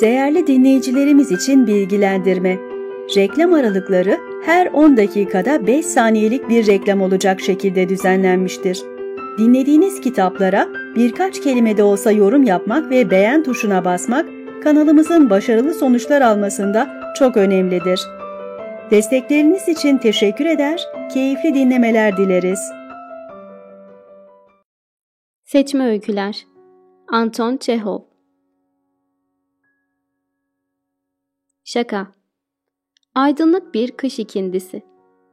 Değerli dinleyicilerimiz için bilgilendirme. Reklam aralıkları her 10 dakikada 5 saniyelik bir reklam olacak şekilde düzenlenmiştir. Dinlediğiniz kitaplara birkaç kelime de olsa yorum yapmak ve beğen tuşuna basmak kanalımızın başarılı sonuçlar almasında çok önemlidir. Destekleriniz için teşekkür eder, keyifli dinlemeler dileriz. Seçme Öyküler Anton Çehov Şaka Aydınlık bir kış ikindisi.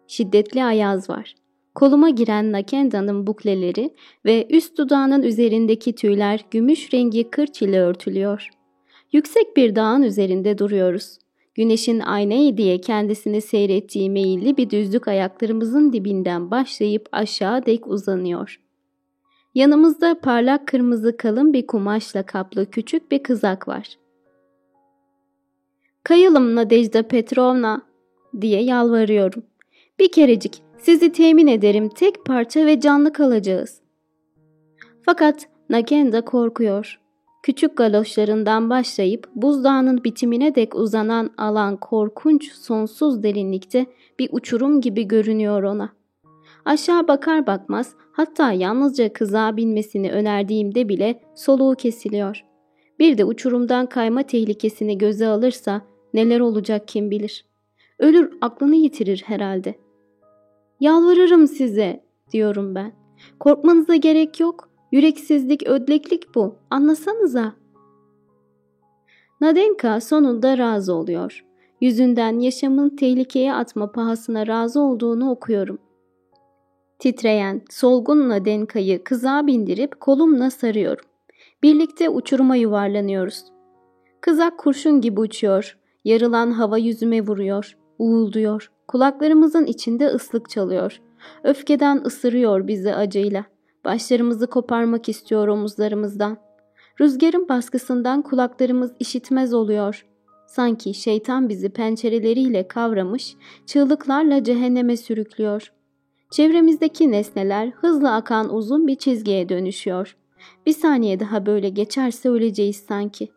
Şiddetli ayaz var. Koluma giren Nakenda'nın bukleleri ve üst dudağının üzerindeki tüyler gümüş rengi kırç ile örtülüyor. Yüksek bir dağın üzerinde duruyoruz. Güneşin aynayı diye kendisini seyrettiği meyilli bir düzlük ayaklarımızın dibinden başlayıp aşağı dek uzanıyor. Yanımızda parlak kırmızı kalın bir kumaşla kaplı küçük bir kızak var. Kayalım Nadejda Petrovna diye yalvarıyorum. Bir kerecik sizi temin ederim tek parça ve canlı kalacağız. Fakat Nakenda korkuyor. Küçük galoşlarından başlayıp buzdağının bitimine dek uzanan alan korkunç sonsuz derinlikte bir uçurum gibi görünüyor ona. Aşağı bakar bakmaz hatta yalnızca kıza binmesini önerdiğimde bile soluğu kesiliyor. Bir de uçurumdan kayma tehlikesini göze alırsa neler olacak kim bilir. Ölür aklını yitirir herhalde. Yalvarırım size diyorum ben. Korkmanıza gerek yok. Yüreksizlik, ödleklik bu. Anlasanıza. Nadenka sonunda razı oluyor. Yüzünden yaşamın tehlikeye atma pahasına razı olduğunu okuyorum. Titreyen, solgun Nadenka'yı kıza bindirip kolumla sarıyorum. Birlikte uçuruma yuvarlanıyoruz. Kızak kurşun gibi uçuyor. Yarılan hava yüzüme vuruyor. Uğulduyor. Kulaklarımızın içinde ıslık çalıyor. Öfkeden ısırıyor bizi acıyla. Başlarımızı koparmak istiyor omuzlarımızdan. Rüzgarın baskısından kulaklarımız işitmez oluyor. Sanki şeytan bizi pençeleriyle kavramış, çığlıklarla cehenneme sürüklüyor. Çevremizdeki nesneler hızla akan uzun bir çizgiye dönüşüyor. Bir saniye daha böyle geçerse öleceğiz sanki.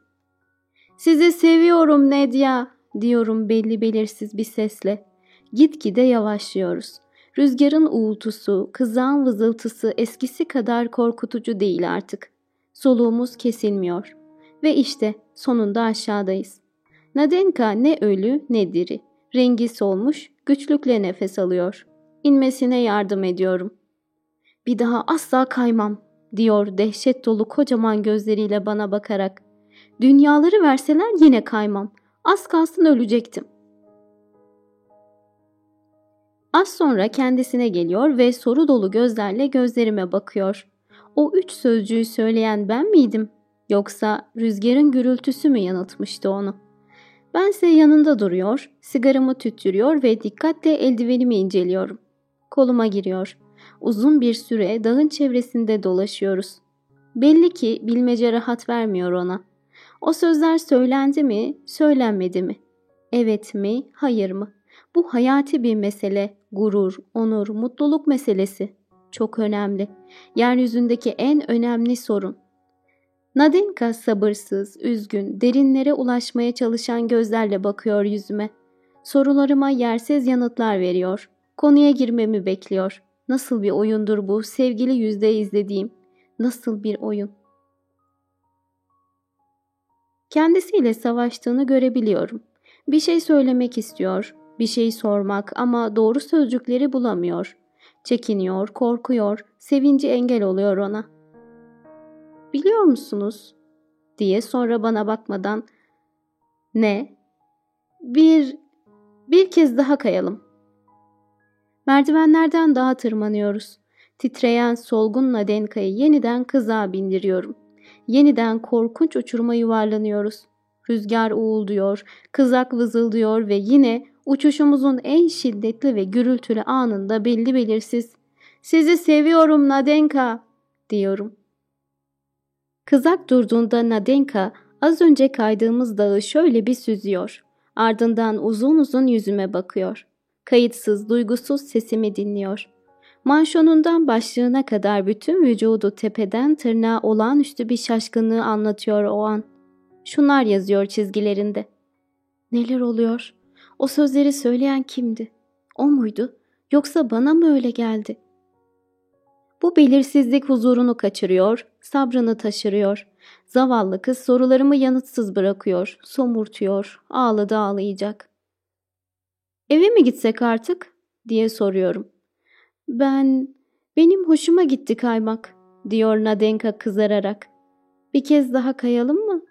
Sizi seviyorum Nedya, diyorum belli belirsiz bir sesle. Gitgide yavaşlıyoruz. Rüzgarın uğultusu, kızağın vızıltısı eskisi kadar korkutucu değil artık. Soluğumuz kesilmiyor. Ve işte sonunda aşağıdayız. Nadenka ne ölü ne diri. Rengi solmuş, güçlükle nefes alıyor. İnmesine yardım ediyorum. Bir daha asla kaymam, diyor dehşet dolu kocaman gözleriyle bana bakarak. Dünyaları verseler yine kaymam. Az kalsın ölecektim. Az sonra kendisine geliyor ve soru dolu gözlerle gözlerime bakıyor. O üç sözcüğü söyleyen ben miydim? Yoksa rüzgarın gürültüsü mü yanıltmıştı onu? Bense yanında duruyor, sigaramı tüttürüyor ve dikkatle eldivenimi inceliyorum. Koluma giriyor. Uzun bir süre dağın çevresinde dolaşıyoruz. Belli ki bilmece rahat vermiyor ona. O sözler söylendi mi, söylenmedi mi? Evet mi, hayır mı? Bu hayati bir mesele, gurur, onur, mutluluk meselesi. Çok önemli. Yeryüzündeki en önemli sorun. Nadinka sabırsız, üzgün, derinlere ulaşmaya çalışan gözlerle bakıyor yüzüme. Sorularıma yersiz yanıtlar veriyor. Konuya girmemi bekliyor. Nasıl bir oyundur bu sevgili yüzde izlediğim? Nasıl bir oyun? Kendisiyle savaştığını görebiliyorum. Bir şey söylemek istiyor, bir şey sormak ama doğru sözcükleri bulamıyor. Çekiniyor, korkuyor, sevinci engel oluyor ona. Biliyor musunuz? diye sonra bana bakmadan ne? Bir bir kez daha kayalım. Merdivenlerden daha tırmanıyoruz. Titreyen solgun Nadenka'yı yeniden kıza bindiriyorum. Yeniden korkunç uçuruma yuvarlanıyoruz. Rüzgar uğulduyor, kızak vızıldıyor ve yine uçuşumuzun en şiddetli ve gürültülü anında belli belirsiz ''Sizi seviyorum Nadenka'' diyorum. Kızak durduğunda Nadenka az önce kaydığımız dağı şöyle bir süzüyor. Ardından uzun uzun yüzüme bakıyor. Kayıtsız, duygusuz sesimi dinliyor. Manşonundan başlığına kadar bütün vücudu tepeden tırnağa olağanüstü bir şaşkınlığı anlatıyor o an. Şunlar yazıyor çizgilerinde. Neler oluyor? O sözleri söyleyen kimdi? O muydu? Yoksa bana mı öyle geldi? Bu belirsizlik huzurunu kaçırıyor, sabrını taşırıyor. Zavallı kız sorularımı yanıtsız bırakıyor, somurtuyor, ağladı ağlayacak. Eve mi gitsek artık? diye soruyorum. Ben, benim hoşuma gitti kaymak, diyor Nadenka kızararak. Bir kez daha kayalım mı?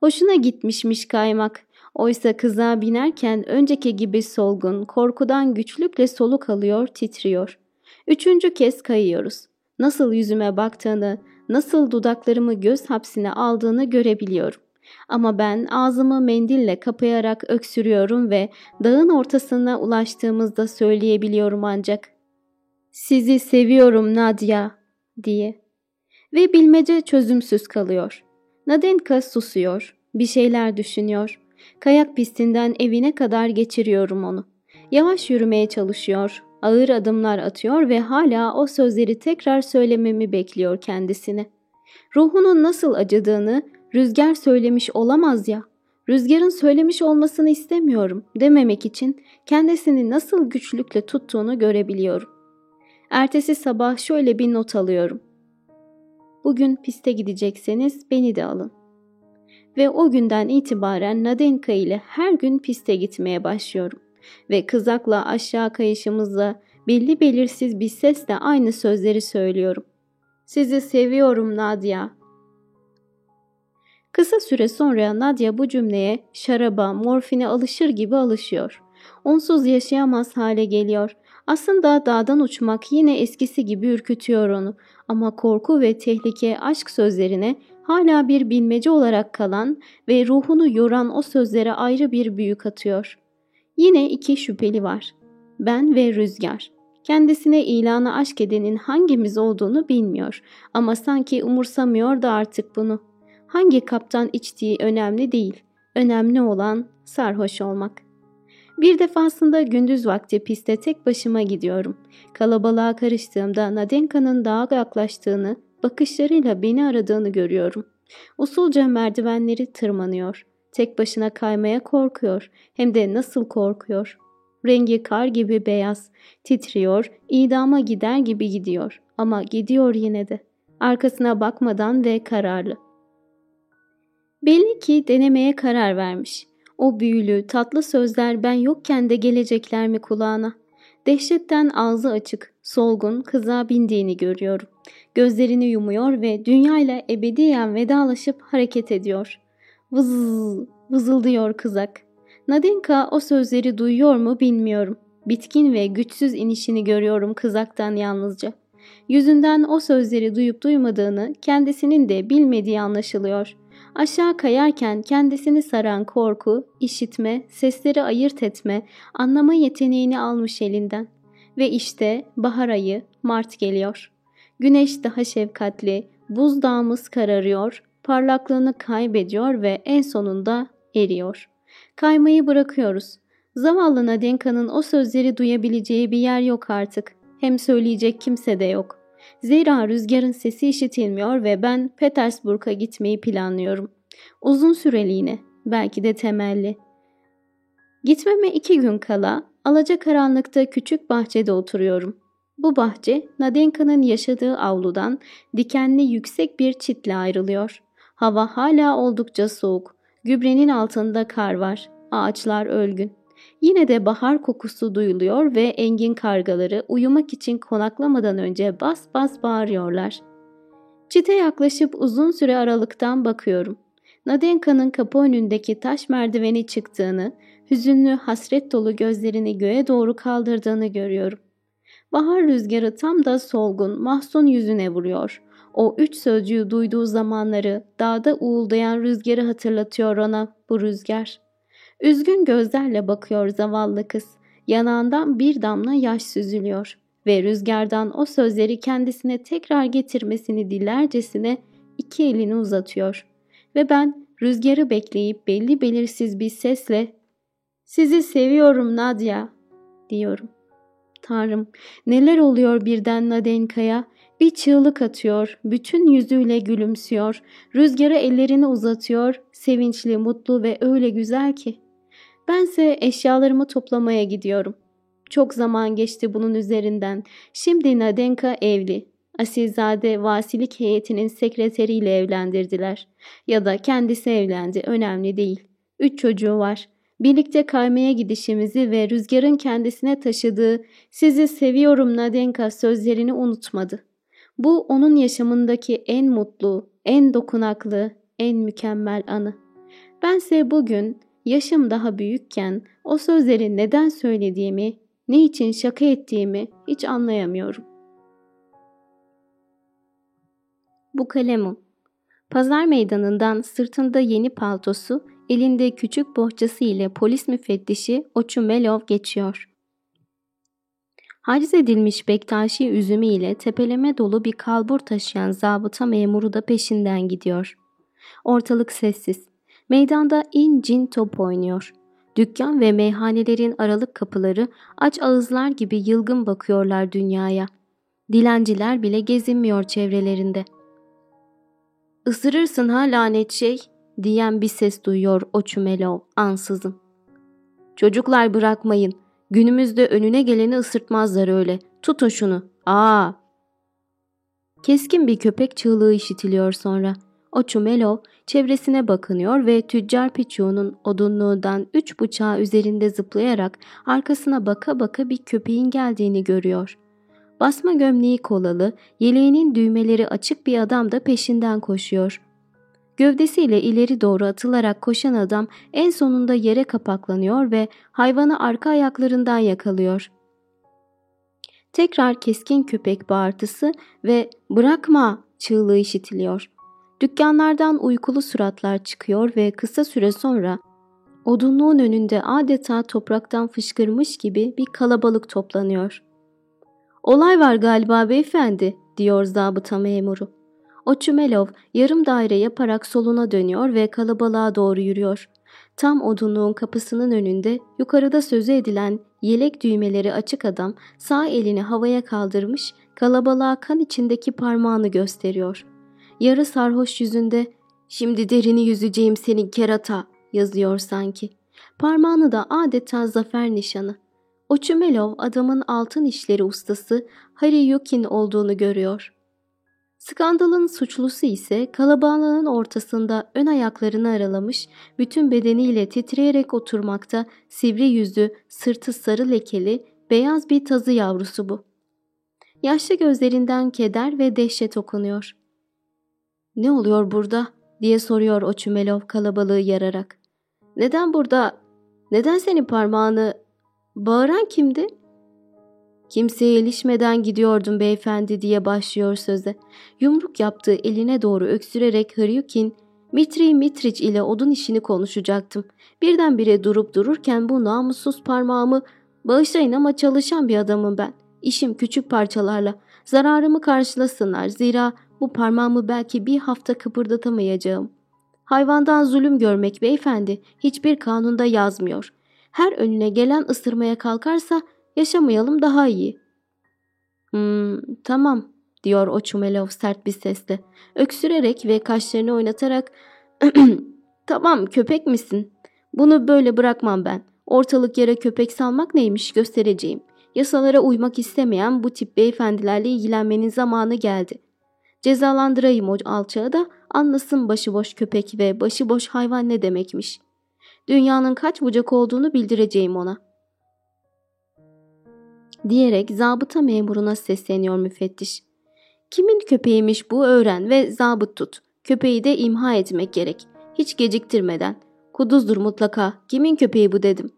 Hoşuna gitmişmiş kaymak. Oysa kıza binerken önceki gibi solgun, korkudan güçlükle soluk alıyor, titriyor. Üçüncü kez kayıyoruz. Nasıl yüzüme baktığını, nasıl dudaklarımı göz hapsine aldığını görebiliyorum. Ama ben ağzımı mendille kapayarak öksürüyorum ve dağın ortasına ulaştığımızda söyleyebiliyorum ancak. Sizi seviyorum Nadia diye. Ve bilmece çözümsüz kalıyor. Nadenka susuyor, bir şeyler düşünüyor. Kayak pistinden evine kadar geçiriyorum onu. Yavaş yürümeye çalışıyor, ağır adımlar atıyor ve hala o sözleri tekrar söylememi bekliyor kendisine. Ruhunun nasıl acıdığını rüzgar söylemiş olamaz ya. Rüzgarın söylemiş olmasını istemiyorum dememek için kendisini nasıl güçlükle tuttuğunu görebiliyorum. Ertesi sabah şöyle bir not alıyorum. Bugün piste gidecekseniz beni de alın. Ve o günden itibaren Nadenka ile her gün piste gitmeye başlıyorum. Ve kızakla aşağı kayışımızda belli belirsiz bir sesle aynı sözleri söylüyorum. Sizi seviyorum Nadia. Kısa süre sonra Nadia bu cümleye şaraba, morfine alışır gibi alışıyor. Onsuz yaşayamaz hale geliyor. Aslında dağdan uçmak yine eskisi gibi ürkütüyor onu ama korku ve tehlike aşk sözlerine hala bir bilmece olarak kalan ve ruhunu yoran o sözlere ayrı bir büyük atıyor. Yine iki şüpheli var. Ben ve Rüzgar. Kendisine ilanı aşk edenin hangimiz olduğunu bilmiyor ama sanki umursamıyor da artık bunu. Hangi kaptan içtiği önemli değil. Önemli olan sarhoş olmak.'' Bir defasında gündüz vakti piste tek başıma gidiyorum. Kalabalığa karıştığımda Nadenka'nın daha yaklaştığını, bakışlarıyla beni aradığını görüyorum. Usulca merdivenleri tırmanıyor. Tek başına kaymaya korkuyor. Hem de nasıl korkuyor. Rengi kar gibi beyaz. Titriyor, idama gider gibi gidiyor. Ama gidiyor yine de. Arkasına bakmadan ve kararlı. Belli ki denemeye karar vermiş. O büyülü, tatlı sözler ben yokken de gelecekler mi kulağına? Dehşetten ağzı açık, solgun, kıza bindiğini görüyorum. Gözlerini yumuyor ve dünyayla ebediyen vedalaşıp hareket ediyor. Vız, vızıldıyor kızak. Nadinka o sözleri duyuyor mu bilmiyorum. Bitkin ve güçsüz inişini görüyorum kızaktan yalnızca. Yüzünden o sözleri duyup duymadığını kendisinin de bilmediği anlaşılıyor. Aşağı kayarken kendisini saran korku, işitme, sesleri ayırt etme, anlama yeteneğini almış elinden. Ve işte bahar ayı, Mart geliyor. Güneş daha şefkatli, buzdağımız kararıyor, parlaklığını kaybediyor ve en sonunda eriyor. Kaymayı bırakıyoruz. Zavallı Nadenka'nın o sözleri duyabileceği bir yer yok artık. Hem söyleyecek kimse de yok. Zira rüzgarın sesi işitilmiyor ve ben Petersburg'a gitmeyi planlıyorum. Uzun süreliğine, belki de temelli. Gitmeme iki gün kala alacakaranlıkta küçük bahçede oturuyorum. Bu bahçe Nadenka'nın yaşadığı avludan dikenli yüksek bir çitle ayrılıyor. Hava hala oldukça soğuk. Gübrenin altında kar var. Ağaçlar ölgün. Yine de bahar kokusu duyuluyor ve engin kargaları uyumak için konaklamadan önce bas bas bağırıyorlar. Çite yaklaşıp uzun süre aralıktan bakıyorum. Nadenka'nın kapı önündeki taş merdiveni çıktığını, hüzünlü hasret dolu gözlerini göğe doğru kaldırdığını görüyorum. Bahar rüzgarı tam da solgun, mahzun yüzüne vuruyor. O üç sözcüğü duyduğu zamanları, dağda uğuldayan rüzgarı hatırlatıyor ona bu rüzgar. Üzgün gözlerle bakıyor zavallı kız. Yanağından bir damla yaş süzülüyor ve rüzgardan o sözleri kendisine tekrar getirmesini dilercesine iki elini uzatıyor. Ve ben rüzgarı bekleyip belli belirsiz bir sesle ''Sizi seviyorum Nadia'' diyorum. Tanrım neler oluyor birden Nadenka'ya? Bir çığlık atıyor, bütün yüzüyle gülümsüyor, rüzgara ellerini uzatıyor, sevinçli, mutlu ve öyle güzel ki. Bense eşyalarımı toplamaya gidiyorum. Çok zaman geçti bunun üzerinden. Şimdi Nadenka evli. Asilzade vasilik heyetinin sekreteriyle evlendirdiler. Ya da kendisi evlendi, önemli değil. Üç çocuğu var. Birlikte kaymaya gidişimizi ve rüzgarın kendisine taşıdığı sizi seviyorum Nadenka sözlerini unutmadı. Bu onun yaşamındaki en mutlu, en dokunaklı, en mükemmel anı. Bense bugün yaşım daha büyükken o sözleri neden söylediğimi, ne için şaka ettiğimi hiç anlayamıyorum. Bu kalemum. Pazar meydanından sırtında yeni paltosu, elinde küçük bohçası ile polis müfettişi Oçumelov geçiyor. Haciz edilmiş Bektaşi üzümü ile tepeleme dolu bir kalbur taşıyan zabıta memuru da peşinden gidiyor. Ortalık sessiz. Meydanda in cin top oynuyor. Dükkan ve meyhanelerin aralık kapıları aç ağızlar gibi yılgın bakıyorlar dünyaya. Dilenciler bile gezinmiyor çevrelerinde. Isırırsın ha lanet şey diyen bir ses duyuyor Oçumelov ansızın. Çocuklar bırakmayın. Günümüzde önüne geleni ısırtmazlar öyle. Tutun şunu. Aa! Keskin bir köpek çığlığı işitiliyor sonra. O Çumelov çevresine bakınıyor ve tüccar Piçuğ'un odunluğundan üç bıçağı üzerinde zıplayarak arkasına baka baka bir köpeğin geldiğini görüyor. Basma gömleği kolalı, yeleğinin düğmeleri açık bir adam da peşinden koşuyor. Gövdesiyle ileri doğru atılarak koşan adam en sonunda yere kapaklanıyor ve hayvanı arka ayaklarından yakalıyor. Tekrar keskin köpek bağırtısı ve bırakma çığlığı işitiliyor. Dükkanlardan uykulu suratlar çıkıyor ve kısa süre sonra odunluğun önünde adeta topraktan fışkırmış gibi bir kalabalık toplanıyor. ''Olay var galiba beyefendi'' diyor zabıta memuru. Oçumelov yarım daire yaparak soluna dönüyor ve kalabalığa doğru yürüyor. Tam odunluğun kapısının önünde yukarıda sözü edilen yelek düğmeleri açık adam sağ elini havaya kaldırmış kalabalığa kan içindeki parmağını gösteriyor. Yarı sarhoş yüzünde ''Şimdi derini yüzeceğim senin kerata'' yazıyor sanki. Parmağını da adeta zafer nişanı. Oçumelov adamın altın işleri ustası Harry Yukin olduğunu görüyor. Skandalın suçlusu ise kalabalığın ortasında ön ayaklarını aralamış, bütün bedeniyle titreyerek oturmakta, sivri yüzü, sırtı sarı lekeli, beyaz bir tazı yavrusu bu. Yaşlı gözlerinden keder ve dehşet okunuyor. ''Ne oluyor burada?'' diye soruyor Oçumelov kalabalığı yararak. ''Neden burada? Neden senin parmağını...'' Bağıran kimdi? Kimseye ilişmeden gidiyordum beyefendi diye başlıyor söze. Yumruk yaptığı eline doğru öksürerek Hryukin, Mitri Mitriç ile odun işini konuşacaktım. Birdenbire durup dururken bu namussuz parmağımı bağışlayın ama çalışan bir adamım ben. İşim küçük parçalarla. Zararımı karşılasınlar zira bu parmağımı belki bir hafta kıpırdatamayacağım. Hayvandan zulüm görmek beyefendi hiçbir kanunda yazmıyor. Her önüne gelen ısırmaya kalkarsa Yaşamayalım daha iyi. Hmm, tamam diyor Oçumelov sert bir sesle. Öksürerek ve kaşlarını oynatarak tamam köpek misin? Bunu böyle bırakmam ben. Ortalık yere köpek salmak neymiş göstereceğim. Yasalara uymak istemeyen bu tip beyefendilerle ilgilenmenin zamanı geldi. Cezalandırayım o alçağı da anlasın başıboş köpek ve başıboş hayvan ne demekmiş. Dünyanın kaç bucak olduğunu bildireceğim ona.'' diyerek zabıta memuruna sesleniyor müfettiş. Kimin köpeğiymiş bu öğren ve zabıt tut. Köpeği de imha etmek gerek. Hiç geciktirmeden. Kuduzdur mutlaka. Kimin köpeği bu dedim.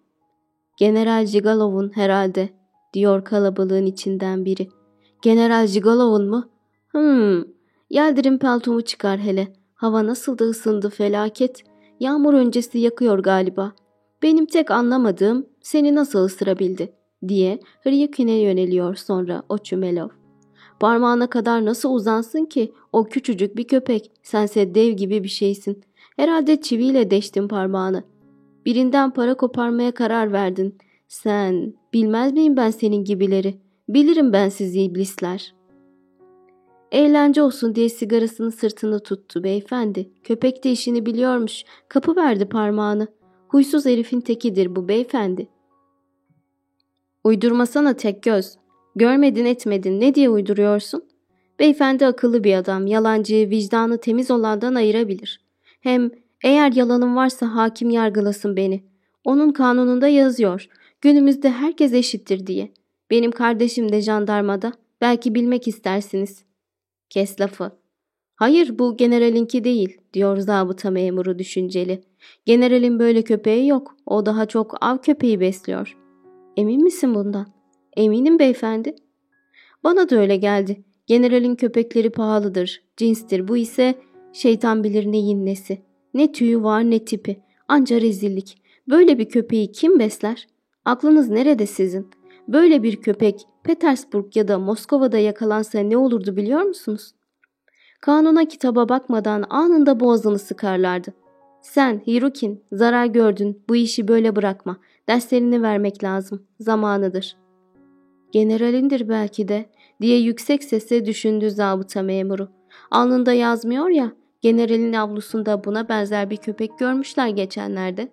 General Jigalov'un herhalde diyor kalabalığın içinden biri. General Jigalov'un mu? Hmm. Yeldirim paltomu çıkar hele. Hava nasıl da ısındı felaket. Yağmur öncesi yakıyor galiba. Benim tek anlamadığım seni nasıl ısırabildi diye Hryukin'e yöneliyor sonra Oçumelov. Parmağına kadar nasıl uzansın ki o küçücük bir köpek sense dev gibi bir şeysin. Herhalde çiviyle deştin parmağını. Birinden para koparmaya karar verdin. Sen bilmez miyim ben senin gibileri? Bilirim ben sizi iblisler. Eğlence olsun diye sigarasını sırtını tuttu beyefendi. Köpek de işini biliyormuş. Kapı verdi parmağını. Huysuz herifin tekidir bu beyefendi. Uydurmasana tek göz. Görmedin etmedin ne diye uyduruyorsun? Beyefendi akıllı bir adam, yalancıyı vicdanı temiz olandan ayırabilir. Hem eğer yalanım varsa hakim yargılasın beni. Onun kanununda yazıyor. Günümüzde herkes eşittir diye. Benim kardeşim de jandarmada. Belki bilmek istersiniz. Kes lafı. Hayır bu generalinki değil diyor zabıta memuru düşünceli. Generalin böyle köpeği yok. O daha çok av köpeği besliyor. Emin misin bundan? Eminim beyefendi. Bana da öyle geldi. Generalin köpekleri pahalıdır, cinstir. Bu ise şeytan bilir neyin nesi. Ne tüyü var ne tipi. Anca rezillik. Böyle bir köpeği kim besler? Aklınız nerede sizin? Böyle bir köpek Petersburg ya da Moskova'da yakalansa ne olurdu biliyor musunuz? Kanuna kitaba bakmadan anında boğazını sıkarlardı. Sen Hirukin zarar gördün bu işi böyle bırakma. Derslerini vermek lazım. Zamanıdır. Generalindir belki de diye yüksek sesle düşündü zabıta memuru. Alnında yazmıyor ya generalin avlusunda buna benzer bir köpek görmüşler geçenlerde.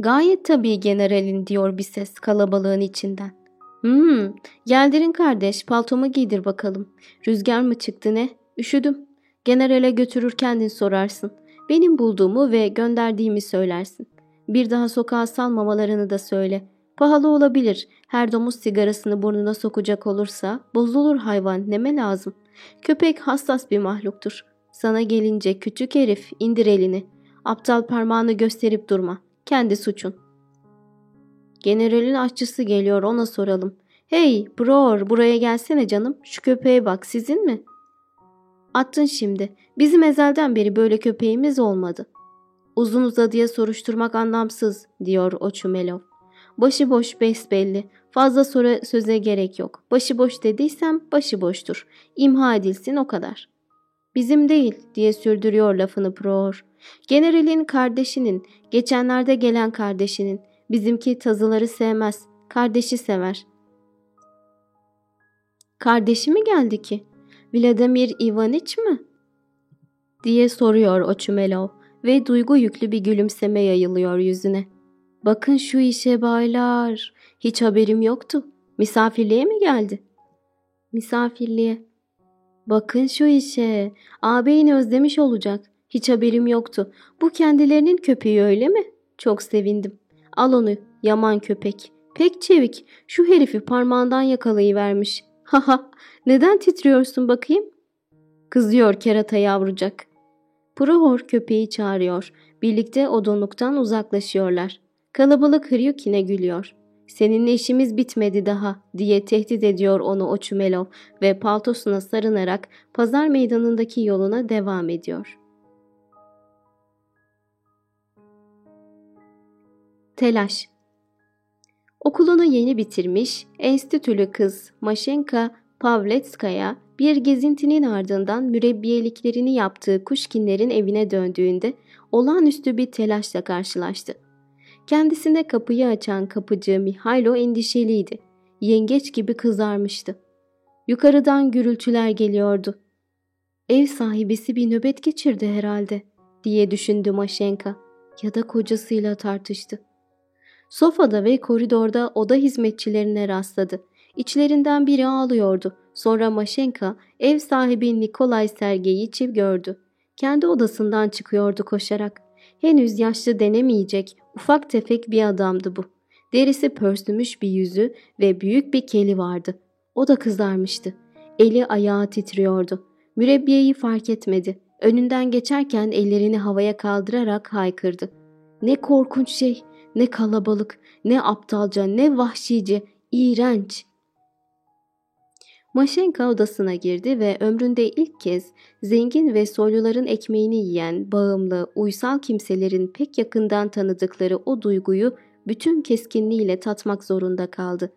Gayet tabii generalin diyor bir ses kalabalığın içinden. Hmm, geldirin kardeş paltomu giydir bakalım. Rüzgar mı çıktı ne? Üşüdüm. Generale götürür kendin sorarsın. Benim bulduğumu ve gönderdiğimi söylersin. Bir daha sokağa salmamalarını da söyle. Pahalı olabilir. Her domuz sigarasını burnuna sokacak olursa bozulur hayvan neme lazım. Köpek hassas bir mahluktur. Sana gelince küçük herif indir elini. Aptal parmağını gösterip durma. Kendi suçun. Generalin aşçısı geliyor ona soralım. Hey bror buraya gelsene canım. Şu köpeğe bak sizin mi? Attın şimdi. Bizim ezelden beri böyle köpeğimiz olmadı. Uzun uzadıya soruşturmak anlamsız diyor Oçumelov. Başıboş besbelli. Fazla sonra söze gerek yok. Başıboş dediysem başıboştur. İmha edilsin o kadar. Bizim değil diye sürdürüyor lafını Prohor. Generalin kardeşinin, geçenlerde gelen kardeşinin. Bizimki tazıları sevmez. Kardeşi sever. Kardeşi mi geldi ki? Vladimir Ivaniç mi? diye soruyor Oçumelov ve duygu yüklü bir gülümseme yayılıyor yüzüne. Bakın şu işe baylar. Hiç haberim yoktu. Misafirliğe mi geldi? Misafirliğe. Bakın şu işe. Ağabeyini özlemiş olacak. Hiç haberim yoktu. Bu kendilerinin köpeği öyle mi? Çok sevindim. Al onu yaman köpek. Pek çevik. Şu herifi parmağından yakalayıvermiş. Haha neden titriyorsun bakayım? Kızıyor kerata yavrucak. Prohor köpeği çağırıyor. Birlikte odunluktan uzaklaşıyorlar. Kalabalık Hryukin'e gülüyor. Seninle işimiz bitmedi daha diye tehdit ediyor onu Oçumelov ve paltosuna sarınarak pazar meydanındaki yoluna devam ediyor. Telaş Okulunu yeni bitirmiş, enstitülü kız Maşenka Pavletskaya bir gezintinin ardından mürebbiyeliklerini yaptığı Kuşkinlerin evine döndüğünde olağanüstü bir telaşla karşılaştı. Kendisine kapıyı açan kapıcı Mihailo endişeliydi. Yengeç gibi kızarmıştı. Yukarıdan gürültüler geliyordu. Ev sahibesi bir nöbet geçirdi herhalde diye düşündü Maşenka ya da kocasıyla tartıştı. Sofada ve koridorda oda hizmetçilerine rastladı. İçlerinden biri ağlıyordu. Sonra Maşenka ev sahibi Nikolay Sergeyiç'i gördü. Kendi odasından çıkıyordu koşarak. Henüz yaşlı denemeyecek ufak tefek bir adamdı bu. Derisi pörsümüş bir yüzü ve büyük bir keli vardı. O da kızarmıştı. Eli ayağı titriyordu. Mürebbiyeyi fark etmedi. Önünden geçerken ellerini havaya kaldırarak haykırdı. Ne korkunç şey, ne kalabalık, ne aptalca, ne vahşice, iğrenç. Maşenka odasına girdi ve ömründe ilk kez zengin ve soyluların ekmeğini yiyen, bağımlı, uysal kimselerin pek yakından tanıdıkları o duyguyu bütün keskinliğiyle tatmak zorunda kaldı.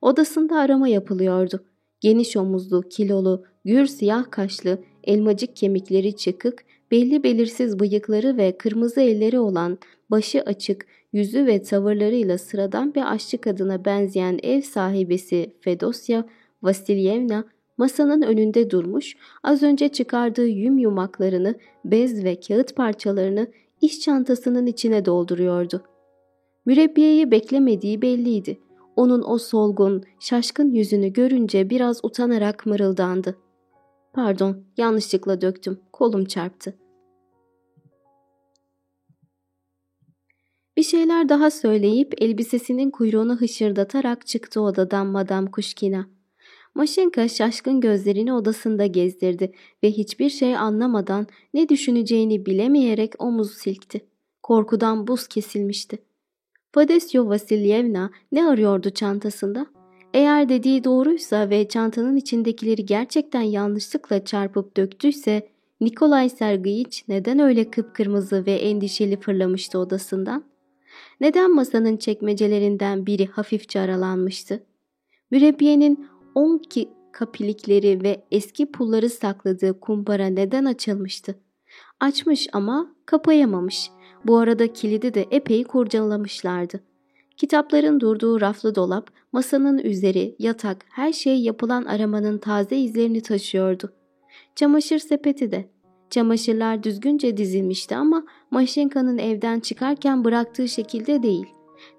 Odasında arama yapılıyordu. Geniş omuzlu, kilolu, gür siyah kaşlı, elmacık kemikleri çıkık, belli belirsiz bıyıkları ve kırmızı elleri olan, başı açık, yüzü ve tavırlarıyla sıradan bir aşçı kadına benzeyen ev sahibesi Fedosya Vasilyevna masanın önünde durmuş, az önce çıkardığı yüm yumaklarını, bez ve kağıt parçalarını iş çantasının içine dolduruyordu. Mürebbiyeyi beklemediği belliydi. Onun o solgun, şaşkın yüzünü görünce biraz utanarak mırıldandı. Pardon, yanlışlıkla döktüm. Kolum çarptı. Bir şeyler daha söyleyip elbisesinin kuyruğunu hışırdatarak çıktı odadan Madame Kuşkina. Maşenka şaşkın gözlerini odasında gezdirdi ve hiçbir şey anlamadan ne düşüneceğini bilemeyerek omuz silkti. Korkudan buz kesilmişti. Fadesyo Vasilyevna ne arıyordu çantasında? Eğer dediği doğruysa ve çantanın içindekileri gerçekten yanlışlıkla çarpıp döktüyse Nikolay Sergeyiç neden öyle kıpkırmızı ve endişeli fırlamıştı odasından? Neden masanın çekmecelerinden biri hafifçe aralanmıştı? Mürebbiyenin on ki kapilikleri ve eski pulları sakladığı kumbara neden açılmıştı? Açmış ama kapayamamış. Bu arada kilidi de epey kurcalamışlardı. Kitapların durduğu raflı dolap, masanın üzeri, yatak, her şey yapılan aramanın taze izlerini taşıyordu. Çamaşır sepeti de. Çamaşırlar düzgünce dizilmişti ama Maşenka'nın evden çıkarken bıraktığı şekilde değil.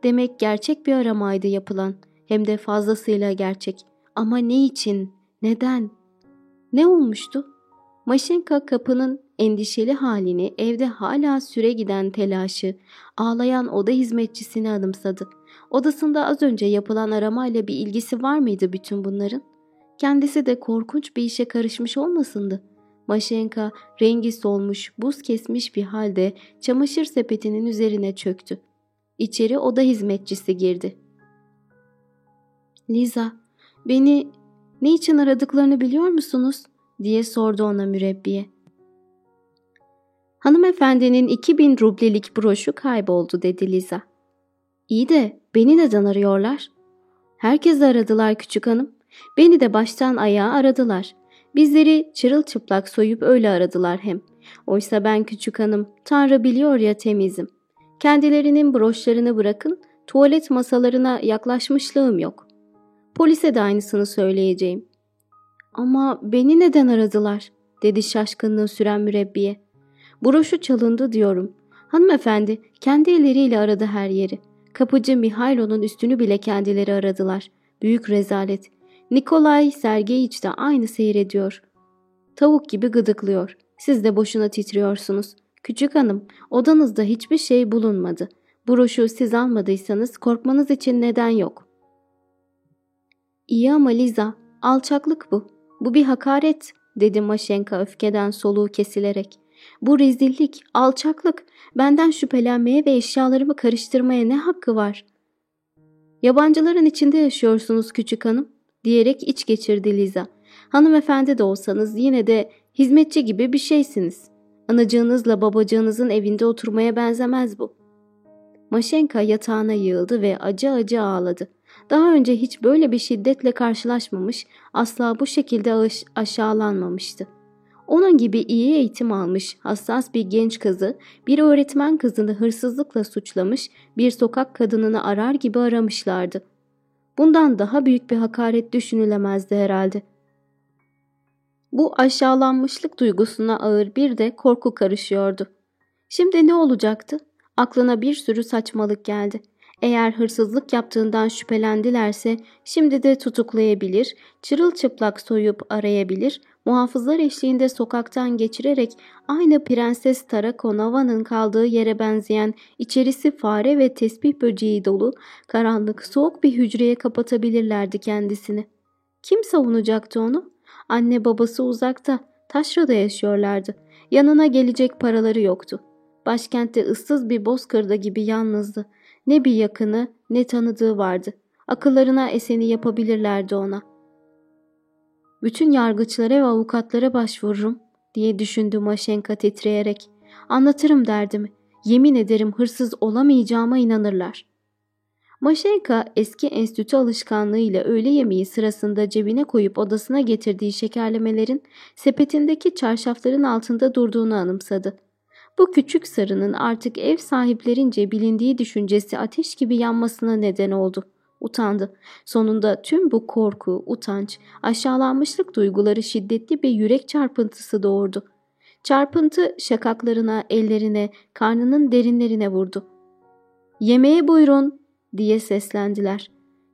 Demek gerçek bir aramaydı yapılan. Hem de fazlasıyla gerçek. Ama ne için? Neden? Ne olmuştu? Maşenka kapının endişeli halini, evde hala süre giden telaşı, ağlayan oda hizmetçisini anımsadı. Odasında az önce yapılan aramayla bir ilgisi var mıydı bütün bunların? Kendisi de korkunç bir işe karışmış olmasındı. Maşenka rengi solmuş, buz kesmiş bir halde çamaşır sepetinin üzerine çöktü. İçeri oda hizmetçisi girdi. Liza, beni ne için aradıklarını biliyor musunuz? diye sordu ona mürebbiye. Hanımefendinin 2000 rublelik broşu kayboldu dedi Liza. İyi de beni neden arıyorlar? Herkes aradılar küçük hanım. Beni de baştan ayağa aradılar. Bizleri çırılçıplak soyup öyle aradılar hem. Oysa ben küçük hanım, Tanrı biliyor ya temizim. Kendilerinin broşlarını bırakın, tuvalet masalarına yaklaşmışlığım yok. Polise de aynısını söyleyeceğim. Ama beni neden aradılar? dedi şaşkınlığı süren mürebbiye. Broşu çalındı diyorum. Hanımefendi kendi elleriyle aradı her yeri. Kapıcı Mihailo'nun üstünü bile kendileri aradılar. Büyük rezalet. Nikolay Sergeyiç de aynı seyrediyor. Tavuk gibi gıdıklıyor. Siz de boşuna titriyorsunuz. Küçük hanım, odanızda hiçbir şey bulunmadı. Broşu siz almadıysanız korkmanız için neden yok. İyi ama Liza, alçaklık bu. Bu bir hakaret, dedi Maşenka öfkeden soluğu kesilerek. Bu rezillik, alçaklık. Benden şüphelenmeye ve eşyalarımı karıştırmaya ne hakkı var? Yabancıların içinde yaşıyorsunuz küçük hanım, diyerek iç geçirdi Liza. Hanımefendi de olsanız yine de hizmetçi gibi bir şeysiniz. Anacığınızla babacığınızın evinde oturmaya benzemez bu. Maşenka yatağına yığıldı ve acı acı ağladı. Daha önce hiç böyle bir şiddetle karşılaşmamış, asla bu şekilde aş aşağılanmamıştı. Onun gibi iyi eğitim almış, hassas bir genç kızı, bir öğretmen kızını hırsızlıkla suçlamış, bir sokak kadınını arar gibi aramışlardı. Bundan daha büyük bir hakaret düşünülemezdi herhalde. Bu aşağılanmışlık duygusuna ağır bir de korku karışıyordu. Şimdi ne olacaktı? Aklına bir sürü saçmalık geldi. Eğer hırsızlık yaptığından şüphelendilerse şimdi de tutuklayabilir, çırılçıplak soyup arayabilir, muhafızlar eşliğinde sokaktan geçirerek aynı Prenses Tarakonova'nın kaldığı yere benzeyen içerisi fare ve tesbih böceği dolu karanlık soğuk bir hücreye kapatabilirlerdi kendisini. Kim savunacaktı onu? Anne babası uzakta, taşrada yaşıyorlardı. Yanına gelecek paraları yoktu. Başkentte ıssız bir bozkırda gibi yalnızdı. Ne bir yakını ne tanıdığı vardı. Akıllarına eseni yapabilirlerdi ona. Bütün yargıçlara ve avukatlara başvururum diye düşündü Maşenka titreyerek. Anlatırım derdimi. Yemin ederim hırsız olamayacağıma inanırlar. Maşenka eski enstitü alışkanlığıyla öğle yemeği sırasında cebine koyup odasına getirdiği şekerlemelerin sepetindeki çarşafların altında durduğunu anımsadı. Bu küçük sarının artık ev sahiplerince bilindiği düşüncesi ateş gibi yanmasına neden oldu. Utandı. Sonunda tüm bu korku, utanç, aşağılanmışlık duyguları şiddetli bir yürek çarpıntısı doğurdu. Çarpıntı şakaklarına, ellerine, karnının derinlerine vurdu. ''Yemeğe buyurun!'' diye seslendiler.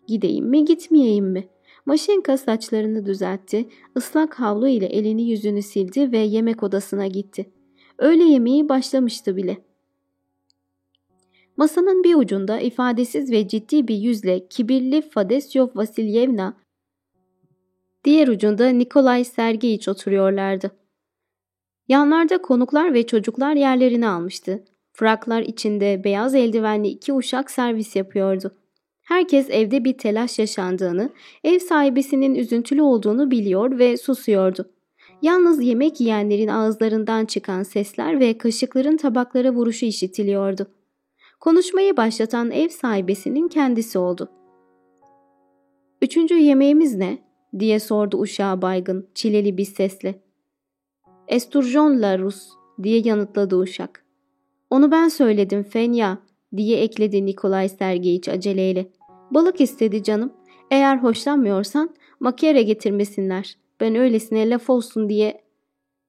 ''Gideyim mi, gitmeyeyim mi?'' Maşenka saçlarını düzeltti, ıslak havlu ile elini yüzünü sildi ve yemek odasına gitti. Öğle yemeği başlamıştı bile. Masanın bir ucunda ifadesiz ve ciddi bir yüzle kibirli Fadesyov Vasilyevna, diğer ucunda Nikolay Sergeyiç oturuyorlardı. Yanlarda konuklar ve çocuklar yerlerini almıştı. Fraklar içinde beyaz eldivenli iki uşak servis yapıyordu. Herkes evde bir telaş yaşandığını, ev sahibesinin üzüntülü olduğunu biliyor ve susuyordu. Yalnız yemek yiyenlerin ağızlarından çıkan sesler ve kaşıkların tabaklara vuruşu işitiliyordu. Konuşmayı başlatan ev sahibesinin kendisi oldu. Üçüncü yemeğimiz ne? diye sordu uşağı baygın, çileli bir sesle. Esturjon la Rus diye yanıtladı uşak. Onu ben söyledim Fenya diye ekledi Nikolay Sergeyiç aceleyle. Balık istedi canım. Eğer hoşlanmıyorsan makyere getirmesinler. Ben öylesine laf olsun diye.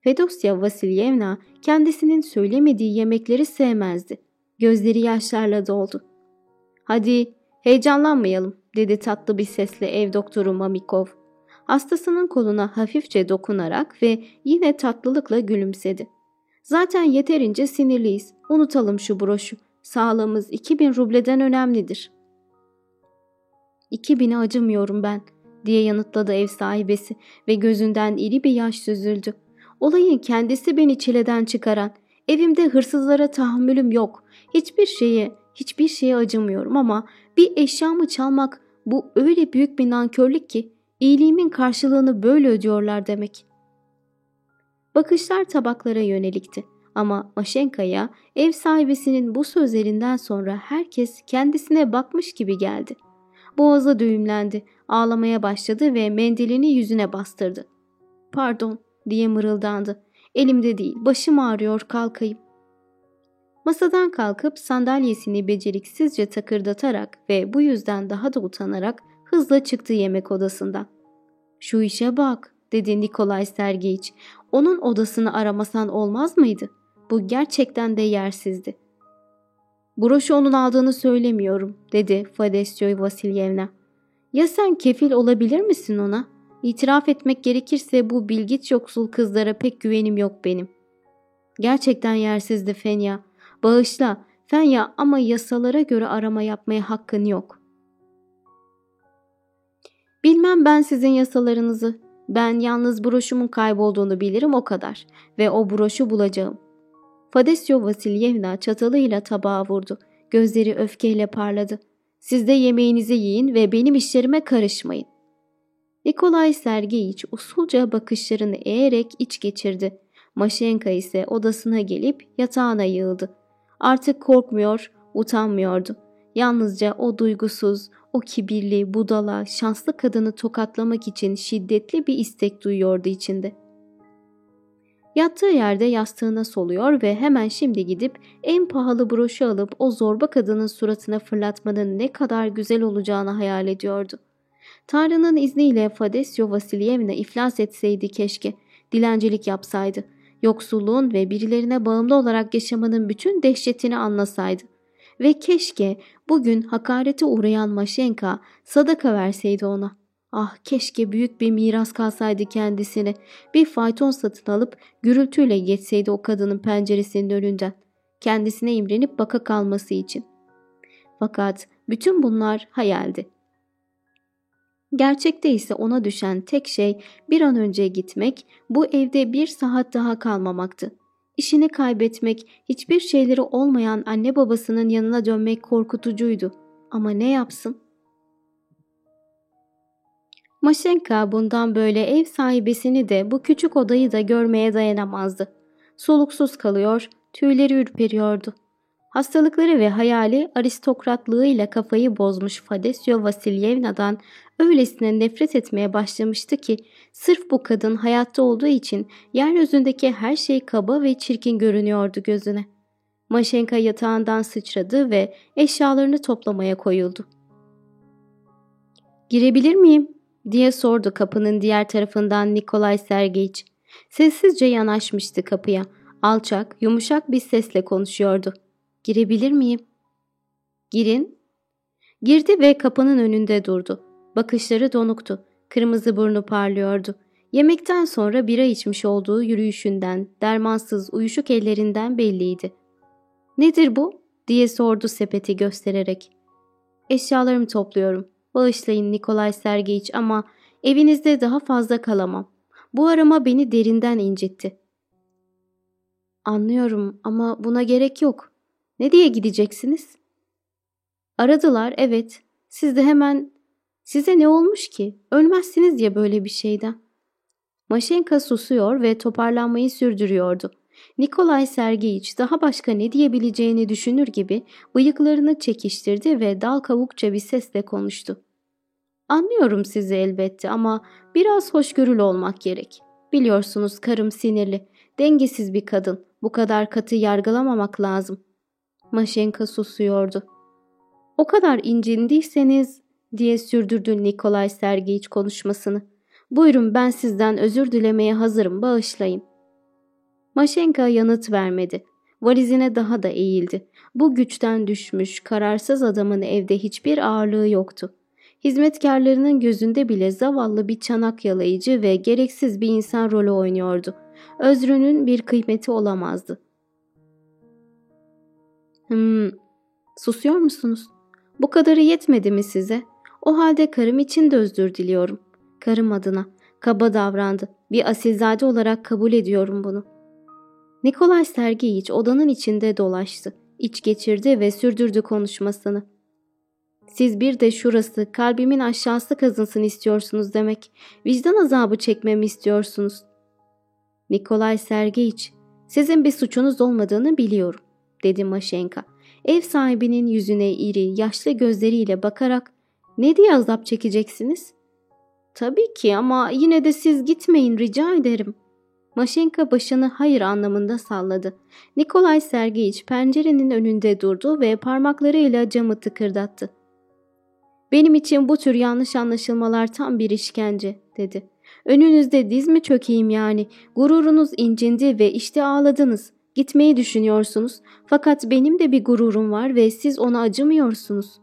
Fedosya Vasilyevna kendisinin söylemediği yemekleri sevmezdi. Gözleri yaşlarla doldu. Hadi heyecanlanmayalım dedi tatlı bir sesle ev doktoru Mamikov. Hastasının koluna hafifçe dokunarak ve yine tatlılıkla gülümsedi. Zaten yeterince sinirliyiz. Unutalım şu broşu. Sağlığımız 2000 rubleden önemlidir. 2000'e acımıyorum ben diye yanıtladı ev sahibesi ve gözünden iri bir yaş süzüldü. Olayın kendisi beni çileden çıkaran, evimde hırsızlara tahammülüm yok. Hiçbir şeye, hiçbir şeye acımıyorum ama bir eşyamı çalmak bu öyle büyük bir nankörlük ki iyiliğimin karşılığını böyle ödüyorlar demek. Bakışlar tabaklara yönelikti. Ama Maşenka'ya ev sahibesinin bu sözlerinden sonra herkes kendisine bakmış gibi geldi. Boğazı düğümlendi, ağlamaya başladı ve mendilini yüzüne bastırdı. Pardon diye mırıldandı. Elimde değil, başım ağrıyor kalkayım. Masadan kalkıp sandalyesini beceriksizce takırdatarak ve bu yüzden daha da utanarak hızla çıktı yemek odasından. Şu işe bak dedi Nikolay Sergeyiç. Onun odasını aramasan olmaz mıydı? Bu gerçekten de yersizdi. Broşu onun aldığını söylemiyorum dedi Fadesyoy Vasilyevna. Ya sen kefil olabilir misin ona? İtiraf etmek gerekirse bu bilgiç yoksul kızlara pek güvenim yok benim. Gerçekten yersizdi Fenya. Bağışla Fenya ama yasalara göre arama yapmaya hakkın yok. Bilmem ben sizin yasalarınızı. Ben yalnız broşumun kaybolduğunu bilirim o kadar ve o broşu bulacağım. Fadesyo Vasilyevna çatalıyla tabağa vurdu. Gözleri öfkeyle parladı. Siz de yemeğinizi yiyin ve benim işlerime karışmayın. Nikolay Sergeyiç usulca bakışlarını eğerek iç geçirdi. Maşenka ise odasına gelip yatağına yığıldı. Artık korkmuyor, utanmıyordu. Yalnızca o duygusuz, o kibirli, budala, şanslı kadını tokatlamak için şiddetli bir istek duyuyordu içinde. Yattığı yerde yastığına soluyor ve hemen şimdi gidip en pahalı broşu alıp o zorba kadının suratına fırlatmanın ne kadar güzel olacağını hayal ediyordu. Tanrı'nın izniyle Fadesyo Vasilyevna iflas etseydi keşke, dilencilik yapsaydı, yoksulluğun ve birilerine bağımlı olarak yaşamanın bütün dehşetini anlasaydı. Ve keşke bugün hakarete uğrayan Maşenka sadaka verseydi ona. Ah keşke büyük bir miras kalsaydı kendisine. Bir fayton satın alıp gürültüyle geçseydi o kadının penceresinin önünden. Kendisine imrenip baka kalması için. Fakat bütün bunlar hayaldi. Gerçekte ise ona düşen tek şey bir an önce gitmek, bu evde bir saat daha kalmamaktı. İşini kaybetmek, hiçbir şeyleri olmayan anne babasının yanına dönmek korkutucuydu. Ama ne yapsın? Maşenka bundan böyle ev sahibesini de bu küçük odayı da görmeye dayanamazdı. Soluksuz kalıyor, tüyleri ürperiyordu. Hastalıkları ve hayali aristokratlığıyla kafayı bozmuş Fadesyo Vasilyevna'dan öylesine nefret etmeye başlamıştı ki sırf bu kadın hayatta olduğu için yeryüzündeki her şey kaba ve çirkin görünüyordu gözüne. Maşenka yatağından sıçradı ve eşyalarını toplamaya koyuldu. Girebilir miyim? Diye sordu kapının diğer tarafından Nikolay Sergeyiç. Sessizce yanaşmıştı kapıya. Alçak, yumuşak bir sesle konuşuyordu. Girebilir miyim? Girin. Girdi ve kapının önünde durdu. Bakışları donuktu. Kırmızı burnu parlıyordu. Yemekten sonra bira içmiş olduğu yürüyüşünden, dermansız uyuşuk ellerinden belliydi. ''Nedir bu?'' diye sordu sepeti göstererek. ''Eşyalarımı topluyorum. Bağışlayın Nikolay Sergeyiç ama evinizde daha fazla kalamam. Bu arama beni derinden incitti.'' ''Anlıyorum ama buna gerek yok. Ne diye gideceksiniz?'' ''Aradılar, evet. Siz de hemen... Size ne olmuş ki? Ölmezsiniz diye böyle bir şeyden.'' Maşenka susuyor ve toparlanmayı sürdürüyordu. Nikolay Sergeyiç daha başka ne diyebileceğini düşünür gibi bıyıklarını çekiştirdi ve dal kavukça bir sesle konuştu. Anlıyorum sizi elbette ama biraz hoşgörülü olmak gerek. Biliyorsunuz karım sinirli, dengesiz bir kadın. Bu kadar katı yargılamamak lazım. Maşenka susuyordu. O kadar incindiyseniz diye sürdürdü Nikolay Sergeyiç konuşmasını. Buyurun ben sizden özür dilemeye hazırım bağışlayın. Maşenka yanıt vermedi. Valizine daha da eğildi. Bu güçten düşmüş, kararsız adamın evde hiçbir ağırlığı yoktu. Hizmetkarlarının gözünde bile zavallı bir çanak yalayıcı ve gereksiz bir insan rolü oynuyordu. Özrünün bir kıymeti olamazdı. Hmm, susuyor musunuz? Bu kadarı yetmedi mi size? O halde karım için de özür diliyorum. Karım adına. Kaba davrandı. Bir asilzade olarak kabul ediyorum bunu. Nikolay Sergeyiç odanın içinde dolaştı. İç geçirdi ve sürdürdü konuşmasını. Siz bir de şurası kalbimin aşağısı kazınsın istiyorsunuz demek. Vicdan azabı çekmemi istiyorsunuz. Nikolay Sergeyiç, sizin bir suçunuz olmadığını biliyorum, dedi Maşenka. Ev sahibinin yüzüne iri, yaşlı gözleriyle bakarak ne diye azap çekeceksiniz? Tabii ki ama yine de siz gitmeyin rica ederim. Maşenka başını hayır anlamında salladı. Nikolay Sergeyiç pencerenin önünde durdu ve parmaklarıyla camı tıkırdattı. Benim için bu tür yanlış anlaşılmalar tam bir işkence, dedi. Önünüzde diz mi çökeyim yani? Gururunuz incindi ve işte ağladınız. Gitmeyi düşünüyorsunuz. Fakat benim de bir gururum var ve siz ona acımıyorsunuz.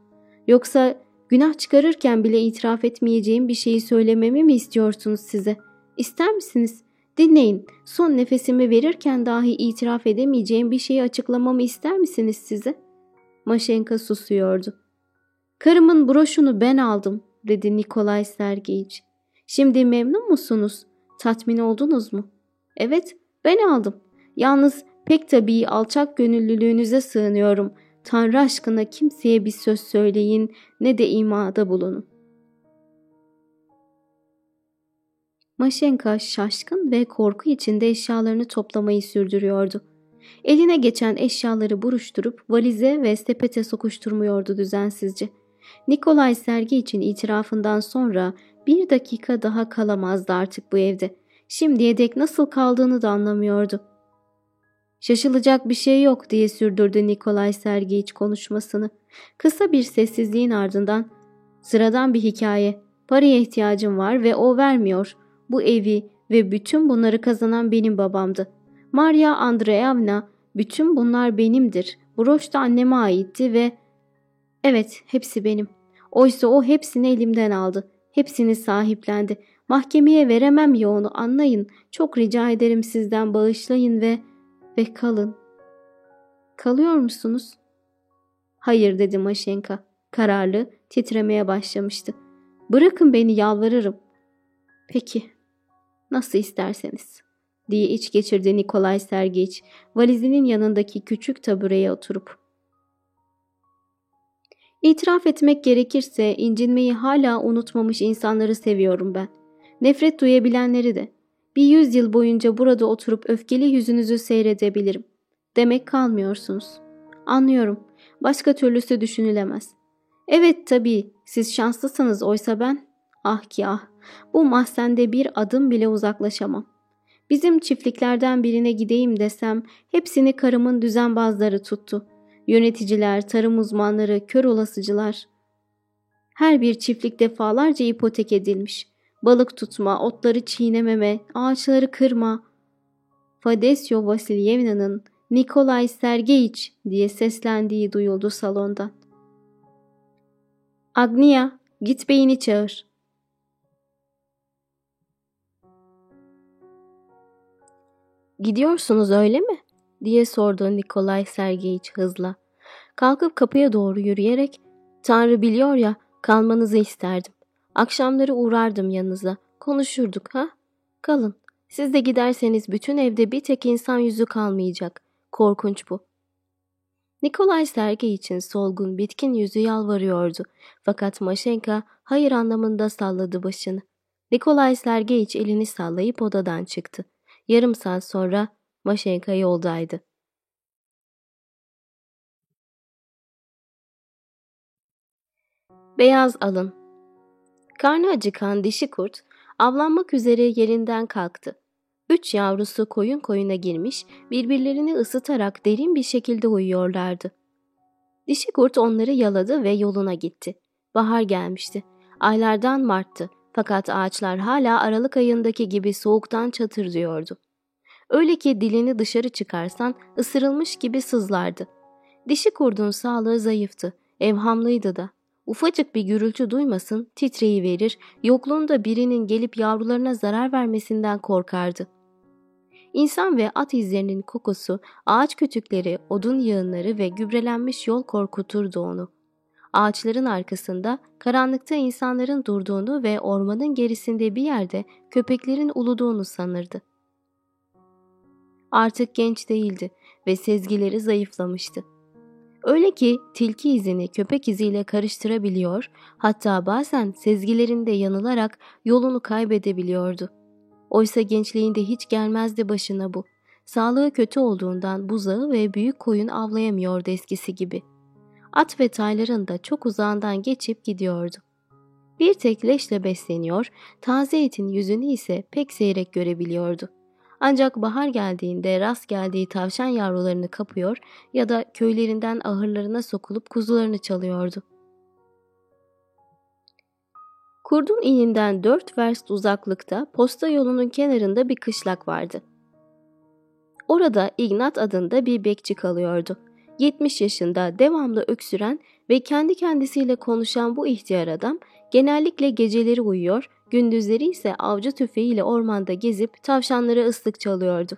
Yoksa Günah çıkarırken bile itiraf etmeyeceğim bir şeyi söylememi mi istiyorsunuz size? İster misiniz? Dinleyin. Son nefesimi verirken dahi itiraf edemeyeceğim bir şeyi açıklamamı ister misiniz size? Maşenka susuyordu. Karımın broşunu ben aldım, dedi Nikolay Sergeyiç. Şimdi memnun musunuz? Tatmin oldunuz mu? Evet, ben aldım. Yalnız pek tabii alçak gönüllülüğünüze sığınıyorum.'' Tanrı aşkına kimseye bir söz söyleyin ne de imada bulunun. Maşenka şaşkın ve korku içinde eşyalarını toplamayı sürdürüyordu. Eline geçen eşyaları buruşturup valize ve sepete sokuşturmuyordu düzensizce. Nikolay Sergi için itirafından sonra bir dakika daha kalamazdı artık bu evde. Şimdiye dek nasıl kaldığını da anlamıyordu. Şaşılacak bir şey yok diye sürdürdü Nikolay Sergeyiç konuşmasını. Kısa bir sessizliğin ardından sıradan bir hikaye. Paraya ihtiyacım var ve o vermiyor. Bu evi ve bütün bunları kazanan benim babamdı. Maria Andreevna bütün bunlar benimdir. Broş da anneme aitti ve evet hepsi benim. Oysa o hepsini elimden aldı. Hepsini sahiplendi. Mahkemeye veremem ya onu anlayın. Çok rica ederim sizden bağışlayın ve ve kalın. Kalıyor musunuz? Hayır dedi Maşenka. Kararlı, titremeye başlamıştı. Bırakın beni yalvarırım. Peki, nasıl isterseniz diye iç geçirdi Nikolay Sergeç valizinin yanındaki küçük tabureye oturup. İtiraf etmek gerekirse incinmeyi hala unutmamış insanları seviyorum ben. Nefret duyabilenleri de. Bir yüzyıl boyunca burada oturup öfkeli yüzünüzü seyredebilirim. Demek kalmıyorsunuz. Anlıyorum. Başka türlüsü düşünülemez. Evet tabii siz şanslısınız oysa ben... Ah ki ah bu mahzende bir adım bile uzaklaşamam. Bizim çiftliklerden birine gideyim desem hepsini karımın düzenbazları tuttu. Yöneticiler, tarım uzmanları, kör olasıcılar. Her bir çiftlik defalarca ipotek edilmiş. Balık tutma, otları çiğnememe, ağaçları kırma. Fadesyo Vasilyevna'nın Nikolay Sergeyiç diye seslendiği duyuldu salondan. Agnia, git beyini çağır. Gidiyorsunuz öyle mi? diye sordu Nikolay Sergeyiç hızla. Kalkıp kapıya doğru yürüyerek Tanrı biliyor ya kalmanızı isterdim. Akşamları uğrardım yanınıza. Konuşurduk ha? Kalın. Siz de giderseniz bütün evde bir tek insan yüzü kalmayacak. Korkunç bu. Nikolay Sergey için solgun bitkin yüzü yalvarıyordu. Fakat Maşenka hayır anlamında salladı başını. Nikolay Sergeyiç elini sallayıp odadan çıktı. Yarım saat sonra Maşenka yoldaydı. Beyaz alın. Karnı acıkan dişi kurt avlanmak üzere yerinden kalktı. Üç yavrusu koyun koyuna girmiş, birbirlerini ısıtarak derin bir şekilde uyuyorlardı. Dişi kurt onları yaladı ve yoluna gitti. Bahar gelmişti. Aylardan Mart'tı fakat ağaçlar hala Aralık ayındaki gibi soğuktan çatırdıyordu. Öyle ki dilini dışarı çıkarsan ısırılmış gibi sızlardı. Dişi kurdun sağlığı zayıftı, evhamlıydı da. Ufacık bir gürültü duymasın titreyi verir, yokluğunda birinin gelip yavrularına zarar vermesinden korkardı. İnsan ve at izlerinin kokusu, ağaç kütükleri, odun yığınları ve gübrelenmiş yol korkuturdu onu. Ağaçların arkasında karanlıkta insanların durduğunu ve ormanın gerisinde bir yerde köpeklerin uluduğunu sanırdı. Artık genç değildi ve sezgileri zayıflamıştı. Öyle ki tilki izini köpek iziyle karıştırabiliyor, hatta bazen sezgilerinde yanılarak yolunu kaybedebiliyordu. Oysa gençliğinde hiç gelmezdi başına bu. Sağlığı kötü olduğundan buzağı ve büyük koyun avlayamıyordu eskisi gibi. At ve tayların da çok uzağından geçip gidiyordu. Bir tek leşle besleniyor, taze etin yüzünü ise pek seyrek görebiliyordu. Ancak bahar geldiğinde rast geldiği tavşan yavrularını kapıyor ya da köylerinden ahırlarına sokulup kuzularını çalıyordu. Kurdun ininden dört verst uzaklıkta posta yolunun kenarında bir kışlak vardı. Orada Ignat adında bir bekçi kalıyordu. 70 yaşında devamlı öksüren ve kendi kendisiyle konuşan bu ihtiyar adam genellikle geceleri uyuyor, gündüzleri ise avcı tüfeğiyle ormanda gezip tavşanlara ıslık çalıyordu.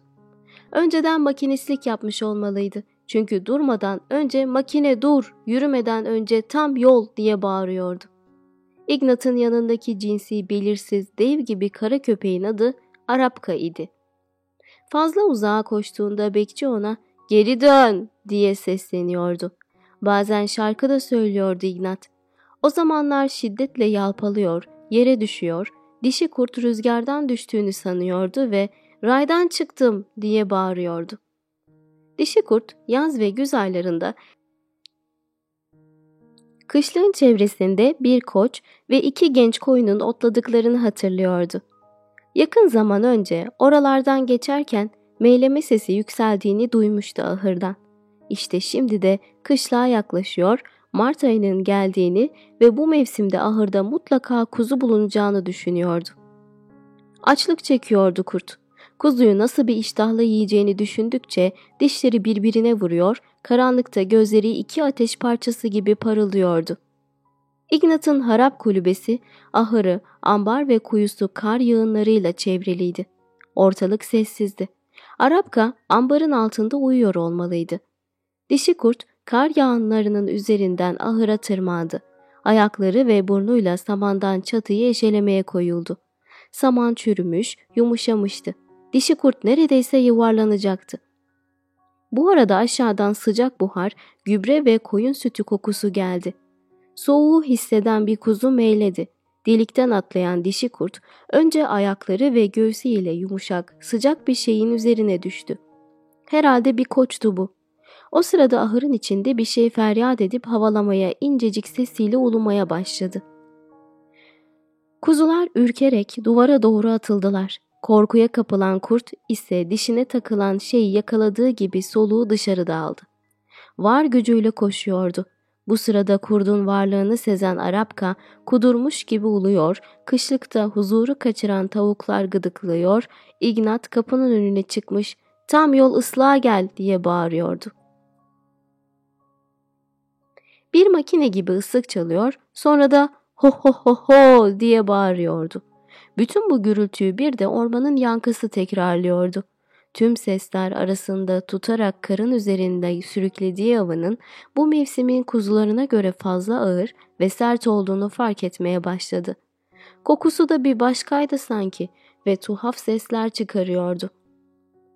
Önceden makinistlik yapmış olmalıydı. Çünkü durmadan önce makine dur, yürümeden önce tam yol diye bağırıyordu. Ignat'ın yanındaki cinsi belirsiz dev gibi kara köpeğin adı Arapka idi. Fazla uzağa koştuğunda bekçi ona geri dön diye sesleniyordu. Bazen şarkı da söylüyordu Ignat. O zamanlar şiddetle yalpalıyor, yere düşüyor, dişi kurt rüzgardan düştüğünü sanıyordu ve raydan çıktım diye bağırıyordu. Dişi kurt yaz ve güz aylarında Kışlığın çevresinde bir koç ve iki genç koyunun otladıklarını hatırlıyordu. Yakın zaman önce oralardan geçerken meyleme sesi yükseldiğini duymuştu ahırdan. İşte şimdi de kışlığa yaklaşıyor, Mart ayının geldiğini ve bu mevsimde ahırda mutlaka kuzu bulunacağını düşünüyordu. Açlık çekiyordu kurt. Kuzuyu nasıl bir iştahla yiyeceğini düşündükçe dişleri birbirine vuruyor, karanlıkta gözleri iki ateş parçası gibi parıldıyordu. Ignat'ın harap kulübesi, ahırı, ambar ve kuyusu kar yığınlarıyla çevriliydi. Ortalık sessizdi. Arapka ambarın altında uyuyor olmalıydı. Dişi kurt kar yağınlarının üzerinden ahıra tırmandı. Ayakları ve burnuyla samandan çatıyı eşelemeye koyuldu. Saman çürümüş, yumuşamıştı. Dişi kurt neredeyse yuvarlanacaktı. Bu arada aşağıdan sıcak buhar, gübre ve koyun sütü kokusu geldi. Soğuğu hisseden bir kuzu meyledi. Delikten atlayan dişi kurt önce ayakları ve göğsü ile yumuşak, sıcak bir şeyin üzerine düştü. Herhalde bir koçtu bu. O sırada ahırın içinde bir şey feryat edip havalamaya, incecik sesiyle ulumaya başladı. Kuzular ürkerek duvara doğru atıldılar. Korkuya kapılan kurt ise dişine takılan şeyi yakaladığı gibi soluğu dışarıda aldı. Var gücüyle koşuyordu. Bu sırada kurdun varlığını sezen Arapka kudurmuş gibi uluyor, kışlıkta huzuru kaçıran tavuklar gıdıklıyor, İgnat kapının önüne çıkmış, tam yol ıslığa gel diye bağırıyordu. Bir makine gibi ıslık çalıyor, sonra da ho ho ho ho diye bağırıyordu. Bütün bu gürültüyü bir de ormanın yankısı tekrarlıyordu. Tüm sesler arasında tutarak karın üzerinde sürüklediği avının bu mevsimin kuzularına göre fazla ağır ve sert olduğunu fark etmeye başladı. Kokusu da bir başkaydı sanki ve tuhaf sesler çıkarıyordu.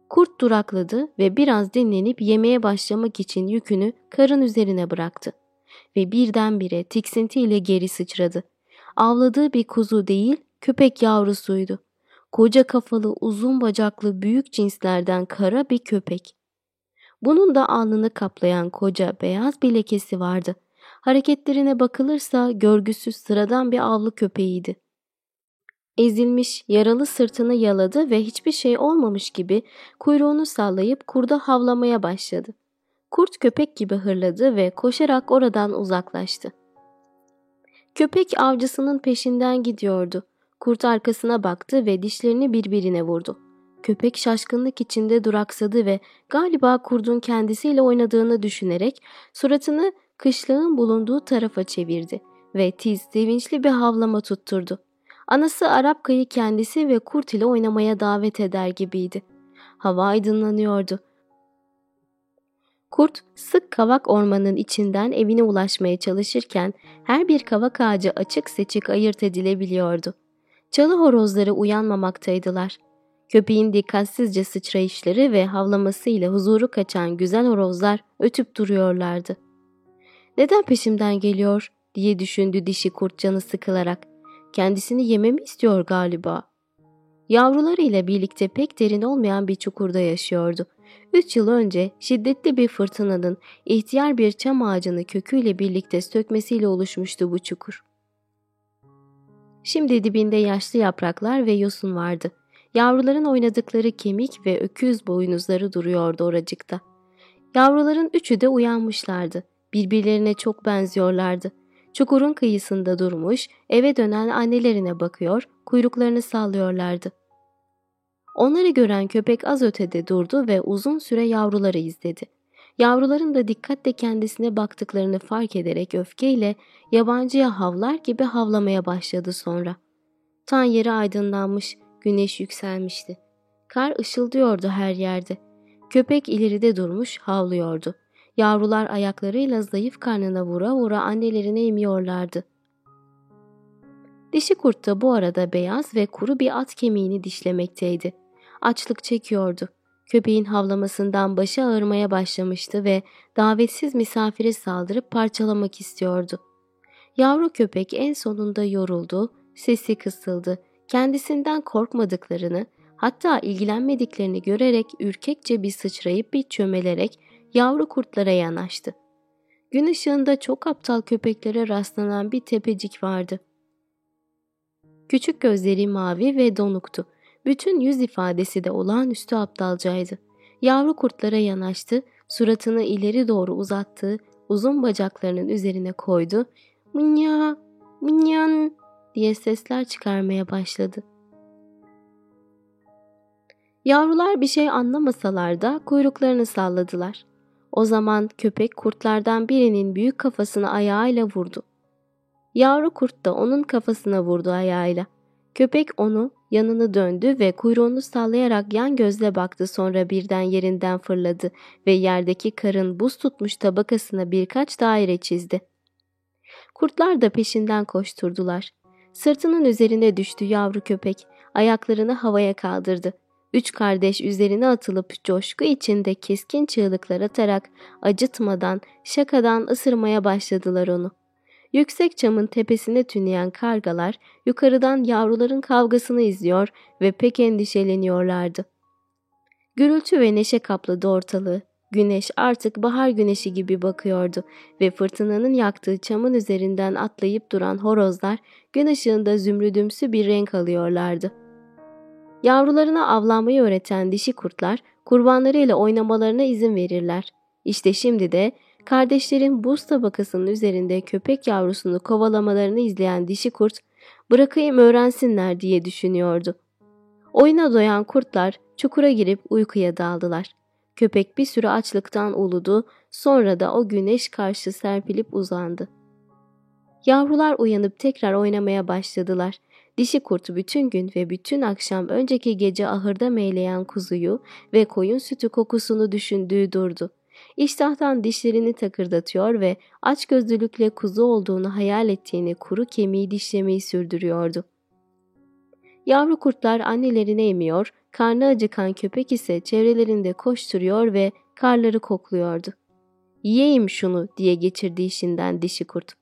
Kurt durakladı ve biraz dinlenip yemeye başlamak için yükünü karın üzerine bıraktı ve birdenbire tiksintiyle geri sıçradı. Avladığı bir kuzu değil, köpek yavrusuydu. Koca kafalı, uzun bacaklı büyük cinslerden kara bir köpek. Bunun da alnını kaplayan koca beyaz bir lekesi vardı. Hareketlerine bakılırsa görgüsüz sıradan bir avlı köpeğiydi. Ezilmiş, yaralı sırtını yaladı ve hiçbir şey olmamış gibi kuyruğunu sallayıp kurda havlamaya başladı. Kurt köpek gibi hırladı ve koşarak oradan uzaklaştı. Köpek avcısının peşinden gidiyordu. Kurt arkasına baktı ve dişlerini birbirine vurdu. Köpek şaşkınlık içinde duraksadı ve galiba kurdun kendisiyle oynadığını düşünerek suratını kışlığın bulunduğu tarafa çevirdi ve tiz, sevinçli bir havlama tutturdu. Anası Arapka'yı kendisi ve kurt ile oynamaya davet eder gibiydi. Hava aydınlanıyordu. Kurt sık kavak ormanın içinden evine ulaşmaya çalışırken her bir kavak ağacı açık seçik ayırt edilebiliyordu. Çalı horozları uyanmamaktaydılar. Köpeğin dikkatsizce sıçrayışları ve havlamasıyla huzuru kaçan güzel horozlar ötüp duruyorlardı. Neden peşimden geliyor diye düşündü dişi kurt canı sıkılarak. Kendisini yememi istiyor galiba. Yavruları ile birlikte pek derin olmayan bir çukurda yaşıyordu. Üç yıl önce şiddetli bir fırtınanın ihtiyar bir çam ağacını köküyle birlikte sökmesiyle oluşmuştu bu çukur. Şimdi dibinde yaşlı yapraklar ve yosun vardı. Yavruların oynadıkları kemik ve öküz boynuzları duruyordu oracıkta. Yavruların üçü de uyanmışlardı. Birbirlerine çok benziyorlardı. Çukurun kıyısında durmuş, eve dönen annelerine bakıyor, kuyruklarını sallıyorlardı. Onları gören köpek az ötede durdu ve uzun süre yavruları izledi. Yavruların da dikkatle kendisine baktıklarını fark ederek öfkeyle yabancıya havlar gibi havlamaya başladı sonra. Tan yeri aydınlanmış, güneş yükselmişti. Kar ışıldıyordu her yerde. Köpek ileride durmuş havlıyordu. Yavrular ayaklarıyla zayıf karnına vura vura annelerine emiyorlardı. Dişi kurt da bu arada beyaz ve kuru bir at kemiğini dişlemekteydi. Açlık çekiyordu. Köpeğin havlamasından başı ağırmaya başlamıştı ve davetsiz misafire saldırıp parçalamak istiyordu. Yavru köpek en sonunda yoruldu, sesi kısıldı. Kendisinden korkmadıklarını, hatta ilgilenmediklerini görerek ürkekçe bir sıçrayıp bir çömelerek yavru kurtlara yanaştı. Gün ışığında çok aptal köpeklere rastlanan bir tepecik vardı. Küçük gözleri mavi ve donuktu. Bütün yüz ifadesi de olağanüstü aptalcaydı. Yavru kurtlara yanaştı, suratını ileri doğru uzattı, uzun bacaklarının üzerine koydu. Mınya, mınyan diye sesler çıkarmaya başladı. Yavrular bir şey anlamasalar da kuyruklarını salladılar. O zaman köpek kurtlardan birinin büyük kafasını ayağıyla vurdu. Yavru kurt da onun kafasına vurdu ayağıyla. Köpek onu yanını döndü ve kuyruğunu sallayarak yan gözle baktı sonra birden yerinden fırladı ve yerdeki karın buz tutmuş tabakasına birkaç daire çizdi. Kurtlar da peşinden koşturdular. Sırtının üzerine düştü yavru köpek. Ayaklarını havaya kaldırdı. Üç kardeş üzerine atılıp coşku içinde keskin çığlıklar atarak acıtmadan, şakadan ısırmaya başladılar onu. Yüksek çamın tepesine tüneyen kargalar yukarıdan yavruların kavgasını izliyor ve pek endişeleniyorlardı. Gürültü ve neşe kapladı ortalığı. Güneş artık bahar güneşi gibi bakıyordu ve fırtınanın yaktığı çamın üzerinden atlayıp duran horozlar gün ışığında zümrüdümsü bir renk alıyorlardı. Yavrularına avlanmayı öğreten dişi kurtlar kurbanlarıyla oynamalarına izin verirler. İşte şimdi de Kardeşlerin buz tabakasının üzerinde köpek yavrusunu kovalamalarını izleyen dişi kurt, bırakayım öğrensinler diye düşünüyordu. Oyuna doyan kurtlar çukura girip uykuya daldılar. Köpek bir süre açlıktan uludu, sonra da o güneş karşı serpilip uzandı. Yavrular uyanıp tekrar oynamaya başladılar. Dişi kurt bütün gün ve bütün akşam önceki gece ahırda meyleyen kuzuyu ve koyun sütü kokusunu düşündüğü durdu. İştahtan dişlerini takırdatıyor ve açgözlülükle kuzu olduğunu hayal ettiğini kuru kemiği dişlemeyi sürdürüyordu. Yavru kurtlar annelerine emiyor, karnı acıkan köpek ise çevrelerinde koşturuyor ve karları kokluyordu. Yiyeyim şunu diye geçirdi işinden dişi kurt.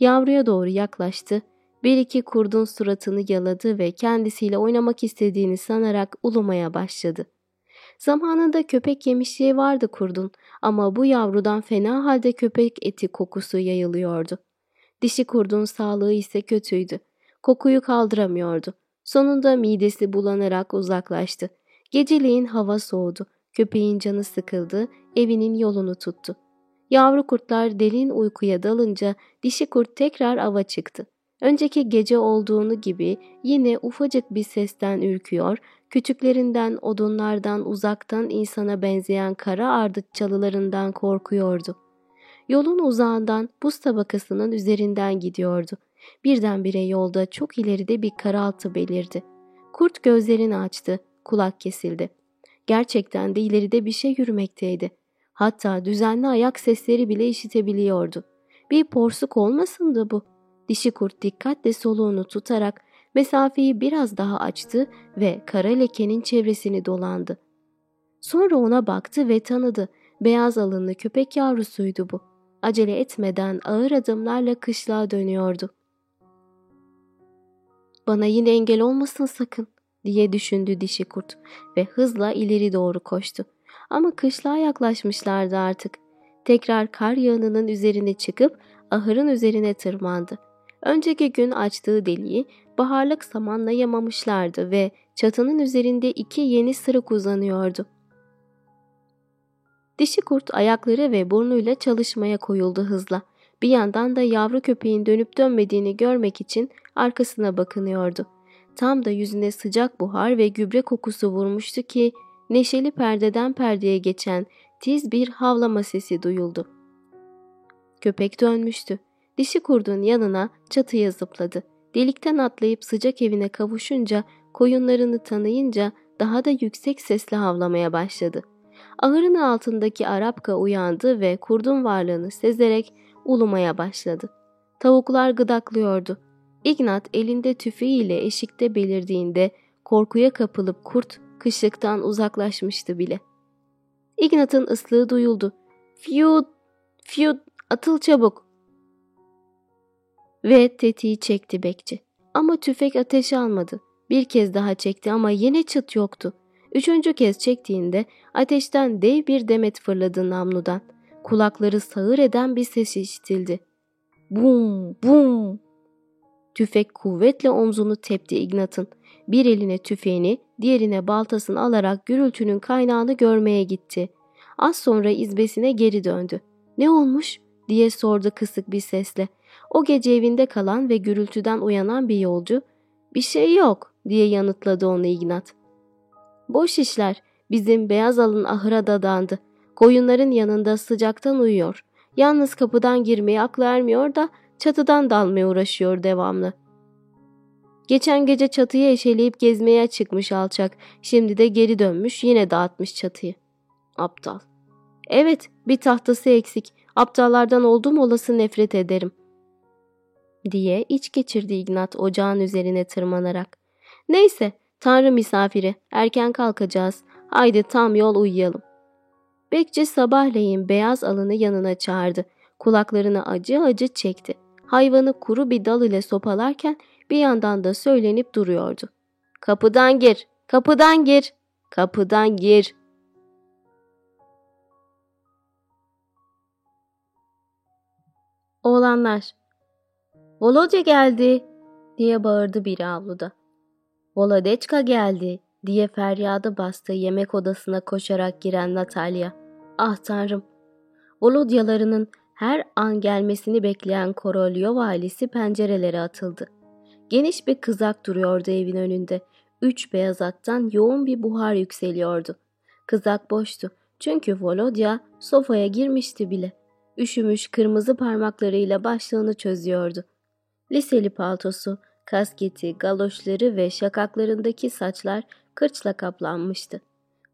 Yavruya doğru yaklaştı, bir iki kurdun suratını yaladı ve kendisiyle oynamak istediğini sanarak ulumaya başladı. Zamanında köpek yemişliği vardı kurdun ama bu yavrudan fena halde köpek eti kokusu yayılıyordu. Dişi kurdun sağlığı ise kötüydü. Kokuyu kaldıramıyordu. Sonunda midesi bulanarak uzaklaştı. Geceleyin hava soğudu. Köpeğin canı sıkıldı, evinin yolunu tuttu. Yavru kurtlar derin uykuya dalınca dişi kurt tekrar ava çıktı. Önceki gece olduğunu gibi yine ufacık bir sesten ürküyor, küçüklerinden, odunlardan, uzaktan insana benzeyen kara ardıç çalılarından korkuyordu. Yolun uzağından buz tabakasının üzerinden gidiyordu. Birdenbire yolda çok ileride bir karaltı belirdi. Kurt gözlerini açtı, kulak kesildi. Gerçekten de ileride bir şey yürümekteydi. Hatta düzenli ayak sesleri bile işitebiliyordu. Bir porsuk olmasındı bu. Dişi kurt dikkatle soluğunu tutarak mesafeyi biraz daha açtı ve kara lekenin çevresini dolandı. Sonra ona baktı ve tanıdı. Beyaz alınlı köpek yavrusuydu bu. Acele etmeden ağır adımlarla kışlığa dönüyordu. Bana yine engel olmasın sakın diye düşündü dişi kurt ve hızla ileri doğru koştu. Ama kışlığa yaklaşmışlardı artık. Tekrar kar yağınının üzerine çıkıp ahırın üzerine tırmandı. Önceki gün açtığı deliği baharlık samanla yamamışlardı ve çatının üzerinde iki yeni sırık uzanıyordu. Dişi kurt ayakları ve burnuyla çalışmaya koyuldu hızla. Bir yandan da yavru köpeğin dönüp dönmediğini görmek için arkasına bakınıyordu. Tam da yüzüne sıcak buhar ve gübre kokusu vurmuştu ki neşeli perdeden perdeye geçen tiz bir havlama sesi duyuldu. Köpek dönmüştü. Dişi kurdun yanına çatıya zıpladı. Delikten atlayıp sıcak evine kavuşunca, koyunlarını tanıyınca daha da yüksek sesle havlamaya başladı. Ahırın altındaki Arapka uyandı ve kurdun varlığını sezerek ulumaya başladı. Tavuklar gıdaklıyordu. Ignat elinde tüfeğiyle eşikte belirdiğinde korkuya kapılıp kurt kışlıktan uzaklaşmıştı bile. Ignat'ın ıslığı duyuldu. Fiyut, fiyut, atıl çabuk. Ve tetiği çekti bekçi. Ama tüfek ateş almadı. Bir kez daha çekti ama yine çıt yoktu. Üçüncü kez çektiğinde ateşten dev bir demet fırladı namludan. Kulakları sağır eden bir ses işitildi. Bum bum. Tüfek kuvvetle omzunu tepti Ignat'ın. Bir eline tüfeğini, diğerine baltasını alarak gürültünün kaynağını görmeye gitti. Az sonra izbesine geri döndü. Ne olmuş? diye sordu kısık bir sesle. O gece evinde kalan ve gürültüden uyanan bir yolcu, bir şey yok diye yanıtladı onu Ignat. Boş işler, bizim beyaz alın ahıra dadandı. Koyunların yanında sıcaktan uyuyor. Yalnız kapıdan girmeye aklı ermiyor da çatıdan dalmaya uğraşıyor devamlı. Geçen gece çatıyı eşeleyip gezmeye çıkmış alçak. Şimdi de geri dönmüş yine dağıtmış çatıyı. Aptal. Evet bir tahtası eksik. Aptallardan oldum olası nefret ederim. Diye iç geçirdi Ignat ocağın üzerine tırmanarak. Neyse tanrı misafiri erken kalkacağız. Haydi tam yol uyuyalım. Bekçi sabahleyin beyaz alını yanına çağırdı. Kulaklarını acı acı çekti. Hayvanı kuru bir dal ile sopalarken bir yandan da söylenip duruyordu. Kapıdan gir, kapıdan gir, kapıdan gir. Oğlanlar. Volodya geldi diye bağırdı biri avluda. Volodeçka geldi diye feryadı bastı yemek odasına koşarak giren Natalya. Ah tanrım. Volodyalarının her an gelmesini bekleyen Korolyov ailesi pencerelere atıldı. Geniş bir kızak duruyordu evin önünde. Üç beyaz attan yoğun bir buhar yükseliyordu. Kızak boştu. Çünkü Volodya sofaya girmişti bile. Üşümüş kırmızı parmaklarıyla başlığını çözüyordu. Liseli paltosu, kasketi, galoşları ve şakaklarındaki saçlar kırçla kaplanmıştı.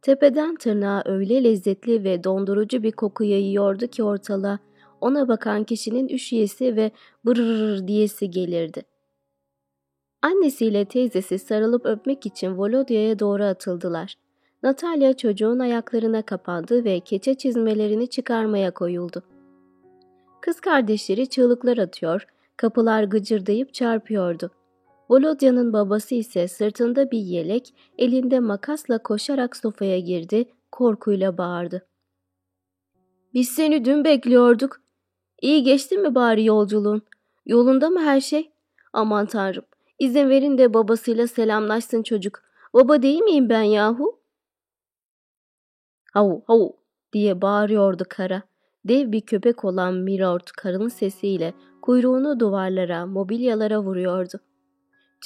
Tepeden tırnağa öyle lezzetli ve dondurucu bir koku yayıyordu ki ortalığa ona bakan kişinin üşüyesi ve bırrrr diyesi gelirdi. Annesiyle teyzesi sarılıp öpmek için Volodya'ya doğru atıldılar. Natalya çocuğun ayaklarına kapandı ve keçe çizmelerini çıkarmaya koyuldu. Kız kardeşleri çığlıklar atıyor, kapılar gıcırdayıp çarpıyordu. Volodya'nın babası ise sırtında bir yelek, elinde makasla koşarak sofaya girdi, korkuyla bağırdı. ''Biz seni dün bekliyorduk. İyi geçti mi bari yolculuğun? Yolunda mı her şey? Aman tanrım, izin verin de babasıyla selamlaşsın çocuk. Baba değil miyim ben yahu?'' Havu havu diye bağırıyordu kara. Dev bir köpek olan Milord karın sesiyle kuyruğunu duvarlara, mobilyalara vuruyordu.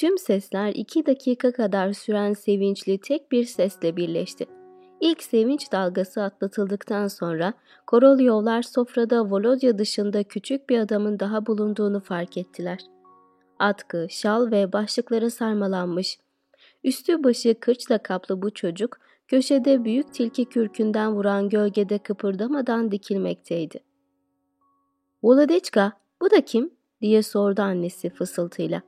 Tüm sesler iki dakika kadar süren sevinçli tek bir sesle birleşti. İlk sevinç dalgası atlatıldıktan sonra Korolyovlar sofrada Volodya dışında küçük bir adamın daha bulunduğunu fark ettiler. Atkı, şal ve başlıklara sarmalanmış. Üstü başı kırçla kaplı bu çocuk köşede büyük tilki kürkünden vuran gölgede kıpırdamadan dikilmekteydi. ''Volodeçka, bu da kim?'' diye sordu annesi fısıltıyla.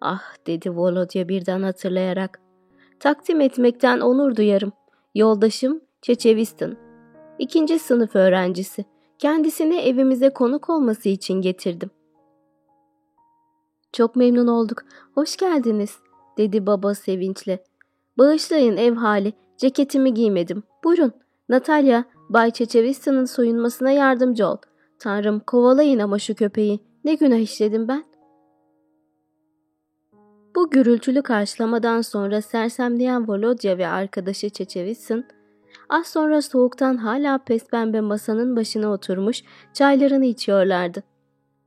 ''Ah'' dedi Volodya birden hatırlayarak. ''Takdim etmekten onur duyarım. Yoldaşım Çeçevistin. İkinci sınıf öğrencisi. Kendisini evimize konuk olması için getirdim.'' ''Çok memnun olduk. Hoş geldiniz.'' dedi baba sevinçle. ''Bağışlayın ev hali. Ceketimi giymedim. Buyurun. Natalya, Bay Çeçevistan'ın soyunmasına yardımcı ol. Tanrım kovalayın ama şu köpeği. Ne günah işledim ben? Bu gürültülü karşılamadan sonra sersemleyen Volodya ve arkadaşı Çeçevistan, az sonra soğuktan hala pembe masanın başına oturmuş çaylarını içiyorlardı.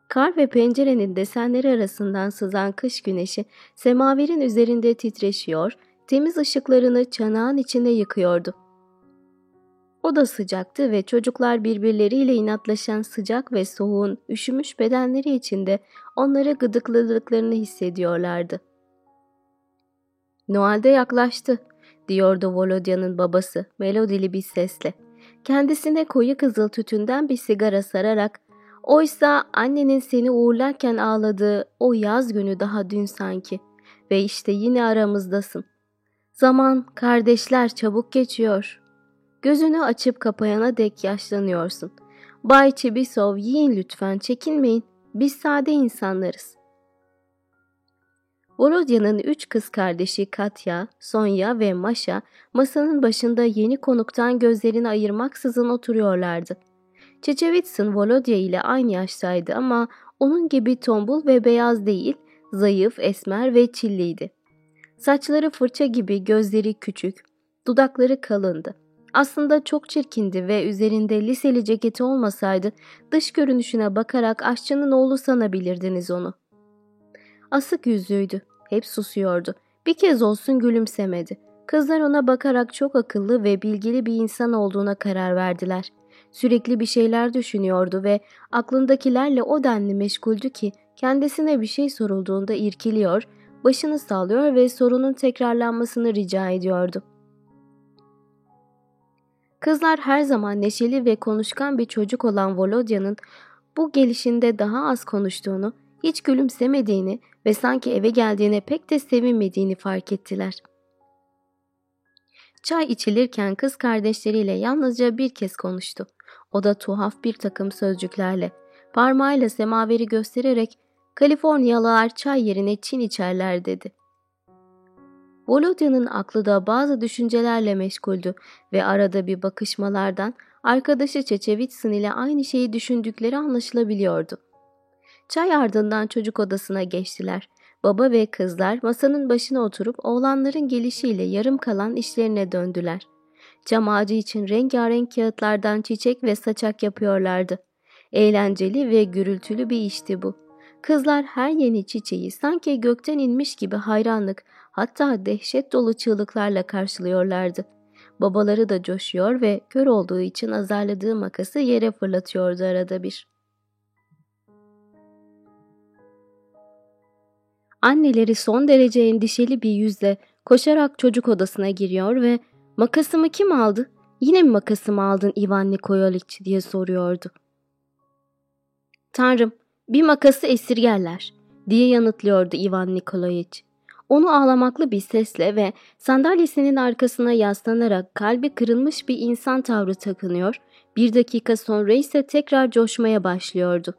Kar ve pencerenin desenleri arasından sızan kış güneşi semaverin üzerinde titreşiyor, temiz ışıklarını çanağın içine yıkıyordu. O da sıcaktı ve çocuklar birbirleriyle inatlaşan sıcak ve soğuğun üşümüş bedenleri içinde onları gıdıkladıklarını hissediyorlardı. Noel'de yaklaştı, diyordu Volodya'nın babası melodili bir sesle. Kendisine koyu kızıl tütünden bir sigara sararak, oysa annenin seni uğurlarken ağladığı o yaz günü daha dün sanki ve işte yine aramızdasın.'' Zaman, kardeşler çabuk geçiyor. Gözünü açıp kapayana dek yaşlanıyorsun. Bay Çibisov yiyin lütfen çekinmeyin. Biz sade insanlarız. Volodya'nın üç kız kardeşi Katya, Sonya ve Masha masanın başında yeni konuktan gözlerini ayırmaksızın oturuyorlardı. Çeçevitsin Volodya ile aynı yaştaydı ama onun gibi tombul ve beyaz değil, zayıf, esmer ve çilliydi. Saçları fırça gibi, gözleri küçük, dudakları kalındı. Aslında çok çirkindi ve üzerinde liseli ceketi olmasaydı dış görünüşüne bakarak aşçının oğlu sanabilirdiniz onu. Asık yüzlüydü, hep susuyordu. Bir kez olsun gülümsemedi. Kızlar ona bakarak çok akıllı ve bilgili bir insan olduğuna karar verdiler. Sürekli bir şeyler düşünüyordu ve aklındakilerle o denli meşguldü ki kendisine bir şey sorulduğunda irkiliyor, başını sallıyor ve sorunun tekrarlanmasını rica ediyordu. Kızlar her zaman neşeli ve konuşkan bir çocuk olan Volodya'nın bu gelişinde daha az konuştuğunu, hiç gülümsemediğini ve sanki eve geldiğine pek de sevinmediğini fark ettiler. Çay içilirken kız kardeşleriyle yalnızca bir kez konuştu. O da tuhaf bir takım sözcüklerle, parmağıyla semaveri göstererek Kaliforniyalılar çay yerine Çin içerler dedi. Volodya'nın aklı da bazı düşüncelerle meşguldü ve arada bir bakışmalardan arkadaşı Çeçevitsin ile aynı şeyi düşündükleri anlaşılabiliyordu. Çay ardından çocuk odasına geçtiler. Baba ve kızlar masanın başına oturup oğlanların gelişiyle yarım kalan işlerine döndüler. Cam ağacı için rengarenk kağıtlardan çiçek ve saçak yapıyorlardı. Eğlenceli ve gürültülü bir işti bu. Kızlar her yeni çiçeği sanki gökten inmiş gibi hayranlık hatta dehşet dolu çığlıklarla karşılıyorlardı. Babaları da coşuyor ve kör olduğu için azarladığı makası yere fırlatıyordu arada bir. Anneleri son derece endişeli bir yüzle koşarak çocuk odasına giriyor ve ''Makasımı kim aldı? Yine mi makasımı aldın Ivan Nikolayç?'' diye soruyordu. ''Tanrım, bir makası esirgerler.'' diye yanıtlıyordu Ivan Nikolayç. Onu ağlamaklı bir sesle ve sandalyesinin arkasına yaslanarak kalbi kırılmış bir insan tavrı takınıyor, bir dakika sonra ise tekrar coşmaya başlıyordu.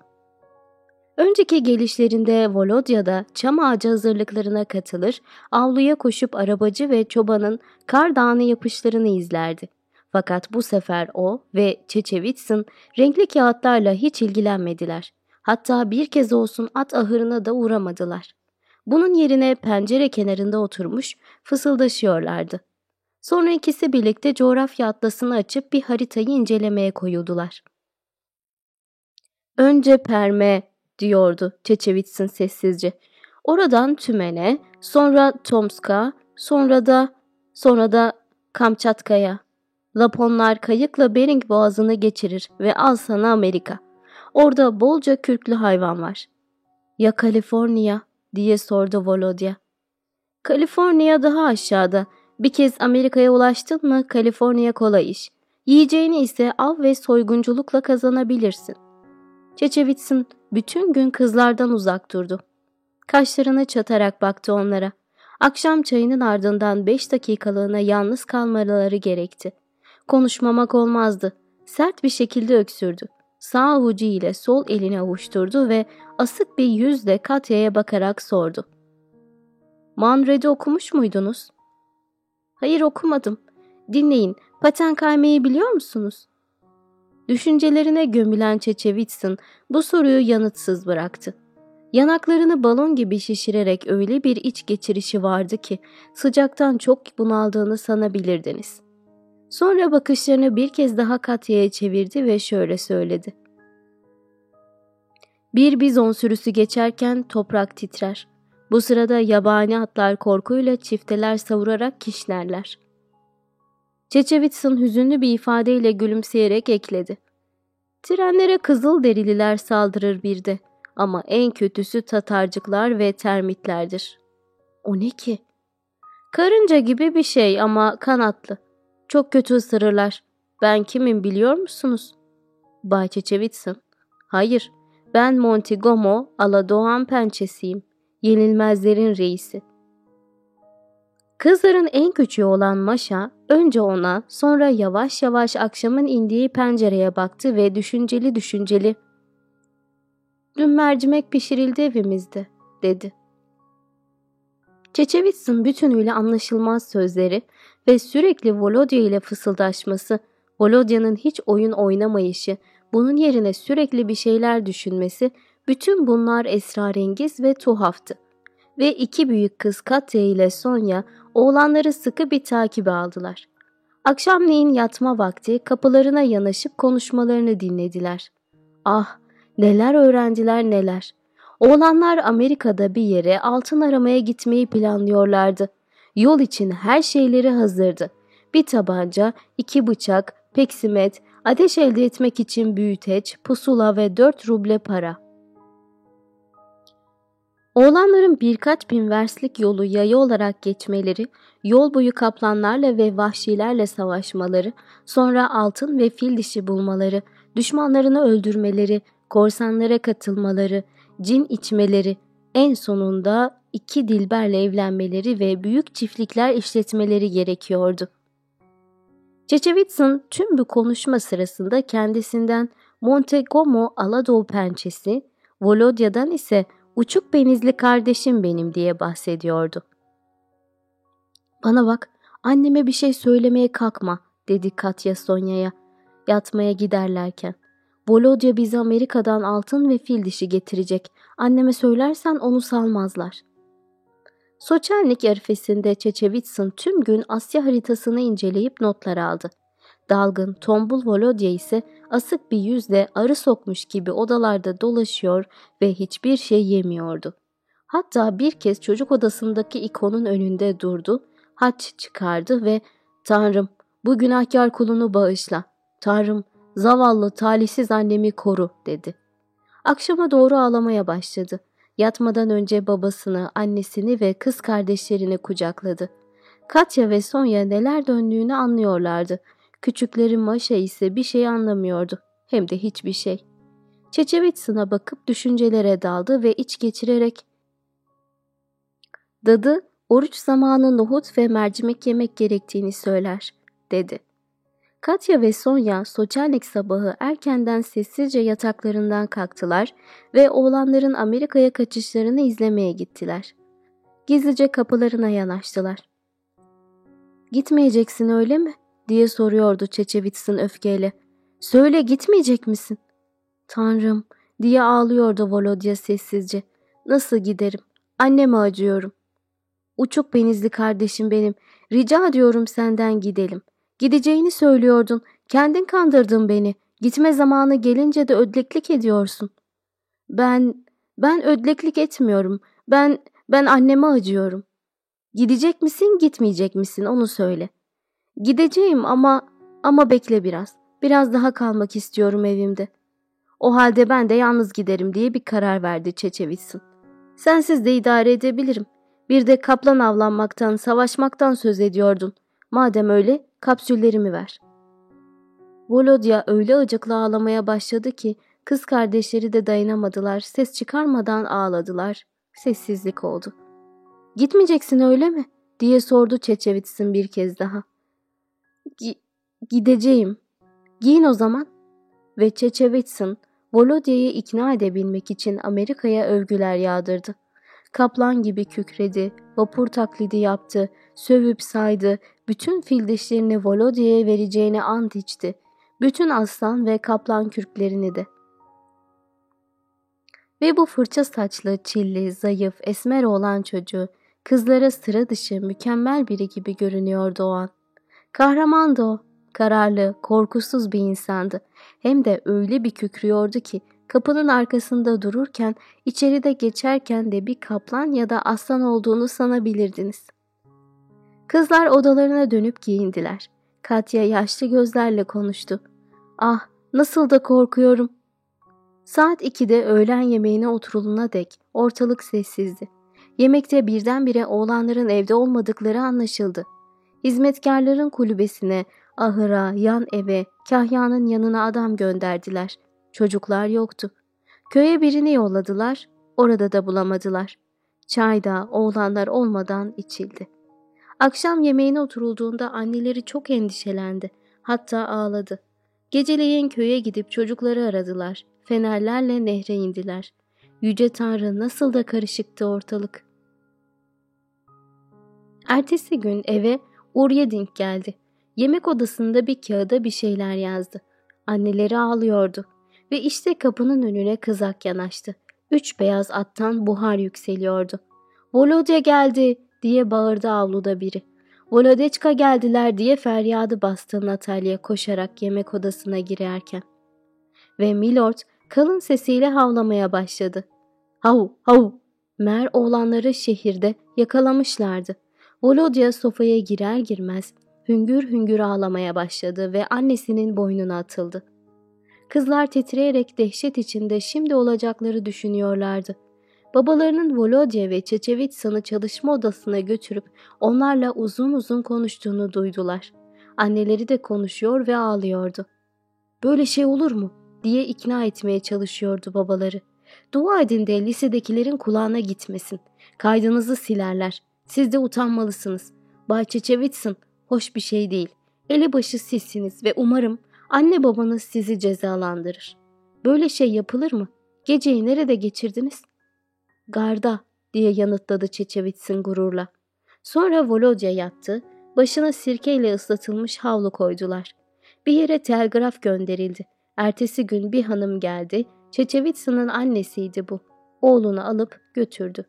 Önceki gelişlerinde Volodya'da çam ağacı hazırlıklarına katılır, avluya koşup arabacı ve çobanın kar dağını yapışlarını izlerdi. Fakat bu sefer o ve Çeçevitsin renkli kağıtlarla hiç ilgilenmediler. Hatta bir kez olsun at ahırına da uğramadılar. Bunun yerine pencere kenarında oturmuş fısıldaşıyorlardı. Sonra ikisi birlikte coğrafya atlasını açıp bir haritayı incelemeye koyuldular. Önce Perme diyordu Çeçevitsin sessizce. Oradan Tümen'e, sonra Tomsk'a, sonra da sonra da Kamçatka'ya. Laponlar kayıkla Bering boğazını geçirir ve al sana Amerika. Orada bolca kürklü hayvan var. Ya Kaliforniya diye sordu Volodya. Kaliforniya daha aşağıda. Bir kez Amerika'ya ulaştın mı Kaliforniya kolay iş. Yiyeceğini ise av ve soygunculukla kazanabilirsin. Çeçevitsin bütün gün kızlardan uzak durdu. Kaşlarını çatarak baktı onlara. Akşam çayının ardından beş dakikalığına yalnız kalmaları gerekti. Konuşmamak olmazdı. Sert bir şekilde öksürdü. Sağ avucu ile sol elini avuşturdu ve asık bir yüzle Katya'ya bakarak sordu. Manfred'i okumuş muydunuz? Hayır okumadım. Dinleyin, paten kaymayı biliyor musunuz? Düşüncelerine gömülen Çeçevitsin bu soruyu yanıtsız bıraktı. Yanaklarını balon gibi şişirerek öyle bir iç geçirişi vardı ki sıcaktan çok bunaldığını sanabilirdiniz. Sonra bakışlarını bir kez daha Katya'ya çevirdi ve şöyle söyledi. Bir bizon sürüsü geçerken toprak titrer. Bu sırada yabani atlar korkuyla çifteler savurarak kişnerler. Çeçevitsin hüzünlü bir ifadeyle gülümseyerek ekledi. Trenlere kızıl derililer saldırır bir de ama en kötüsü tatarcıklar ve termitlerdir. O ne ki? Karınca gibi bir şey ama kanatlı. Çok kötü ısırırlar. Ben kimim biliyor musunuz? Bay Çeçevitsin. Hayır, ben Montigomo Aladoğan pençesiyim. Yenilmezlerin reisi. Kızların en küçüğü olan Maşa önce ona sonra yavaş yavaş akşamın indiği pencereye baktı ve düşünceli düşünceli ''Dün mercimek pişirildi evimizde'' dedi. Çeçevits'in bütünüyle anlaşılmaz sözleri ve sürekli Volodya ile fısıldaşması, Volodya'nın hiç oyun oynamayışı, bunun yerine sürekli bir şeyler düşünmesi, bütün bunlar esrarengiz ve tuhaftı. Ve iki büyük kız Katya ile Sonya oğlanları sıkı bir takibe aldılar. Akşamleyin yatma vakti kapılarına yanaşıp konuşmalarını dinlediler. Ah neler öğrendiler neler. Oğlanlar Amerika'da bir yere altın aramaya gitmeyi planlıyorlardı. Yol için her şeyleri hazırdı. Bir tabanca, iki bıçak, peksimet, ateş elde etmek için büyüteç, pusula ve dört ruble para. Oğlanların birkaç bin verslik yolu yayı olarak geçmeleri, yol boyu kaplanlarla ve vahşilerle savaşmaları, sonra altın ve fil dişi bulmaları, düşmanlarını öldürmeleri, korsanlara katılmaları, cin içmeleri, en sonunda iki dilberle evlenmeleri ve büyük çiftlikler işletmeleri gerekiyordu. Çeçevitsin tüm bu konuşma sırasında kendisinden Montegomo Aladoğu pençesi, Volodya'dan ise uçuk benizli kardeşim benim diye bahsediyordu. Bana bak, anneme bir şey söylemeye kalkma, dedi Katya Sonya'ya yatmaya giderlerken. Volodya bize Amerika'dan altın ve fil dişi getirecek. Anneme söylersen onu salmazlar. Soçelnik arifesinde Çeçevitsin tüm gün Asya haritasını inceleyip notlar aldı. Dalgın, tombul Volodya ise asık bir yüzle arı sokmuş gibi odalarda dolaşıyor ve hiçbir şey yemiyordu. Hatta bir kez çocuk odasındaki ikonun önünde durdu, haç çıkardı ve ''Tanrım, bu günahkar kulunu bağışla. Tanrım, zavallı talihsiz annemi koru.'' dedi. Akşama doğru ağlamaya başladı. Yatmadan önce babasını, annesini ve kız kardeşlerini kucakladı. Katya ve Sonya neler döndüğünü anlıyorlardı. Küçükleri Maşa ise bir şey anlamıyordu. Hem de hiçbir şey. Çeçevitsın'a bakıp düşüncelere daldı ve iç geçirerek Dadı, oruç zamanı nohut ve mercimek yemek gerektiğini söyler, dedi. Katya ve Sonya Soçerlik sabahı erkenden sessizce yataklarından kalktılar ve oğlanların Amerika'ya kaçışlarını izlemeye gittiler. Gizlice kapılarına yanaştılar. Gitmeyeceksin öyle mi? diye soruyordu Çeçevits'in öfkeyle. Söyle gitmeyecek misin? Tanrım diye ağlıyordu Volodya sessizce. Nasıl giderim? Anneme acıyorum. Uçuk benizli kardeşim benim. Rica ediyorum senden gidelim. Gideceğini söylüyordun. Kendin kandırdın beni. Gitme zamanı gelince de ödleklik ediyorsun. Ben, ben ödleklik etmiyorum. Ben, ben anneme acıyorum. Gidecek misin, gitmeyecek misin onu söyle. Gideceğim ama, ama bekle biraz. Biraz daha kalmak istiyorum evimde. O halde ben de yalnız giderim diye bir karar verdi Çeçevitsin. Sensiz de idare edebilirim. Bir de kaplan avlanmaktan, savaşmaktan söz ediyordun. Madem öyle, kapsüllerimi ver. Volodya öyle acıklı ağlamaya başladı ki kız kardeşleri de dayanamadılar, ses çıkarmadan ağladılar. Sessizlik oldu. Gitmeyeceksin öyle mi? diye sordu Çeçevitsin bir kez daha. G gideceğim. Giyin o zaman. Ve Çeçevitsin Volodya'yı ikna edebilmek için Amerika'ya övgüler yağdırdı. Kaplan gibi kükredi, vapur taklidi yaptı, sövüp saydı, bütün fil dişlerini Volodya'ya vereceğine ant içti. Bütün aslan ve kaplan kürklerini de. Ve bu fırça saçlı, çilli, zayıf, esmer olan çocuğu kızlara sıra dışı mükemmel biri gibi görünüyordu o an. Kahramandı o. Kararlı, korkusuz bir insandı. Hem de öyle bir kükrüyordu ki kapının arkasında dururken, içeride geçerken de bir kaplan ya da aslan olduğunu sanabilirdiniz. Kızlar odalarına dönüp giyindiler. Katya yaşlı gözlerle konuştu. Ah, nasıl da korkuyorum. Saat 2'de öğlen yemeğine oturuluna dek ortalık sessizdi. Yemekte birdenbire oğlanların evde olmadıkları anlaşıldı. Hizmetkarların kulübesine, ahıra, yan eve, kahyanın yanına adam gönderdiler. Çocuklar yoktu. Köye birini yolladılar, orada da bulamadılar. Çay da oğlanlar olmadan içildi. Akşam yemeğine oturulduğunda anneleri çok endişelendi. Hatta ağladı. Geceleyin köye gidip çocukları aradılar. Fenerlerle nehre indiler. Yüce Tanrı nasıl da karışıktı ortalık. Ertesi gün eve Uryedink geldi. Yemek odasında bir kağıda bir şeyler yazdı. Anneleri ağlıyordu. Ve işte kapının önüne kızak yanaştı. Üç beyaz attan buhar yükseliyordu. Volodya geldi diye bağırdı avluda biri. Volodeçka geldiler diye feryadı bastı Natalya koşarak yemek odasına girerken. Ve Milord kalın sesiyle havlamaya başladı. Hav hav! Mer oğlanları şehirde yakalamışlardı. Volodya sofaya girer girmez hüngür hüngür ağlamaya başladı ve annesinin boynuna atıldı. Kızlar titreyerek dehşet içinde şimdi olacakları düşünüyorlardı. Babalarının Volodya ve Çeçevitsan'ı çalışma odasına götürüp onlarla uzun uzun konuştuğunu duydular. Anneleri de konuşuyor ve ağlıyordu. Böyle şey olur mu? diye ikna etmeye çalışıyordu babaları. Dua edin de lisedekilerin kulağına gitmesin. Kaydınızı silerler. Siz de utanmalısınız. Bay Çeçevitsin hoş bir şey değil. Elebaşı sizsiniz ve umarım anne babanız sizi cezalandırır. Böyle şey yapılır mı? Geceyi nerede geçirdiniz? Garda diye yanıtladı Çeçevitsin gururla. Sonra Volodya yattı, başına sirkeyle ıslatılmış havlu koydular. Bir yere telgraf gönderildi. Ertesi gün bir hanım geldi, Çeçevitsin'in annesiydi bu. Oğlunu alıp götürdü.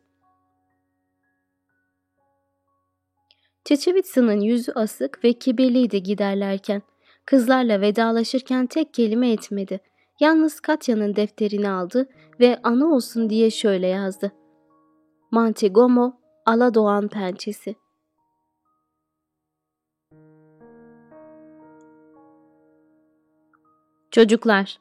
Çeçevitsin'in yüzü asık ve kibirliydi giderlerken. Kızlarla vedalaşırken tek kelime etmedi. Yalnız Katya'nın defterini aldı ve ana olsun diye şöyle yazdı. Mantigomo, Aladoğan pençesi. Çocuklar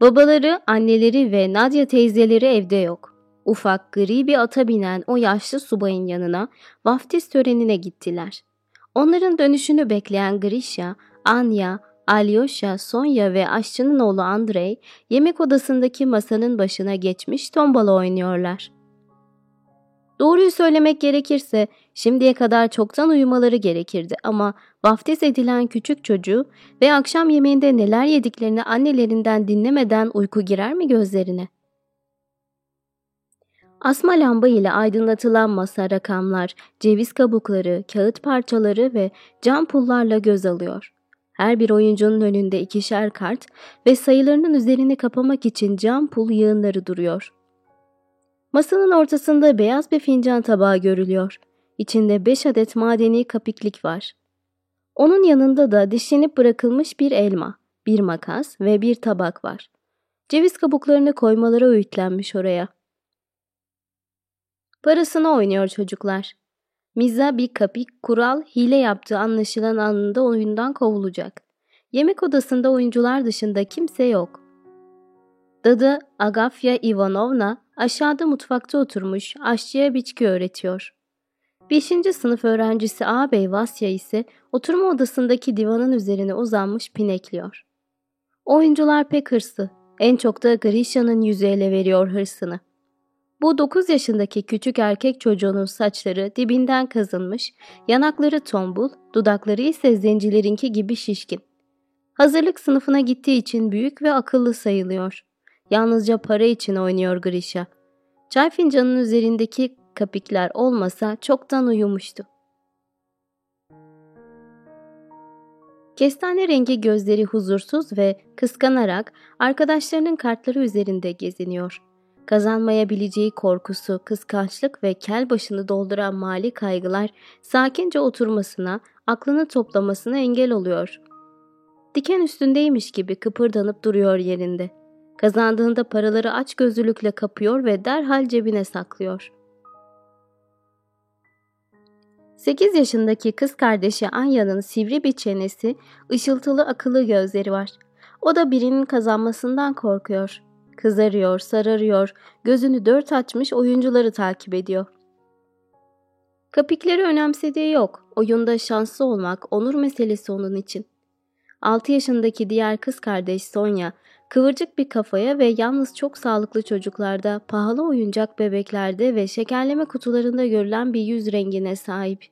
Babaları, anneleri ve Nadia teyzeleri evde yok. Ufak gri bir ata binen o yaşlı subayın yanına vaftiz törenine gittiler. Onların dönüşünü bekleyen Grisha, Anya, Alyosha, Sonya ve aşçının oğlu Andrei yemek odasındaki masanın başına geçmiş tombala oynuyorlar. Doğruyu söylemek gerekirse şimdiye kadar çoktan uyumaları gerekirdi ama vaftiz edilen küçük çocuğu ve akşam yemeğinde neler yediklerini annelerinden dinlemeden uyku girer mi gözlerine? Asma lamba ile aydınlatılan masa rakamlar, ceviz kabukları, kağıt parçaları ve cam pullarla göz alıyor. Her bir oyuncunun önünde ikişer kart ve sayılarının üzerini kapamak için cam pul yığınları duruyor. Masanın ortasında beyaz bir fincan tabağı görülüyor. İçinde beş adet madeni kapiklik var. Onun yanında da dişlenip bırakılmış bir elma, bir makas ve bir tabak var. Ceviz kabuklarını koymaları öğütlenmiş oraya. Parasını oynuyor çocuklar. Miza bir kapik, kural, hile yaptığı anlaşılan anında oyundan kovulacak. Yemek odasında oyuncular dışında kimse yok. Dadı Agafya Ivanovna aşağıda mutfakta oturmuş aşçıya biçki öğretiyor. Beşinci sınıf öğrencisi ağabey Vasya ise oturma odasındaki divanın üzerine uzanmış pinekliyor. Oyuncular pek hırslı. En çok da Grisha'nın yüzü ele veriyor hırsını. Bu 9 yaşındaki küçük erkek çocuğunun saçları dibinden kazınmış, yanakları tombul, dudakları ise zencilerinki gibi şişkin. Hazırlık sınıfına gittiği için büyük ve akıllı sayılıyor. Yalnızca para için oynuyor Grisha. Çay fincanının üzerindeki kapikler olmasa çoktan uyumuştu. Kestane rengi gözleri huzursuz ve kıskanarak arkadaşlarının kartları üzerinde geziniyor. Kazanmayabileceği korkusu, kıskançlık ve kel başını dolduran mali kaygılar sakince oturmasına, aklını toplamasına engel oluyor. Diken üstündeymiş gibi kıpırdanıp duruyor yerinde. Kazandığında paraları aç gözlülükle kapıyor ve derhal cebine saklıyor. 8 yaşındaki kız kardeşi Anya'nın sivri bir çenesi, ışıltılı akıllı gözleri var. O da birinin kazanmasından korkuyor. Kızarıyor, sararıyor, gözünü dört açmış oyuncuları takip ediyor. Kapikleri önemsediği yok. Oyunda şanslı olmak onur meselesi onun için. 6 yaşındaki diğer kız kardeş Sonya, kıvırcık bir kafaya ve yalnız çok sağlıklı çocuklarda, pahalı oyuncak bebeklerde ve şekerleme kutularında görülen bir yüz rengine sahip.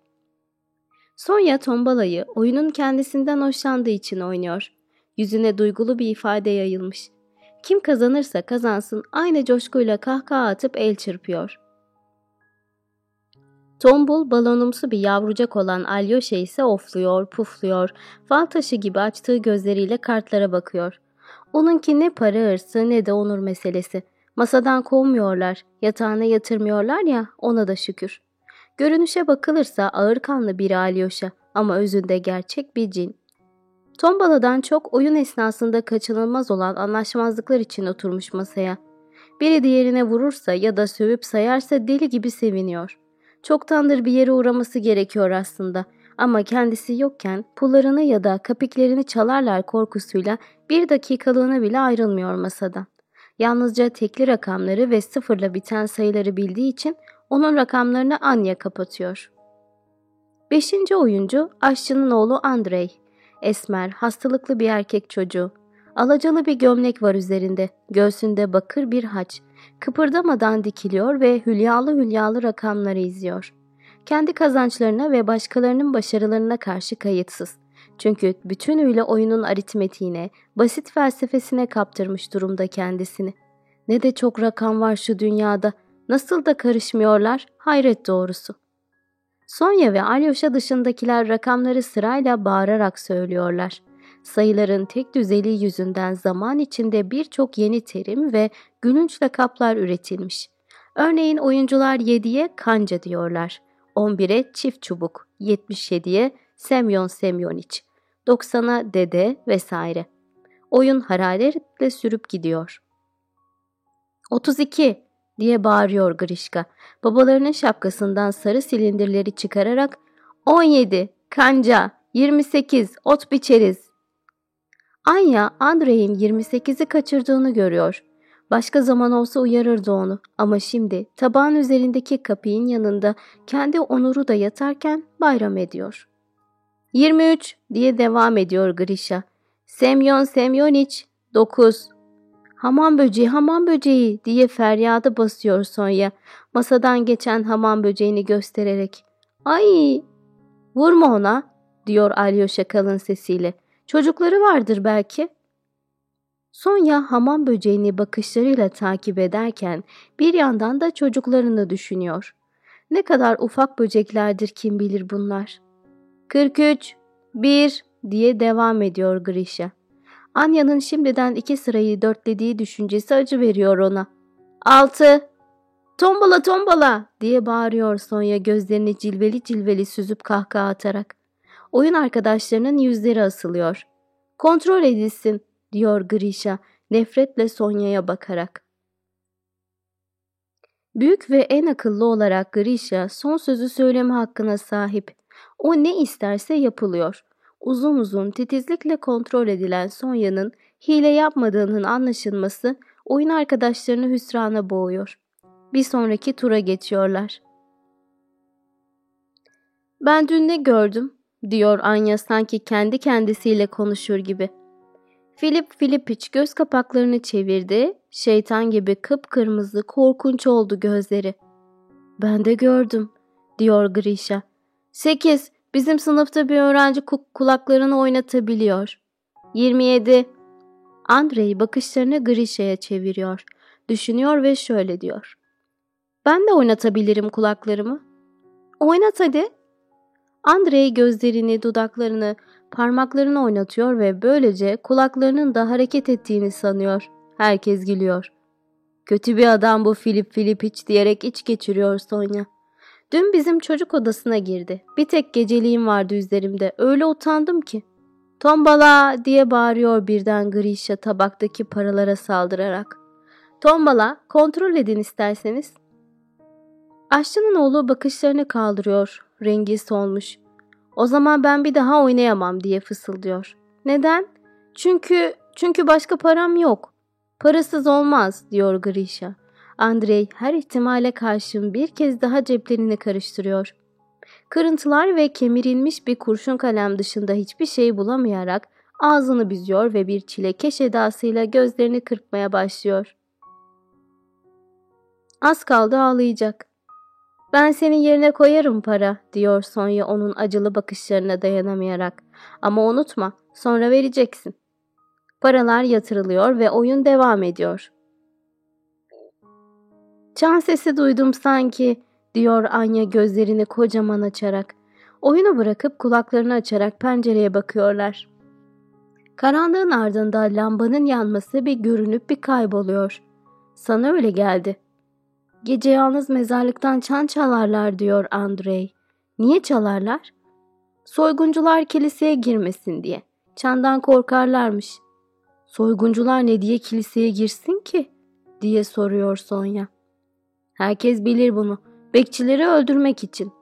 Sonya tombalayı oyunun kendisinden hoşlandığı için oynuyor. Yüzüne duygulu bir ifade yayılmış. Kim kazanırsa kazansın aynı coşkuyla kahkaha atıp el çırpıyor. Tombul, balonumsu bir yavrucak olan Alyosha ise ofluyor, pufluyor, fal taşı gibi açtığı gözleriyle kartlara bakıyor. Onunki ne para hırsı ne de onur meselesi. Masadan kovmuyorlar, yatağına yatırmıyorlar ya ona da şükür. Görünüşe bakılırsa ağır kanlı bir Alyosha ama özünde gerçek bir cin. Tombaladan çok oyun esnasında kaçınılmaz olan anlaşmazlıklar için oturmuş masaya. Biri diğerine vurursa ya da sövüp sayarsa deli gibi seviniyor. Çoktandır bir yere uğraması gerekiyor aslında ama kendisi yokken pullarını ya da kapiklerini çalarlar korkusuyla bir dakikalığına bile ayrılmıyor masadan. Yalnızca tekli rakamları ve sıfırla biten sayıları bildiği için onun rakamlarını Anya kapatıyor. Beşinci oyuncu aşçının oğlu Andrei. Esmer, hastalıklı bir erkek çocuğu. Alacalı bir gömlek var üzerinde, göğsünde bakır bir haç. Kıpırdamadan dikiliyor ve hülyalı hülyalı rakamları izliyor. Kendi kazançlarına ve başkalarının başarılarına karşı kayıtsız. Çünkü bütünüyle oyunun aritmetiğine, basit felsefesine kaptırmış durumda kendisini. Ne de çok rakam var şu dünyada. Nasıl da karışmıyorlar, hayret doğrusu. Sonya ve Alyosha dışındakiler rakamları sırayla bağırarak söylüyorlar. Sayıların tek düzeliği yüzünden zaman içinde birçok yeni terim ve gülünç lakaplar üretilmiş. Örneğin oyuncular 7'ye kanca diyorlar. 11'e çift çubuk, 77'ye Semyon Semyoniç. 90'a dede vesaire. Oyun hararetle sürüp gidiyor. 32 diye bağırıyor Grişka. Babalarının şapkasından sarı silindirleri çıkararak 17, kanca, 28, ot biçeriz. Anya, Andrei'in 28'i kaçırdığını görüyor. Başka zaman olsa uyarırdı onu ama şimdi tabağın üzerindeki kapının yanında kendi onuru da yatarken bayram ediyor. 23 diye devam ediyor Grisha. Semyon Semyoniç 9. Hamam böceği hamam böceği diye feryadı basıyor Sonya masadan geçen hamam böceğini göstererek. Ay vurma ona diyor Alyosha kalın sesiyle. Çocukları vardır belki. Sonya hamam böceğini bakışlarıyla takip ederken bir yandan da çocuklarını düşünüyor. Ne kadar ufak böceklerdir kim bilir bunlar. 43, 1 diye devam ediyor Grisha. Anya'nın şimdiden iki sırayı dörtlediği düşüncesi acı veriyor ona. 6, tombala tombala diye bağırıyor Sonya gözlerini cilveli cilveli süzüp kahkaha atarak. Oyun arkadaşlarının yüzleri asılıyor. Kontrol edilsin diyor Grisha nefretle Sonya'ya bakarak. Büyük ve en akıllı olarak Grisha son sözü söyleme hakkına sahip. O ne isterse yapılıyor. Uzun uzun titizlikle kontrol edilen Sonya'nın hile yapmadığının anlaşılması oyun arkadaşlarını hüsrana boğuyor. Bir sonraki tura geçiyorlar. Ben dün ne gördüm? diyor Anya sanki kendi kendisiyle konuşur gibi. Filip Filipiç göz kapaklarını çevirdi. Şeytan gibi kıpkırmızı korkunç oldu gözleri. Ben de gördüm diyor Grisha. Sekiz. Bizim sınıfta bir öğrenci kulaklarını oynatabiliyor. 27. Andrei bakışlarını Grisha'ya çeviriyor. Düşünüyor ve şöyle diyor. Ben de oynatabilirim kulaklarımı. Oynat hadi. Andrei gözlerini, dudaklarını, parmaklarını oynatıyor ve böylece kulaklarının da hareket ettiğini sanıyor. Herkes gülüyor. Kötü bir adam bu Filip Filipiç diyerek iç geçiriyor Sonya. Dün bizim çocuk odasına girdi. Bir tek geceliğim vardı üzerimde. Öyle utandım ki. Tombala diye bağırıyor birden Grisha tabaktaki paralara saldırarak. Tombala kontrol edin isterseniz. Aşçının oğlu bakışlarını kaldırıyor. Rengi solmuş. O zaman ben bir daha oynayamam diye fısıldıyor. Neden? Çünkü çünkü başka param yok. Parasız olmaz diyor Grisha. Andrei her ihtimale karşın bir kez daha ceplerini karıştırıyor. Kırıntılar ve kemirilmiş bir kurşun kalem dışında hiçbir şey bulamayarak ağzını büzüyor ve bir çilekeş edasıyla gözlerini kırpmaya başlıyor. Az kaldı ağlayacak. Ben senin yerine koyarım para diyor Sonya onun acılı bakışlarına dayanamayarak. Ama unutma sonra vereceksin. Paralar yatırılıyor ve oyun devam ediyor. Çan sesi duydum sanki diyor Anya gözlerini kocaman açarak. Oyunu bırakıp kulaklarını açarak pencereye bakıyorlar. Karanlığın ardında lambanın yanması bir görünüp bir kayboluyor. Sana öyle geldi. Gece yalnız mezarlıktan çan çalarlar diyor Andrei. Niye çalarlar? Soyguncular kiliseye girmesin diye. Çandan korkarlarmış. Soyguncular ne diye kiliseye girsin ki? diye soruyor Sonya. Herkes bilir bunu. Bekçileri öldürmek için.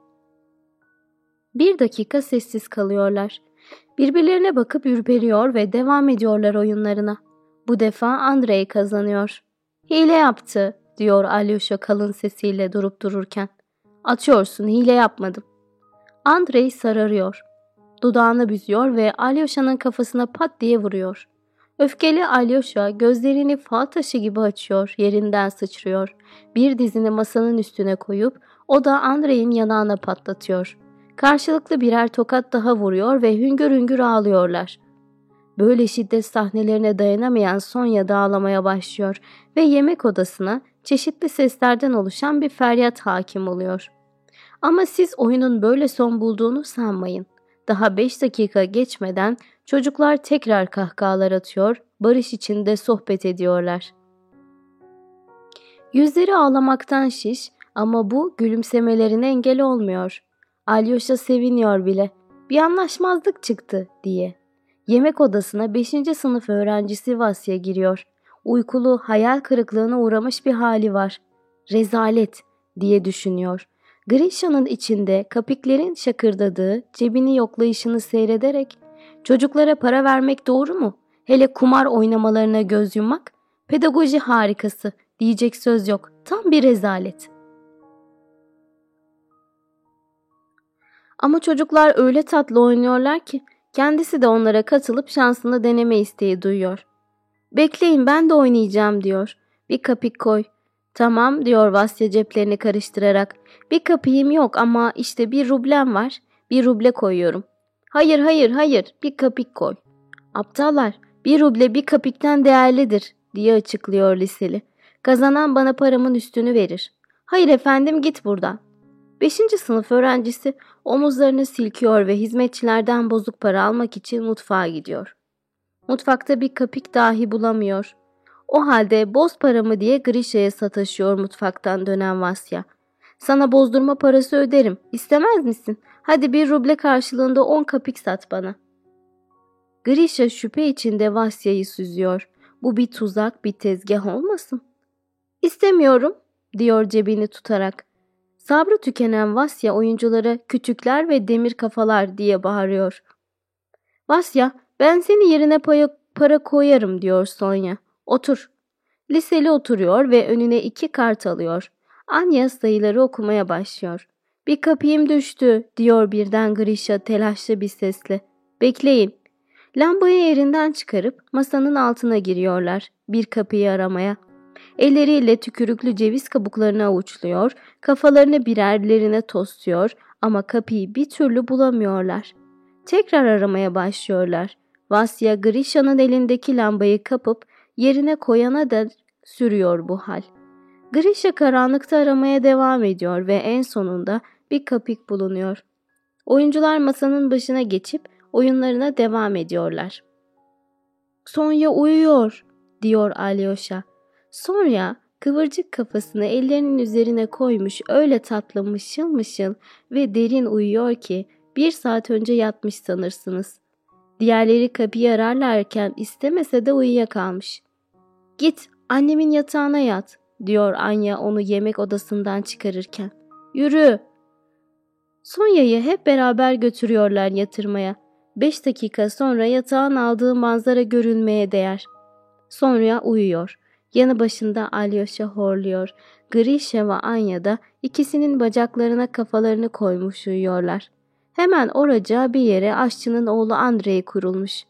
Bir dakika sessiz kalıyorlar. Birbirlerine bakıp ürperiyor ve devam ediyorlar oyunlarına. Bu defa Andrei kazanıyor. Hile yaptı diyor Alyosha kalın sesiyle durup dururken. Atıyorsun hile yapmadım. Andrei sararıyor. Dudağını büzüyor ve Alyosha'nın kafasına pat diye vuruyor. Öfkeli Alyosha gözlerini fal taşı gibi açıyor, yerinden sıçrıyor. Bir dizini masanın üstüne koyup o da Andrei'in yanağına patlatıyor. Karşılıklı birer tokat daha vuruyor ve hüngür hüngür ağlıyorlar. Böyle şiddet sahnelerine dayanamayan Sonya da ağlamaya başlıyor ve yemek odasına çeşitli seslerden oluşan bir feryat hakim oluyor. Ama siz oyunun böyle son bulduğunu sanmayın. Daha 5 dakika geçmeden çocuklar tekrar kahkahalar atıyor, barış içinde sohbet ediyorlar. Yüzleri ağlamaktan şiş ama bu gülümsemelerine engel olmuyor. Alyosha seviniyor bile. Bir anlaşmazlık çıktı diye. Yemek odasına 5. sınıf öğrencisi Vasya giriyor. Uykulu, hayal kırıklığına uğramış bir hali var. Rezalet diye düşünüyor. Grisha'nın içinde kapiklerin şakırdadığı, cebini yoklayışını seyrederek çocuklara para vermek doğru mu? Hele kumar oynamalarına göz yummak? Pedagoji harikası diyecek söz yok. Tam bir rezalet. Ama çocuklar öyle tatlı oynuyorlar ki kendisi de onlara katılıp şansını deneme isteği duyuyor. Bekleyin ben de oynayacağım diyor. Bir kapik koy. Tamam diyor Vasya ceplerini karıştırarak. Bir kapıyım yok ama işte bir rublem var. Bir ruble koyuyorum. Hayır hayır hayır bir kapik koy. Aptallar bir ruble bir kapikten değerlidir diye açıklıyor liseli. Kazanan bana paramın üstünü verir. Hayır efendim git buradan. Beşinci sınıf öğrencisi omuzlarını silkiyor ve hizmetçilerden bozuk para almak için mutfağa gidiyor. Mutfakta bir kapik dahi bulamıyor. O halde boz paramı diye Grişa'ya sataşıyor mutfaktan dönen Vasya. Sana bozdurma parası öderim. İstemez misin? Hadi bir ruble karşılığında on kapik sat bana. Grisha şüphe içinde Vasya'yı süzüyor. Bu bir tuzak, bir tezgah olmasın? İstemiyorum, diyor cebini tutarak. Sabrı tükenen Vasya oyunculara küçükler ve demir kafalar diye bağırıyor. Vasya, ben seni yerine paya, para koyarım diyor Sonya. Otur. Liseli oturuyor ve önüne iki kart alıyor. Anya sayıları okumaya başlıyor. Bir kapıyım düştü diyor birden Grisha telaşlı bir sesle. Bekleyin. Lambayı yerinden çıkarıp masanın altına giriyorlar bir kapıyı aramaya. Elleriyle tükürüklü ceviz kabuklarını avuçluyor, kafalarını birerlerine tosluyor ama kapıyı bir türlü bulamıyorlar. Tekrar aramaya başlıyorlar. Vasya Grisha'nın elindeki lambayı kapıp yerine koyana da sürüyor bu hal. Grisha karanlıkta aramaya devam ediyor ve en sonunda bir kapik bulunuyor. Oyuncular masanın başına geçip oyunlarına devam ediyorlar. Sonya uyuyor, diyor Alyosha. Sonra kıvırcık kafasını ellerinin üzerine koymuş öyle tatlı mışıl mışıl ve derin uyuyor ki bir saat önce yatmış sanırsınız. Diğerleri kapıyı ararlarken istemese de uyuyakalmış. Git annemin yatağına yat diyor Anya onu yemek odasından çıkarırken. Yürü. Sonya'yı hep beraber götürüyorlar yatırmaya. Beş dakika sonra yatağın aldığı manzara görülmeye değer. Sonya uyuyor. Yanı başında Alyosha horluyor. Grisha ve Anya da ikisinin bacaklarına kafalarını koymuş uyuyorlar. Hemen oraca bir yere aşçının oğlu Andrei kurulmuş.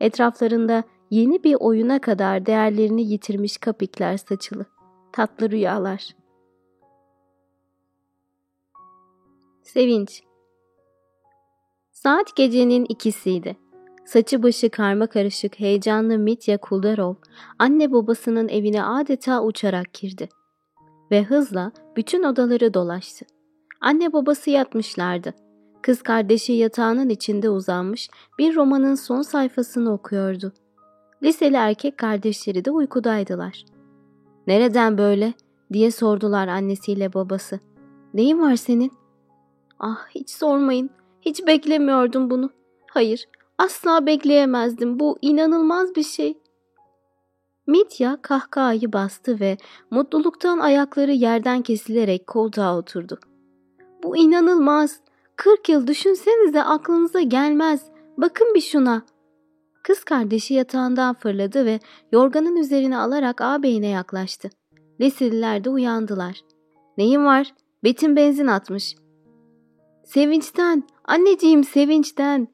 Etraflarında yeni bir oyuna kadar değerlerini yitirmiş kapikler saçılı. Tatlı rüyalar. Sevinç Saat gecenin ikisiydi. Saçı başı karma karışık heyecanlı Mitya Kuldarov anne babasının evine adeta uçarak girdi. Ve hızla bütün odaları dolaştı. Anne babası yatmışlardı. Kız kardeşi yatağının içinde uzanmış bir romanın son sayfasını okuyordu. Liseli erkek kardeşleri de uykudaydılar. ''Nereden böyle?'' diye sordular annesiyle babası. ''Neyin var senin?'' ''Ah hiç sormayın. Hiç beklemiyordum bunu. Hayır, asla bekleyemezdim. Bu inanılmaz bir şey. Mitya kahkahayı bastı ve mutluluktan ayakları yerden kesilerek koltuğa oturdu. Bu inanılmaz. Kırk yıl düşünsenize aklınıza gelmez. Bakın bir şuna. Kız kardeşi yatağından fırladı ve yorganın üzerine alarak ağabeyine yaklaştı. Lesililer de uyandılar. Neyin var? Betin benzin atmış. Sevinçten, anneciğim sevinçten.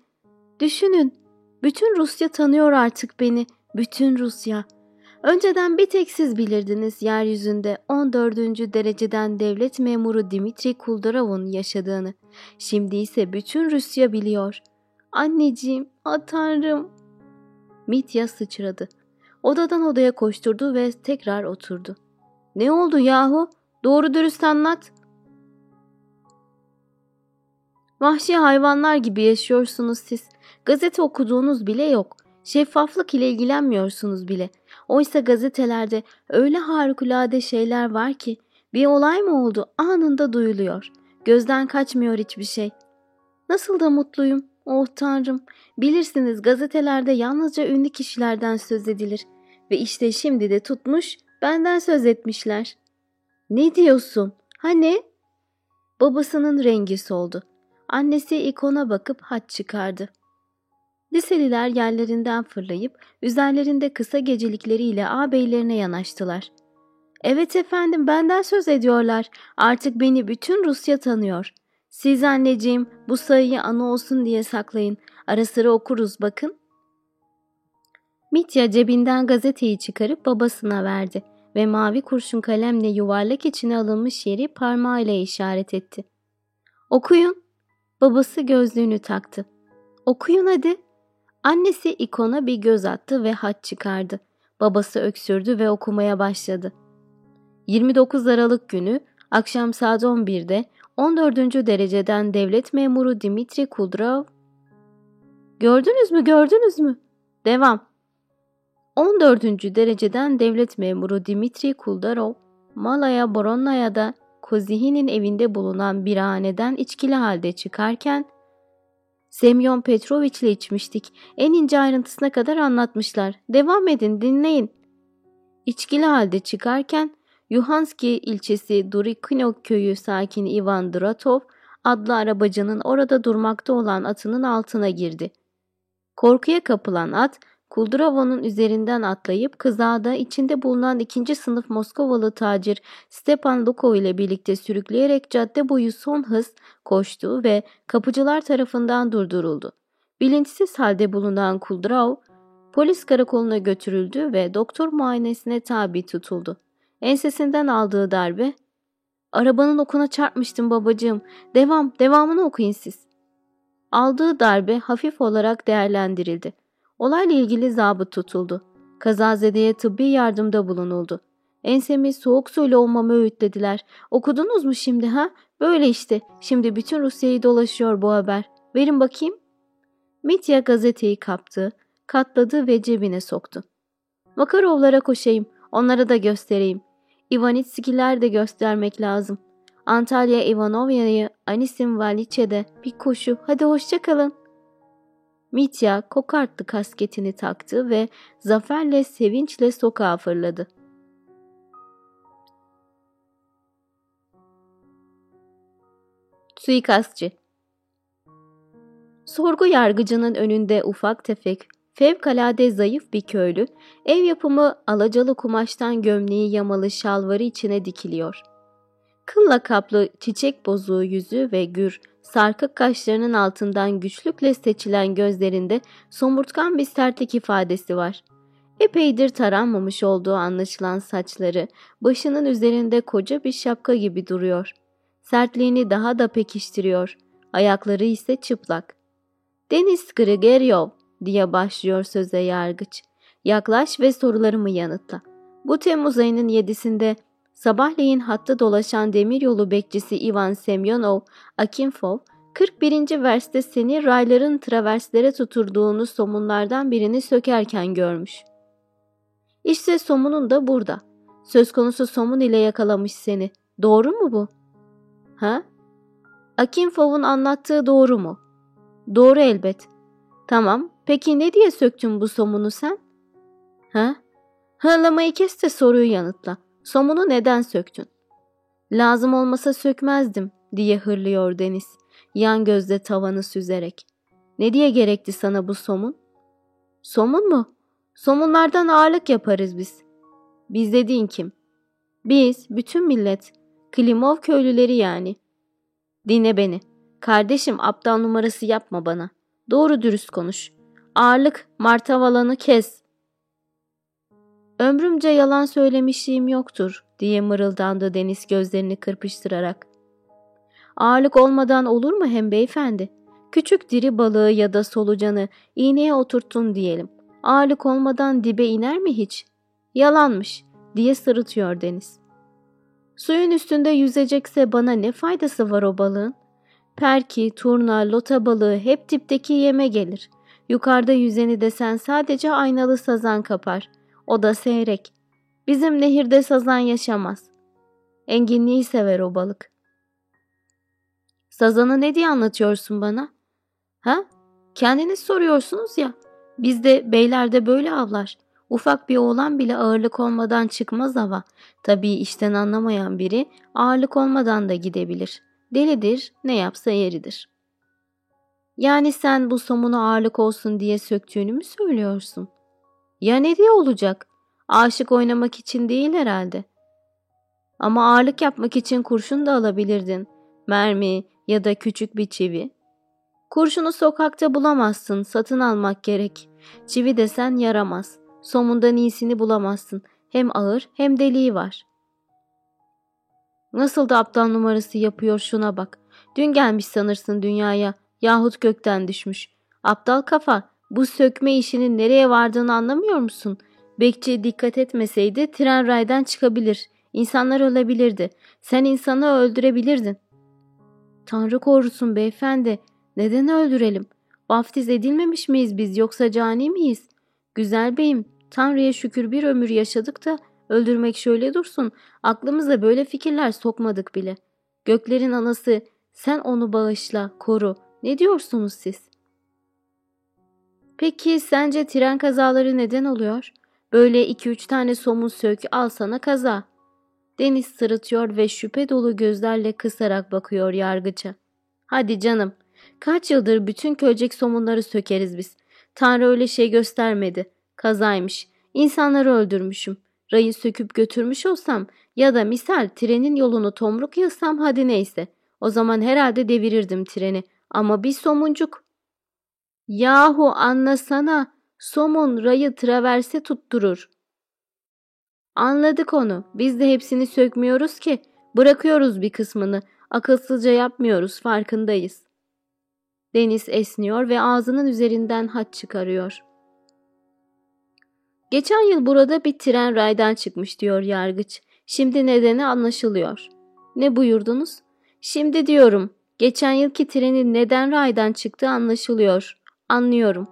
Düşünün, bütün Rusya tanıyor artık beni, bütün Rusya. Önceden bir tek siz bilirdiniz yeryüzünde 14. dereceden devlet memuru Dimitri Kuldarov'un yaşadığını. Şimdi ise bütün Rusya biliyor. Anneciğim, a tanrım. Mitya sıçradı. Odadan odaya koşturdu ve tekrar oturdu. Ne oldu yahu? Doğru dürüst anlat. Vahşi hayvanlar gibi yaşıyorsunuz siz. Gazete okuduğunuz bile yok. Şeffaflık ile ilgilenmiyorsunuz bile. Oysa gazetelerde öyle harikulade şeyler var ki bir olay mı oldu anında duyuluyor. Gözden kaçmıyor hiçbir şey. Nasıl da mutluyum. Oh tanrım, bilirsiniz gazetelerde yalnızca ünlü kişilerden söz edilir. Ve işte şimdi de tutmuş, benden söz etmişler. Ne diyorsun? Hani? Babasının rengi soldu. Annesi ikona bakıp haç çıkardı. Liseliler yerlerinden fırlayıp üzerlerinde kısa gecelikleriyle ağabeylerine yanaştılar. Evet efendim benden söz ediyorlar. Artık beni bütün Rusya tanıyor. Siz anneciğim bu sayıyı anı olsun diye saklayın. Ara sıra okuruz bakın. Mitya cebinden gazeteyi çıkarıp babasına verdi ve mavi kurşun kalemle yuvarlak içine alınmış yeri parmağıyla işaret etti. Okuyun. Babası gözlüğünü taktı. Okuyun hadi. Annesi ikona bir göz attı ve haç çıkardı. Babası öksürdü ve okumaya başladı. 29 Aralık günü akşam saat 11'de 14. dereceden devlet memuru Dimitri Kudrov Gördünüz mü gördünüz mü? Devam. 14. dereceden devlet memuru Dimitri Kuldarov, Malaya Boronnaya'da Kozihi'nin evinde bulunan bir haneden içkili halde çıkarken Semyon Petrovic ile içmiştik. En ince ayrıntısına kadar anlatmışlar. Devam edin, dinleyin. İçkili halde çıkarken Yuhanski ilçesi Durikino köyü sakini Ivan Dratov adlı arabacının orada durmakta olan atının altına girdi. Korkuya kapılan at Kuldurova'nın üzerinden atlayıp kızağda içinde bulunan ikinci sınıf Moskovalı tacir Stepan Lukov ile birlikte sürükleyerek cadde boyu son hız koştu ve kapıcılar tarafından durduruldu. Bilinçsiz halde bulunan Kuldurov polis karakoluna götürüldü ve doktor muayenesine tabi tutuldu. Ensesinden aldığı darbe ''Arabanın okuna çarpmıştım babacığım. Devam, devamını okuyun siz.'' Aldığı darbe hafif olarak değerlendirildi. Olayla ilgili zabıt tutuldu. Kazazedeye tıbbi yardımda bulunuldu. Ensemi soğuk suyla olmamı öğütlediler. Okudunuz mu şimdi ha? Böyle işte. Şimdi bütün Rusya'yı dolaşıyor bu haber. Verin bakayım. Mitya gazeteyi kaptı, katladı ve cebine soktu. Makarovlara koşayım. Onlara da göstereyim. Ivanitskiler de göstermek lazım. Antalya Ivanovya'yı Anisim Valiçe'de bir koşu. Hadi hoşçakalın. Mitya kokartlı kasketini taktı ve zaferle sevinçle sokağa fırladı. Suikastçı Sorgu yargıcının önünde ufak tefek, fevkalade zayıf bir köylü, ev yapımı alacalı kumaştan gömleği yamalı şalvarı içine dikiliyor. Kılla kaplı çiçek bozuğu yüzü ve gür, sarkık kaşlarının altından güçlükle seçilen gözlerinde somurtkan bir sertlik ifadesi var. Epeydir taranmamış olduğu anlaşılan saçları başının üzerinde koca bir şapka gibi duruyor. Sertliğini daha da pekiştiriyor. Ayakları ise çıplak. Deniz Grigeryov diye başlıyor söze yargıç. Yaklaş ve sorularımı yanıtla. Bu Temmuz ayının yedisinde Sabahleyin hatta dolaşan demiryolu bekçisi Ivan Semyonov Akimfov, 41. verste seni rayların traverslere tuturduğunu somunlardan birini sökerken görmüş. İşte somunun da burada. Söz konusu somun ile yakalamış seni. Doğru mu bu? Ha? Akimfov'un anlattığı doğru mu? Doğru elbet. Tamam. Peki ne diye söktün bu somunu sen? Ha? Hırlamayı kes de soruyu yanıtla. Somunu neden söktün? Lazım olmasa sökmezdim diye hırlıyor Deniz. Yan gözde tavanı süzerek. Ne diye gerekti sana bu somun? Somun mu? Somunlardan ağırlık yaparız biz. Biz dediğin kim? Biz, bütün millet. Klimov köylüleri yani. Dinle beni. Kardeşim aptal numarası yapma bana. Doğru dürüst konuş. Ağırlık, martavalanı kes. Ömrümce yalan söylemişliğim yoktur diye mırıldandı Deniz gözlerini kırpıştırarak. Ağırlık olmadan olur mu hem beyefendi? Küçük diri balığı ya da solucanı iğneye oturttun diyelim. Ağırlık olmadan dibe iner mi hiç? Yalanmış diye sırıtıyor Deniz. Suyun üstünde yüzecekse bana ne faydası var o balığın? Perki, turna, lota balığı hep dipteki yeme gelir. Yukarıda yüzeni desen sadece aynalı sazan kapar. O da seyrek. Bizim nehirde sazan yaşamaz. Enginliği sever o balık. Sazanı ne diye anlatıyorsun bana? Ha? Kendiniz soruyorsunuz ya. Bizde beyler de böyle avlar. Ufak bir oğlan bile ağırlık olmadan çıkmaz hava. Tabii işten anlamayan biri ağırlık olmadan da gidebilir. Delidir, ne yapsa yeridir. Yani sen bu somunu ağırlık olsun diye söktüğünü mü söylüyorsun? Ya ne diye olacak? Aşık oynamak için değil herhalde. Ama ağırlık yapmak için kurşun da alabilirdin. Mermi ya da küçük bir çivi. Kurşunu sokakta bulamazsın, satın almak gerek. Çivi desen yaramaz. Somundan iyisini bulamazsın. Hem ağır hem deliği var. Nasıl da aptal numarası yapıyor şuna bak. Dün gelmiş sanırsın dünyaya yahut gökten düşmüş. Aptal kafa bu sökme işinin nereye vardığını anlamıyor musun? Bekçi dikkat etmeseydi tren raydan çıkabilir. İnsanlar ölebilirdi. Sen insanı öldürebilirdin. Tanrı korusun beyefendi. Neden öldürelim? Vaftiz edilmemiş miyiz biz yoksa cani miyiz? Güzel beyim, Tanrı'ya şükür bir ömür yaşadık da öldürmek şöyle dursun. Aklımıza böyle fikirler sokmadık bile. Göklerin anası, sen onu bağışla, koru. Ne diyorsunuz siz? Peki sence tren kazaları neden oluyor? Böyle iki üç tane somun sök al sana kaza. Deniz sırıtıyor ve şüphe dolu gözlerle kısarak bakıyor yargıça. Hadi canım, kaç yıldır bütün kölecek somunları sökeriz biz. Tanrı öyle şey göstermedi. Kazaymış. İnsanları öldürmüşüm. Rayı söküp götürmüş olsam ya da misal trenin yolunu tomruk yazsam hadi neyse. O zaman herhalde devirirdim treni. Ama bir somuncuk. Yahu anlasana. Somun rayı traverse tutturur. Anladık onu. Biz de hepsini sökmüyoruz ki. Bırakıyoruz bir kısmını. Akılsızca yapmıyoruz, farkındayız. Deniz esniyor ve ağzının üzerinden haç çıkarıyor. Geçen yıl burada bir tren raydan çıkmış diyor yargıç. Şimdi nedeni anlaşılıyor. Ne buyurdunuz? Şimdi diyorum. Geçen yılki trenin neden raydan çıktığı anlaşılıyor. Anlıyorum.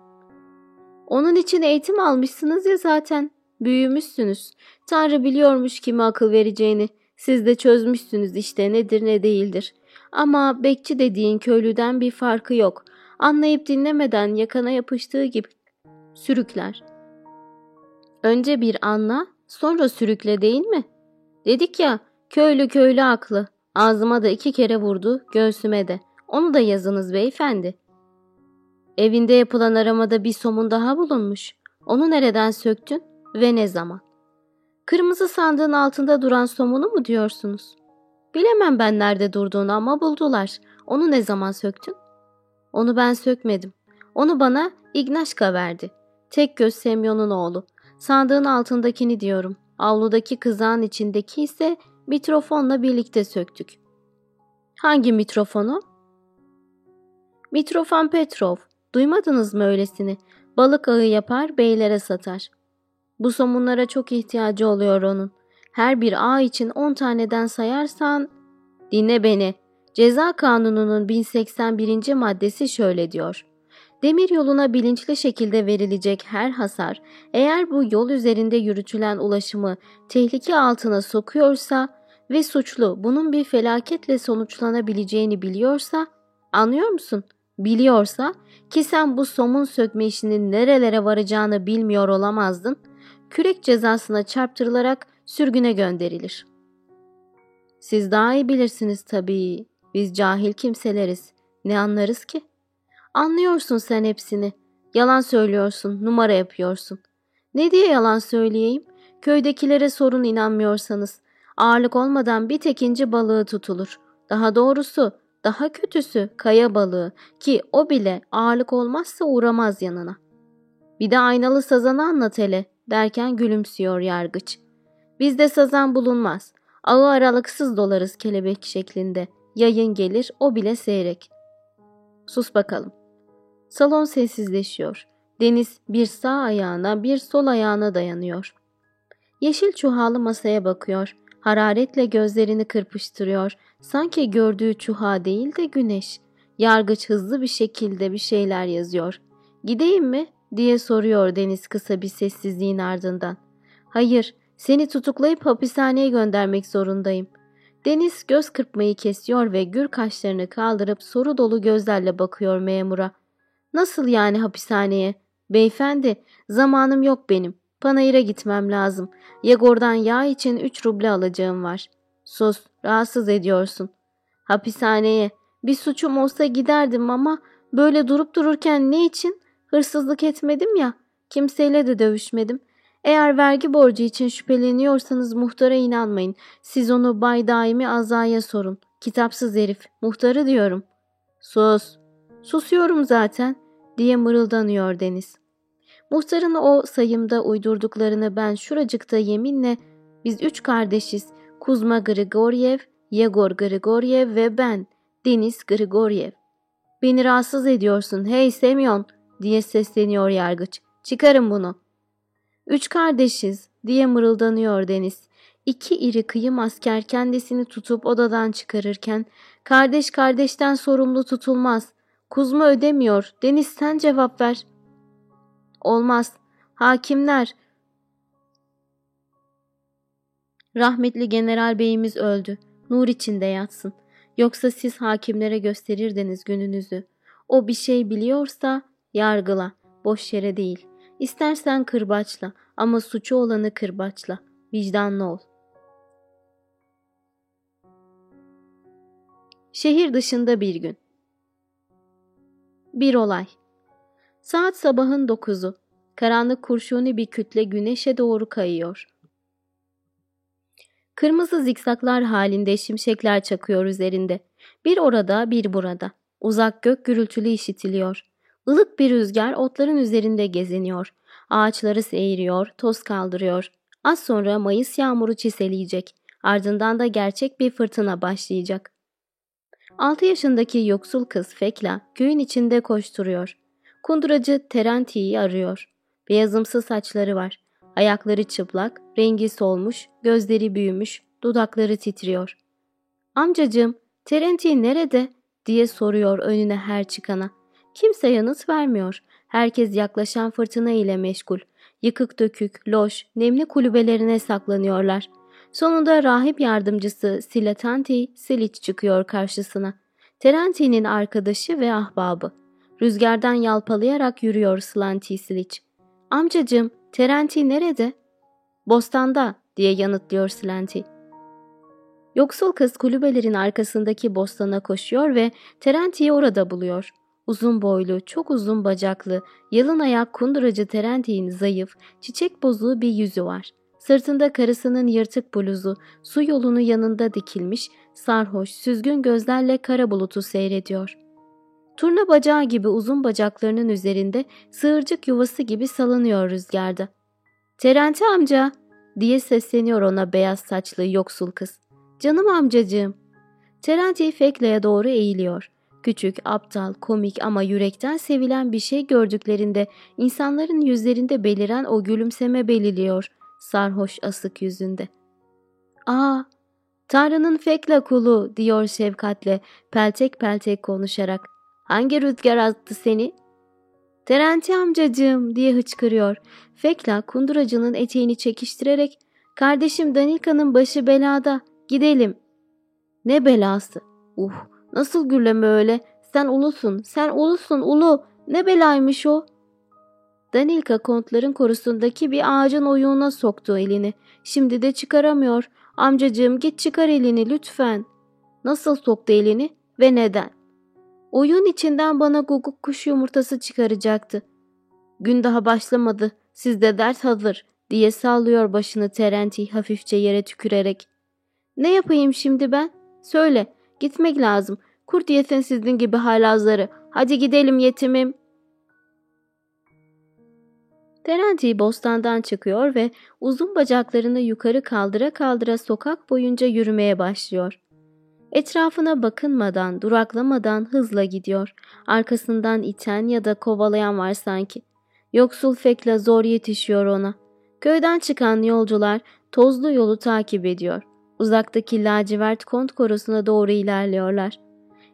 Onun için eğitim almışsınız ya zaten. Büyümüşsünüz. Tanrı biliyormuş kime akıl vereceğini. Siz de çözmüşsünüz işte nedir ne değildir. Ama bekçi dediğin köylüden bir farkı yok. Anlayıp dinlemeden yakana yapıştığı gibi sürükler. Önce bir anla, sonra sürükle değil mi? Dedik ya, köylü köylü aklı. Ağzıma da iki kere vurdu, göğsüme de. Onu da yazınız beyefendi. Evinde yapılan aramada bir somun daha bulunmuş. Onu nereden söktün ve ne zaman? Kırmızı sandığın altında duran somunu mu diyorsunuz? Bilemem ben nerede durduğunu ama buldular. Onu ne zaman söktün? Onu ben sökmedim. Onu bana İgnaşka verdi. Tek göz Semyon'un oğlu. Sandığın altındakini diyorum. Avludaki kızağın içindeki ise mitrofonla birlikte söktük. Hangi mitrofonu? Mitrofon Petrov. Duymadınız mı öylesini? Balık ağı yapar, beylere satar. Bu somunlara çok ihtiyacı oluyor onun. Her bir ağ için 10 taneden sayarsan... Dinle beni. Ceza kanununun 1081. maddesi şöyle diyor. Demir yoluna bilinçli şekilde verilecek her hasar, eğer bu yol üzerinde yürütülen ulaşımı tehlike altına sokuyorsa ve suçlu bunun bir felaketle sonuçlanabileceğini biliyorsa, anlıyor musun? Biliyorsa ki sen bu somun sökme işinin nerelere varacağını bilmiyor olamazdın, kürek cezasına çarptırılarak sürgüne gönderilir. Siz daha iyi bilirsiniz tabii. Biz cahil kimseleriz. Ne anlarız ki? Anlıyorsun sen hepsini. Yalan söylüyorsun, numara yapıyorsun. Ne diye yalan söyleyeyim? Köydekilere sorun inanmıyorsanız. Ağırlık olmadan bir tekinci balığı tutulur. Daha doğrusu, daha kötüsü kaya balığı ki o bile ağırlık olmazsa uğramaz yanına. Bir de aynalı sazanı anlat hele derken gülümsüyor yargıç. Bizde sazan bulunmaz. Ağı aralıksız dolarız kelebek şeklinde. Yayın gelir o bile seyrek. Sus bakalım. Salon sessizleşiyor. Deniz bir sağ ayağına bir sol ayağına dayanıyor. Yeşil çuhalı masaya bakıyor. Hararetle gözlerini kırpıştırıyor. Sanki gördüğü çuha değil de güneş. Yargıç hızlı bir şekilde bir şeyler yazıyor. Gideyim mi? diye soruyor Deniz kısa bir sessizliğin ardından. Hayır, seni tutuklayıp hapishaneye göndermek zorundayım. Deniz göz kırpmayı kesiyor ve gür kaşlarını kaldırıp soru dolu gözlerle bakıyor memura. Nasıl yani hapishaneye? Beyefendi, zamanım yok benim. Panayır'a gitmem lazım. Yegor'dan yağ için üç ruble alacağım var. Sus, rahatsız ediyorsun. Hapishaneye. Bir suçum olsa giderdim ama böyle durup dururken ne için? Hırsızlık etmedim ya. Kimseyle de dövüşmedim. Eğer vergi borcu için şüpheleniyorsanız muhtara inanmayın. Siz onu Bay Daimi Aza'ya sorun. Kitapsız herif. Muhtarı diyorum. Sus. Susuyorum zaten diye mırıldanıyor Deniz. Muhtarın o sayımda uydurduklarını ben şuracıkta yeminle biz üç kardeşiz. Kuzma Grigoryev, Yegor Grigoryev ve ben, Deniz Grigoryev. Beni rahatsız ediyorsun hey Semyon diye sesleniyor yargıç. Çıkarın bunu. Üç kardeşiz diye mırıldanıyor Deniz. İki iri kıyım asker kendisini tutup odadan çıkarırken kardeş kardeşten sorumlu tutulmaz. Kuzma ödemiyor. Deniz sen cevap ver. Olmaz. Hakimler. Rahmetli general beyimiz öldü. Nur içinde yatsın. Yoksa siz hakimlere gösterirdiniz gününüzü. O bir şey biliyorsa yargıla. Boş yere değil. İstersen kırbaçla ama suçu olanı kırbaçla. Vicdanlı ol. Şehir dışında bir gün. Bir olay. Saat sabahın dokuzu. Karanlık kurşuni bir kütle güneşe doğru kayıyor. Kırmızı zikzaklar halinde şimşekler çakıyor üzerinde. Bir orada bir burada. Uzak gök gürültülü işitiliyor. Ilık bir rüzgar otların üzerinde geziniyor. Ağaçları seyiriyor, toz kaldırıyor. Az sonra Mayıs yağmuru çiseleyecek. Ardından da gerçek bir fırtına başlayacak. 6 yaşındaki yoksul kız Fekla köyün içinde koşturuyor. Kunduracı Terenti'yi arıyor. Beyazımsı saçları var. Ayakları çıplak, rengi solmuş, gözleri büyümüş, dudakları titriyor. Amcacığım, Terenti nerede? diye soruyor önüne her çıkana. Kimse yanıt vermiyor. Herkes yaklaşan fırtına ile meşgul. Yıkık dökük, loş, nemli kulübelerine saklanıyorlar. Sonunda rahip yardımcısı Silatanti Siliç çıkıyor karşısına. Terenti'nin arkadaşı ve ahbabı. Rüzgardan yalpalayarak yürüyor Slanti Siliç. Amcacım, Terenti nerede? Bostanda diye yanıtlıyor Slanti. Yoksul kız kulübelerin arkasındaki bostana koşuyor ve Terenti'yi orada buluyor. Uzun boylu, çok uzun bacaklı, yalın ayak kunduracı Terenti'nin zayıf, çiçek bozuğu bir yüzü var. Sırtında karısının yırtık bluzu, su yolunu yanında dikilmiş, sarhoş, süzgün gözlerle kara bulutu seyrediyor. Turna bacağı gibi uzun bacaklarının üzerinde sığırcık yuvası gibi salınıyor rüzgarda. Terenti amca diye sesleniyor ona beyaz saçlı yoksul kız. Canım amcacığım. Terenti Fekla'ya doğru eğiliyor. Küçük, aptal, komik ama yürekten sevilen bir şey gördüklerinde insanların yüzlerinde beliren o gülümseme beliriyor sarhoş asık yüzünde. ''Aa, Tanrı'nın Fekla kulu'' diyor şefkatle, peltek peltek konuşarak. ''Hangi rüzgar attı seni?'' ''Terenti amcacığım'' diye hıçkırıyor. Fekla kunduracının eteğini çekiştirerek ''Kardeşim Danika'nın başı belada, gidelim.'' ''Ne belası? Uh, nasıl gürleme öyle? Sen ulusun, sen ulusun ulu. Ne belaymış o?'' Danilka kontların korusundaki bir ağacın oyuğuna soktu elini. Şimdi de çıkaramıyor. Amcacığım git çıkar elini lütfen. Nasıl soktu elini ve neden? Oyun içinden bana guguk kuş yumurtası çıkaracaktı. Gün daha başlamadı. Sizde dert hazır diye sallıyor başını Terenti hafifçe yere tükürerek. Ne yapayım şimdi ben? Söyle. Gitmek lazım. Kurt yesin sizin gibi halazları. Hadi gidelim yetimim. Terenti bostandan çıkıyor ve uzun bacaklarını yukarı kaldıra kaldıra sokak boyunca yürümeye başlıyor. Etrafına bakınmadan, duraklamadan hızla gidiyor. Arkasından iten ya da kovalayan var sanki. Yoksul Fekla zor yetişiyor ona. Köyden çıkan yolcular tozlu yolu takip ediyor. Uzaktaki lacivert kont korusuna doğru ilerliyorlar.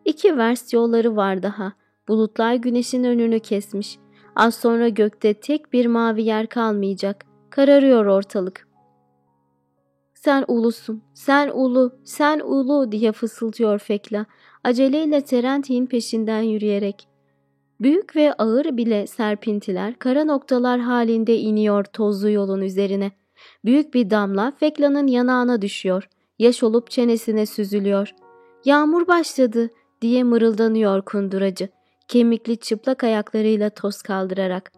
İki vers yolları var daha. Bulutlar güneşin önünü kesmiş. Az sonra gökte tek bir mavi yer kalmayacak. Kararıyor ortalık. Sen ulusun, sen ulu, sen ulu diye fısıldıyor Fekla. Aceleyle Terenti'nin peşinden yürüyerek. Büyük ve ağır bile serpintiler kara noktalar halinde iniyor tozlu yolun üzerine. Büyük bir damla Fekla'nın yanağına düşüyor. Yaş olup çenesine süzülüyor. Yağmur başladı diye mırıldanıyor kunduracı. Kemikli çıplak ayaklarıyla toz kaldırarak.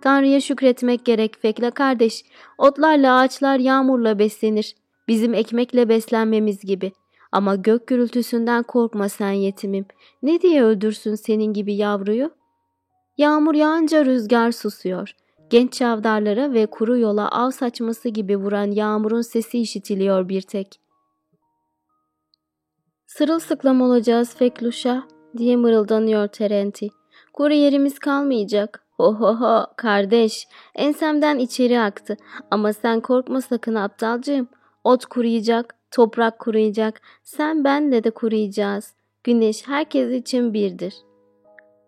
Tanrı'ya şükretmek gerek Fekla kardeş. Otlarla ağaçlar yağmurla beslenir. Bizim ekmekle beslenmemiz gibi. Ama gök gürültüsünden korkma sen yetimim. Ne diye öldürsün senin gibi yavruyu? Yağmur yağınca rüzgar susuyor. Genç çavdarlara ve kuru yola av saçması gibi vuran yağmurun sesi işitiliyor bir tek. Sırılsıklam olacağız Fekluş'a diye mırıldanıyor Terenti. Kuru yerimiz kalmayacak. Ho ho ho kardeş ensemden içeri aktı ama sen korkma sakın aptalcığım. Ot kuruyacak, toprak kuruyacak, sen benle de kuruyacağız. Güneş herkes için birdir.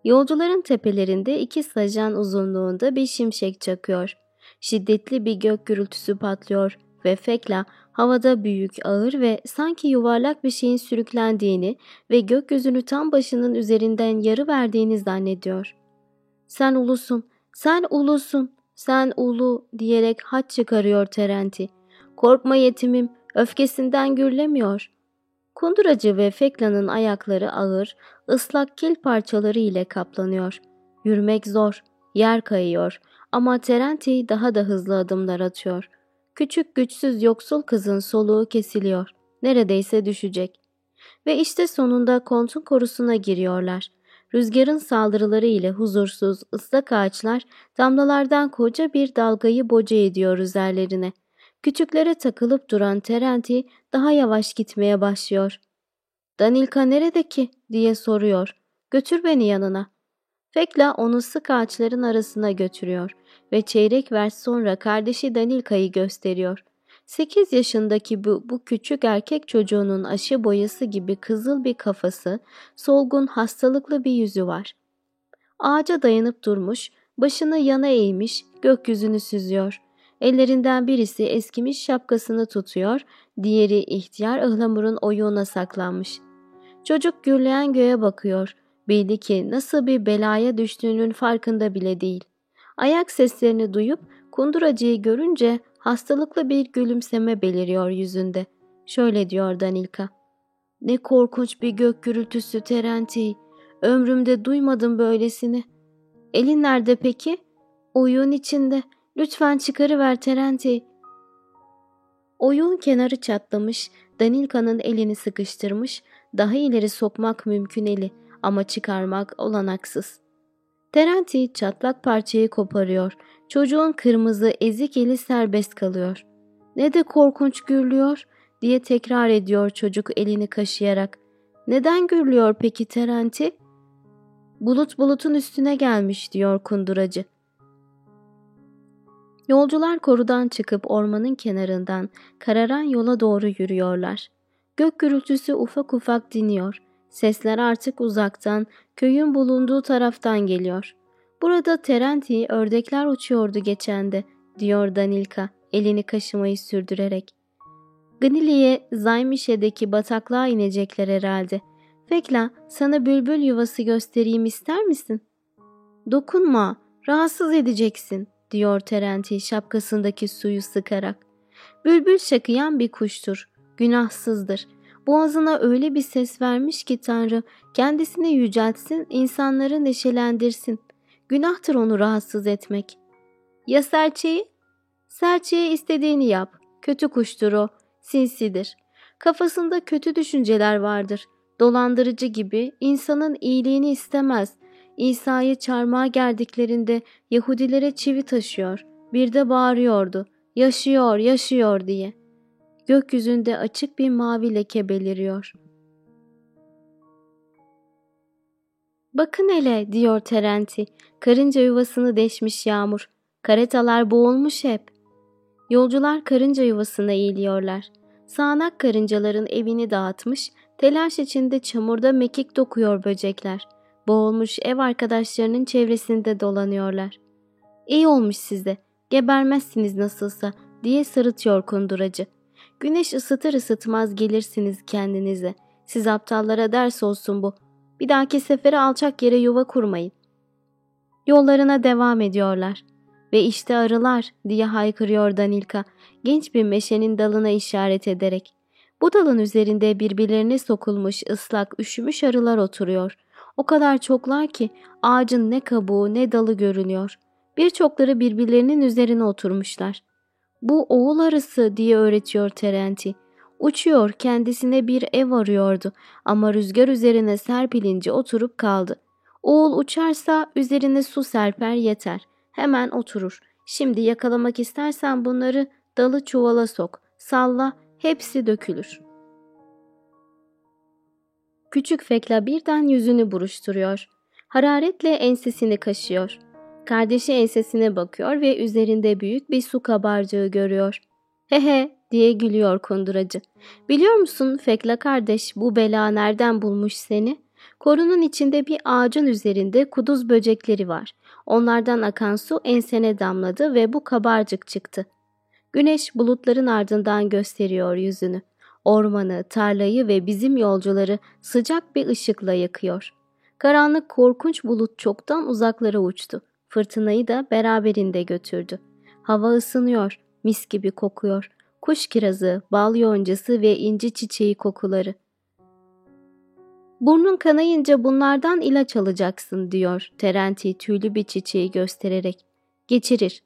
Yolcuların tepelerinde iki sajan uzunluğunda bir şimşek çakıyor. Şiddetli bir gök gürültüsü patlıyor ve Fekla havada büyük, ağır ve sanki yuvarlak bir şeyin sürüklendiğini ve gökyüzünü tam başının üzerinden yarı verdiğini zannediyor. Sen ulusun, sen ulusun, sen ulu diyerek haç çıkarıyor Terenti. Korkma yetimim, öfkesinden gürlemiyor. Kunduracı ve Fekla'nın ayakları ağır, ıslak kil parçaları ile kaplanıyor. Yürümek zor, yer kayıyor ama Terenti daha da hızlı adımlar atıyor. Küçük güçsüz yoksul kızın soluğu kesiliyor. Neredeyse düşecek. Ve işte sonunda kontun korusuna giriyorlar. Rüzgarın saldırıları ile huzursuz, ıslak ağaçlar damlalardan koca bir dalgayı boca ediyor üzerlerine. Küçüklere takılıp duran Terenti daha yavaş gitmeye başlıyor. Danilka nerede ki diye soruyor. Götür beni yanına. Fekla onu sık ağaçların arasına götürüyor ve çeyrek vers sonra kardeşi Danilka'yı gösteriyor. 8 yaşındaki bu, bu küçük erkek çocuğunun aşı boyası gibi kızıl bir kafası, solgun hastalıklı bir yüzü var. Ağaca dayanıp durmuş, başını yana eğmiş, gökyüzünü süzüyor. Ellerinden birisi eskimiş şapkasını tutuyor, diğeri ihtiyar ıhlamurun oyuğuna saklanmış. Çocuk gürleyen göğe bakıyor. Belli ki nasıl bir belaya düştüğünün farkında bile değil. Ayak seslerini duyup kunduracıyı görünce hastalıklı bir gülümseme beliriyor yüzünde. Şöyle diyor Danilka. Ne korkunç bir gök gürültüsü Terenti. Ömrümde duymadım böylesini. Elin nerede peki? Oyun içinde. Lütfen çıkarıver Terenti. Oyun kenarı çatlamış, Danilka'nın elini sıkıştırmış, daha ileri sokmak mümkün eli ama çıkarmak olanaksız. Terenti çatlak parçayı koparıyor. Çocuğun kırmızı ezik eli serbest kalıyor. Ne de korkunç gürlüyor diye tekrar ediyor çocuk elini kaşıyarak. Neden gürlüyor peki Terenti? Bulut bulutun üstüne gelmiş diyor kunduracı. Yolcular korudan çıkıp ormanın kenarından kararan yola doğru yürüyorlar. Gök gürültüsü ufak ufak diniyor. Sesler artık uzaktan, köyün bulunduğu taraftan geliyor. Burada Terenti ördekler uçuyordu geçende, diyor Danilka elini kaşımayı sürdürerek. Gnili'ye Zaymişe'deki bataklığa inecekler herhalde. Fekla sana bülbül yuvası göstereyim ister misin? Dokunma, rahatsız edeceksin, diyor Terenti şapkasındaki suyu sıkarak. Bülbül şakıyan bir kuştur, günahsızdır. Boğazına öyle bir ses vermiş ki Tanrı kendisini yüceltsin, insanları neşelendirsin. Günahtır onu rahatsız etmek. Ya serçeyi? Serçeye istediğini yap. Kötü kuştur o, sinsidir. Kafasında kötü düşünceler vardır. Dolandırıcı gibi insanın iyiliğini istemez. İsa'yı çarmıha gerdiklerinde Yahudilere çivi taşıyor. Bir de bağırıyordu. Yaşıyor, yaşıyor diye. Gökyüzünde açık bir mavi leke beliriyor. Bakın hele diyor Terenti. Karınca yuvasını deşmiş yağmur. Karetalar boğulmuş hep. Yolcular karınca yuvasına eğiliyorlar. Sağanak karıncaların evini dağıtmış, telaş içinde çamurda mekik dokuyor böcekler. Boğulmuş ev arkadaşlarının çevresinde dolanıyorlar. İyi olmuş size, gebermezsiniz nasılsa diye sırıtıyor kunduracı. Güneş ısıtır ısıtmaz gelirsiniz kendinize. Siz aptallara ders olsun bu. Bir dahaki sefere alçak yere yuva kurmayın. Yollarına devam ediyorlar. Ve işte arılar diye haykırıyor Danilka genç bir meşenin dalına işaret ederek. Bu dalın üzerinde birbirlerine sokulmuş ıslak üşümüş arılar oturuyor. O kadar çoklar ki ağacın ne kabuğu ne dalı görünüyor. Birçokları birbirlerinin üzerine oturmuşlar. Bu oğul arısı diye öğretiyor Terenti. Uçuyor kendisine bir ev arıyordu ama rüzgar üzerine serpilince oturup kaldı. Oğul uçarsa üzerine su serper yeter. Hemen oturur. Şimdi yakalamak istersen bunları dalı çuvala sok. Salla hepsi dökülür. Küçük Fekla birden yüzünü buruşturuyor. Hararetle ensesini kaşıyor. Kardeşi ensesine bakıyor ve üzerinde büyük bir su kabarcığı görüyor. Hehe diye gülüyor kunduracı. Biliyor musun Fekla kardeş bu bela nereden bulmuş seni? Korunun içinde bir ağacın üzerinde kuduz böcekleri var. Onlardan akan su ensene damladı ve bu kabarcık çıktı. Güneş bulutların ardından gösteriyor yüzünü. Ormanı, tarlayı ve bizim yolcuları sıcak bir ışıkla yakıyor. Karanlık korkunç bulut çoktan uzaklara uçtu. Fırtınayı da beraberinde götürdü. Hava ısınıyor, mis gibi kokuyor. Kuş kirazı, bal yoncası ve inci çiçeği kokuları. Burnun kanayınca bunlardan ilaç alacaksın diyor Terenti tüylü bir çiçeği göstererek. Geçirir.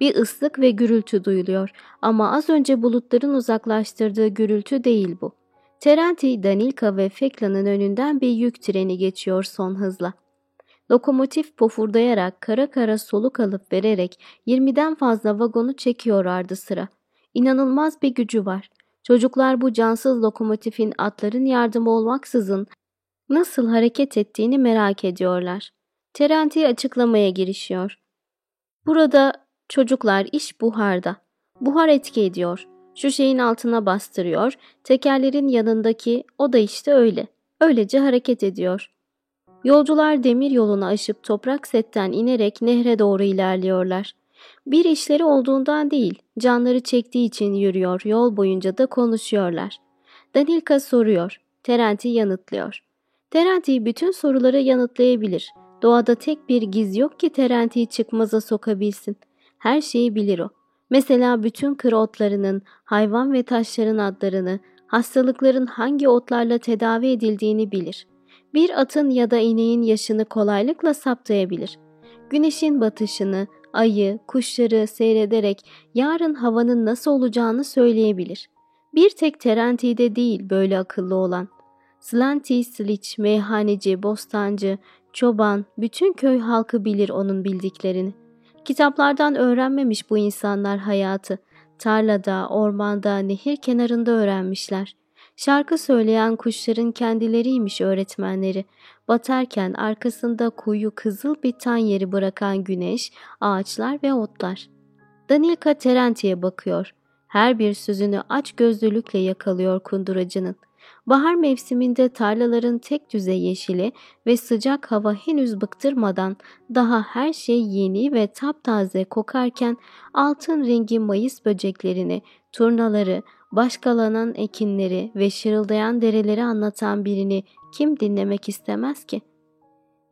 Bir ıslık ve gürültü duyuluyor ama az önce bulutların uzaklaştırdığı gürültü değil bu. Terenti, Danilka ve Fekla'nın önünden bir yük treni geçiyor son hızla. Lokomotif pofurdayarak kara kara soluk alıp vererek 20'den fazla vagonu çekiyor ardı sıra. İnanılmaz bir gücü var. Çocuklar bu cansız lokomotifin atların yardımı olmaksızın nasıl hareket ettiğini merak ediyorlar. Terenti açıklamaya girişiyor. Burada çocuklar iş buharda. Buhar etki ediyor. Şu şeyin altına bastırıyor. Tekerlerin yanındaki o da işte öyle. Öylece hareket ediyor. Yolcular demir yolunu aşıp toprak setten inerek nehre doğru ilerliyorlar. Bir işleri olduğundan değil, canları çektiği için yürüyor, yol boyunca da konuşuyorlar. Danilka soruyor, Terenti yanıtlıyor. Terenti bütün soruları yanıtlayabilir. Doğada tek bir giz yok ki Terenti'yi çıkmaza sokabilsin. Her şeyi bilir o. Mesela bütün kır otlarının, hayvan ve taşların adlarını, hastalıkların hangi otlarla tedavi edildiğini bilir. Bir atın ya da ineğin yaşını kolaylıkla saptayabilir. Güneşin batışını, ayı, kuşları seyrederek yarın havanın nasıl olacağını söyleyebilir. Bir tek Terenti'de değil böyle akıllı olan. Slanti, Sliç, meyhaneci, bostancı, çoban, bütün köy halkı bilir onun bildiklerini. Kitaplardan öğrenmemiş bu insanlar hayatı. Tarlada, ormanda, nehir kenarında öğrenmişler. Şarkı söyleyen kuşların kendileriymiş öğretmenleri. Batarken arkasında kuyu kızıl bir tan yeri bırakan güneş, ağaçlar ve otlar. Danilka Terenti'ye bakıyor. Her bir sözünü aç gözlülükle yakalıyor kunduracının. Bahar mevsiminde tarlaların tek düze yeşili ve sıcak hava henüz bıktırmadan daha her şey yeni ve taptaze kokarken altın rengi mayıs böceklerini, turnaları, başkalanan ekinleri ve şırıldayan dereleri anlatan birini kim dinlemek istemez ki?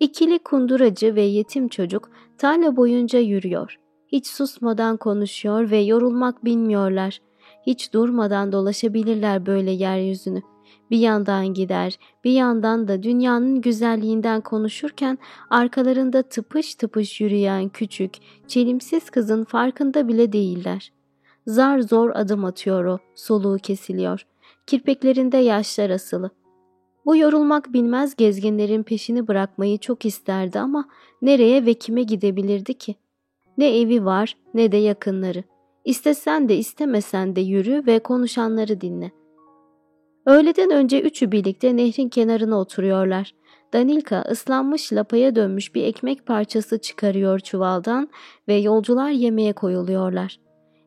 İkili kunduracı ve yetim çocuk tarla boyunca yürüyor. Hiç susmadan konuşuyor ve yorulmak bilmiyorlar. Hiç durmadan dolaşabilirler böyle yeryüzünü. Bir yandan gider, bir yandan da dünyanın güzelliğinden konuşurken arkalarında tıpış tıpış yürüyen küçük, çelimsiz kızın farkında bile değiller. Zar zor adım atıyor o, soluğu kesiliyor. Kirpeklerinde yaşlar asılı. Bu yorulmak bilmez gezginlerin peşini bırakmayı çok isterdi ama nereye ve kime gidebilirdi ki? Ne evi var ne de yakınları. İstesen de istemesen de yürü ve konuşanları dinle. Öğleden önce üçü birlikte nehrin kenarına oturuyorlar. Danilka ıslanmış lapaya dönmüş bir ekmek parçası çıkarıyor çuvaldan ve yolcular yemeğe koyuluyorlar.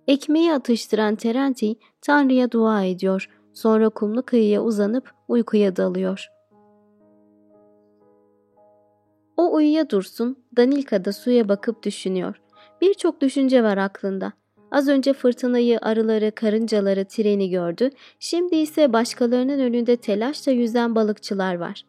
Ekmeği atıştıran Terenti Tanrı'ya dua ediyor. Sonra kumlu kıyıya uzanıp uykuya dalıyor. O uyuya dursun, Danilka da suya bakıp düşünüyor. Birçok düşünce var aklında. Az önce fırtınayı, arıları, karıncaları, treni gördü. Şimdi ise başkalarının önünde telaşla yüzen balıkçılar var.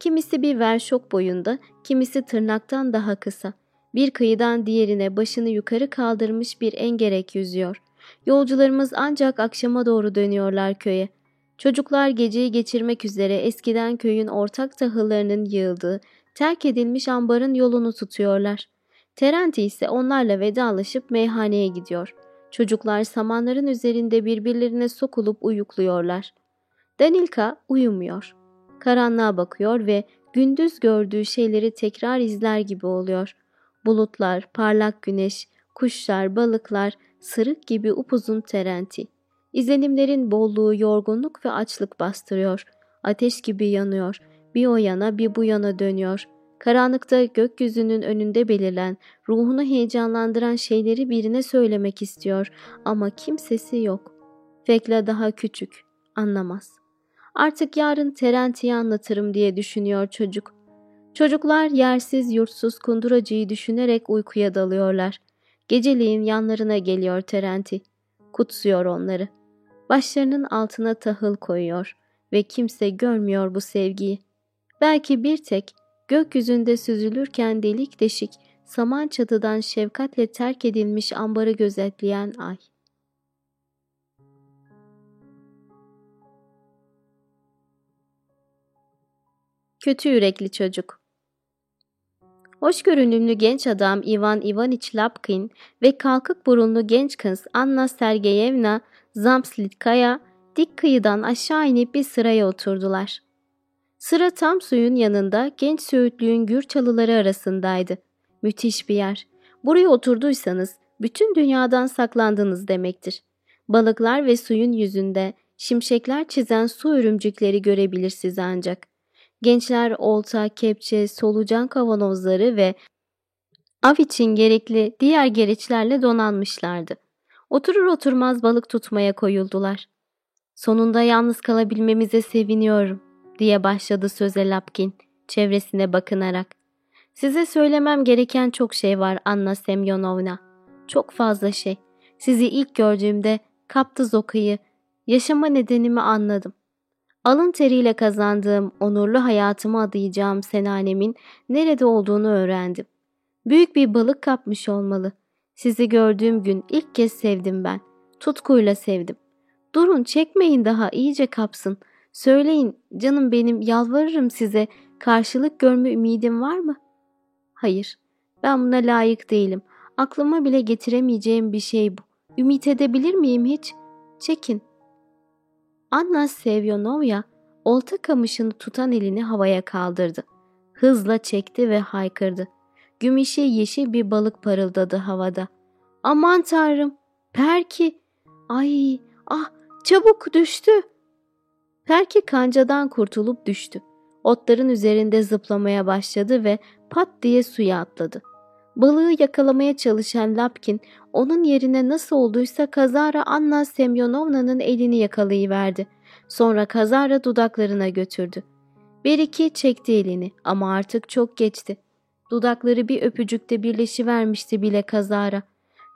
Kimisi bir verşok boyunda, kimisi tırnaktan daha kısa. Bir kıyıdan diğerine başını yukarı kaldırmış bir engerek yüzüyor. Yolcularımız ancak akşama doğru dönüyorlar köye. Çocuklar geceyi geçirmek üzere eskiden köyün ortak tahıllarının yığıldığı, terk edilmiş ambarın yolunu tutuyorlar. Terenti ise onlarla vedalaşıp meyhaneye gidiyor. Çocuklar samanların üzerinde birbirlerine sokulup uyukluyorlar. Danilka uyumuyor. Karanlığa bakıyor ve gündüz gördüğü şeyleri tekrar izler gibi oluyor. Bulutlar, parlak güneş, kuşlar, balıklar, sırık gibi upuzun terenti. İzlenimlerin bolluğu yorgunluk ve açlık bastırıyor. Ateş gibi yanıyor. Bir o yana bir bu yana dönüyor. Karanlıkta gökyüzünün önünde belirlen, ruhunu heyecanlandıran şeyleri birine söylemek istiyor ama kimsesi yok. Fekla daha küçük, anlamaz. Artık yarın Terenti'yi anlatırım diye düşünüyor çocuk. Çocuklar yersiz yurtsuz kunduracıyı düşünerek uykuya dalıyorlar. Geceliğin yanlarına geliyor Terenti. Kutsuyor onları. Başlarının altına tahıl koyuyor ve kimse görmüyor bu sevgiyi. Belki bir tek gökyüzünde süzülürken delik deşik saman çatıdan şefkatle terk edilmiş ambarı gözetleyen ay. Kötü yürekli çocuk Hoş görünümlü genç adam Ivan Ivaniç Lapkin ve kalkık burunlu genç kız Anna Sergeyevna Zamslitkaya dik kıyıdan aşağı inip bir sıraya oturdular. Sıra tam suyun yanında genç söğütlüğün gür çalıları arasındaydı. Müthiş bir yer. Buraya oturduysanız bütün dünyadan saklandınız demektir. Balıklar ve suyun yüzünde şimşekler çizen su örümcükleri görebilirsiniz ancak. Gençler olta, kepçe, solucan kavanozları ve av için gerekli diğer gereçlerle donanmışlardı. Oturur oturmaz balık tutmaya koyuldular. Sonunda yalnız kalabilmemize seviniyorum diye başladı söze Lapkin çevresine bakınarak. Size söylemem gereken çok şey var Anna Semyonovna. Çok fazla şey. Sizi ilk gördüğümde kaptı zokayı, yaşama nedenimi anladım. Alın teriyle kazandığım, onurlu hayatımı adayacağım senanemin nerede olduğunu öğrendim. Büyük bir balık kapmış olmalı. Sizi gördüğüm gün ilk kez sevdim ben. Tutkuyla sevdim. Durun çekmeyin daha iyice kapsın. Söyleyin canım benim yalvarırım size karşılık görme ümidim var mı? Hayır ben buna layık değilim. Aklıma bile getiremeyeceğim bir şey bu. Ümit edebilir miyim hiç? Çekin Anna Sevyonovya olta kamışını tutan elini havaya kaldırdı. Hızla çekti ve haykırdı. Gümüşe yeşil bir balık parıldadı havada. Aman tanrım! Perki! Ay! Ah! Çabuk düştü! Perki kancadan kurtulup düştü. Otların üzerinde zıplamaya başladı ve pat diye suya atladı. Balığı yakalamaya çalışan Lapkin onun yerine nasıl olduysa kazara Anna Semyonovna'nın elini yakalayıverdi. Sonra kazara dudaklarına götürdü. Bir iki çekti elini ama artık çok geçti. Dudakları bir öpücükte birleşivermişti bile kazara.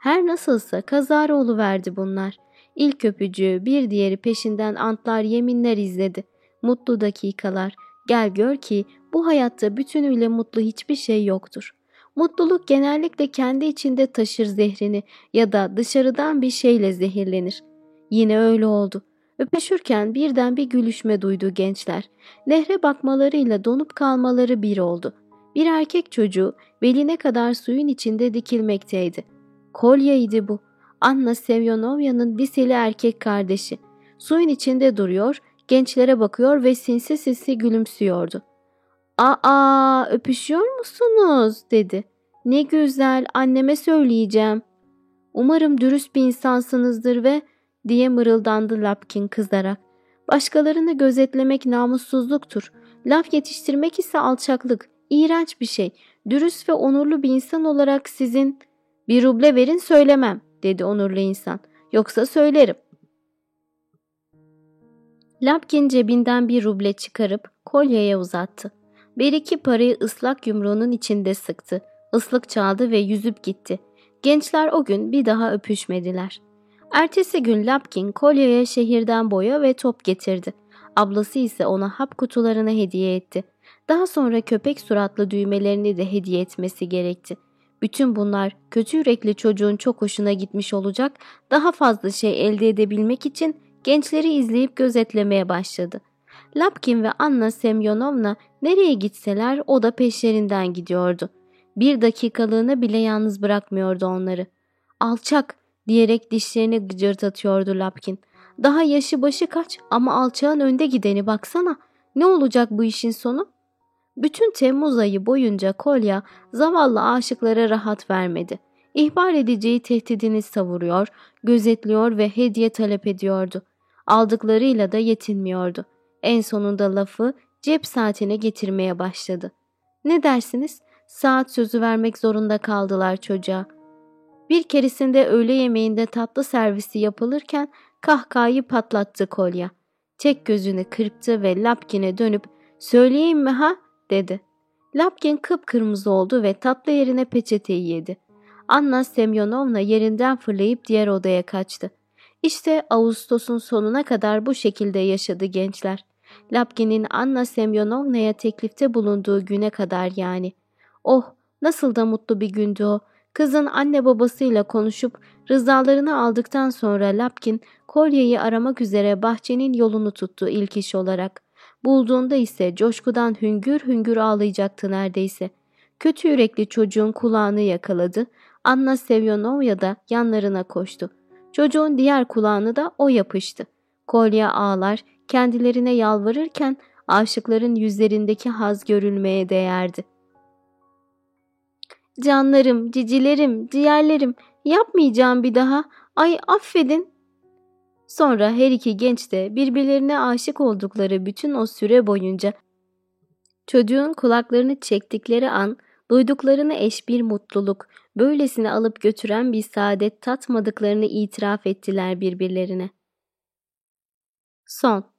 Her nasılsa kazara verdi bunlar. İlk öpücüğü bir diğeri peşinden antlar yeminler izledi. Mutlu dakikalar. Gel gör ki bu hayatta bütünüyle mutlu hiçbir şey yoktur. Mutluluk genellikle kendi içinde taşır zehrini ya da dışarıdan bir şeyle zehirlenir. Yine öyle oldu. Öpüşürken birden bir gülüşme duydu gençler. Nehre bakmalarıyla donup kalmaları bir oldu. Bir erkek çocuğu beline kadar suyun içinde dikilmekteydi. Kolyeydi bu. Anna Semyonovya'nın liseli erkek kardeşi. Suyun içinde duruyor, gençlere bakıyor ve sinsi sinsi gülümsüyordu. ''Aa, öpüşüyor musunuz?'' dedi. ''Ne güzel, anneme söyleyeceğim. Umarım dürüst bir insansınızdır ve...'' diye mırıldandı Lapkin kızarak. ''Başkalarını gözetlemek namussuzluktur. Laf yetiştirmek ise alçaklık, iğrenç bir şey. Dürüst ve onurlu bir insan olarak sizin...'' ''Bir ruble verin söylemem.'' dedi onurlu insan. ''Yoksa söylerim.'' Lapkin cebinden bir ruble çıkarıp kolyeye uzattı. Bir iki parayı ıslak yumruğunun içinde sıktı. Islık çaldı ve yüzüp gitti. Gençler o gün bir daha öpüşmediler. Ertesi gün Lapkin kolyeye şehirden boya ve top getirdi. Ablası ise ona hap kutularını hediye etti. Daha sonra köpek suratlı düğmelerini de hediye etmesi gerekti. Bütün bunlar kötü yürekli çocuğun çok hoşuna gitmiş olacak, daha fazla şey elde edebilmek için gençleri izleyip gözetlemeye başladı. Lapkin ve Anna Semyonovna nereye gitseler o da peşlerinden gidiyordu. Bir dakikalığına bile yalnız bırakmıyordu onları. Alçak diyerek dişlerini gıcırdatıyordu Lapkin. Daha yaşı başı kaç ama alçağın önde gideni baksana. Ne olacak bu işin sonu? Bütün Temmuz ayı boyunca Kolya zavallı aşıklara rahat vermedi. İhbar edeceği tehdidini savuruyor, gözetliyor ve hediye talep ediyordu. Aldıklarıyla da yetinmiyordu. En sonunda lafı cep saatine getirmeye başladı. Ne dersiniz? Saat sözü vermek zorunda kaldılar çocuğa. Bir keresinde öğle yemeğinde tatlı servisi yapılırken kahkahayı patlattı Kolya. Tek gözünü kırptı ve Lapkin'e dönüp ''Söyleyeyim mi ha?'' dedi. Lapkin kıpkırmızı oldu ve tatlı yerine peçeteyi yedi. Anna Semyonovna yerinden fırlayıp diğer odaya kaçtı. İşte Ağustos'un sonuna kadar bu şekilde yaşadı gençler. Lapkin'in Anna Semyonovna'ya teklifte bulunduğu güne kadar yani. Oh nasıl da mutlu bir gündü o. Kızın anne babasıyla konuşup rızalarını aldıktan sonra Lapkin kolyeyi aramak üzere bahçenin yolunu tuttu ilk iş olarak. Bulduğunda ise coşkudan hüngür hüngür ağlayacaktı neredeyse. Kötü yürekli çocuğun kulağını yakaladı. Anna Sevyonovya da yanlarına koştu. Çocuğun diğer kulağını da o yapıştı. Kolye ağlar, kendilerine yalvarırken aşıkların yüzlerindeki haz görülmeye değerdi. Canlarım, cicilerim, ciğerlerim, yapmayacağım bir daha. Ay affedin. Sonra her iki genç de birbirlerine aşık oldukları bütün o süre boyunca çocuğun kulaklarını çektikleri an duyduklarını eş bir mutluluk, böylesine alıp götüren bir saadet tatmadıklarını itiraf ettiler birbirlerine. Son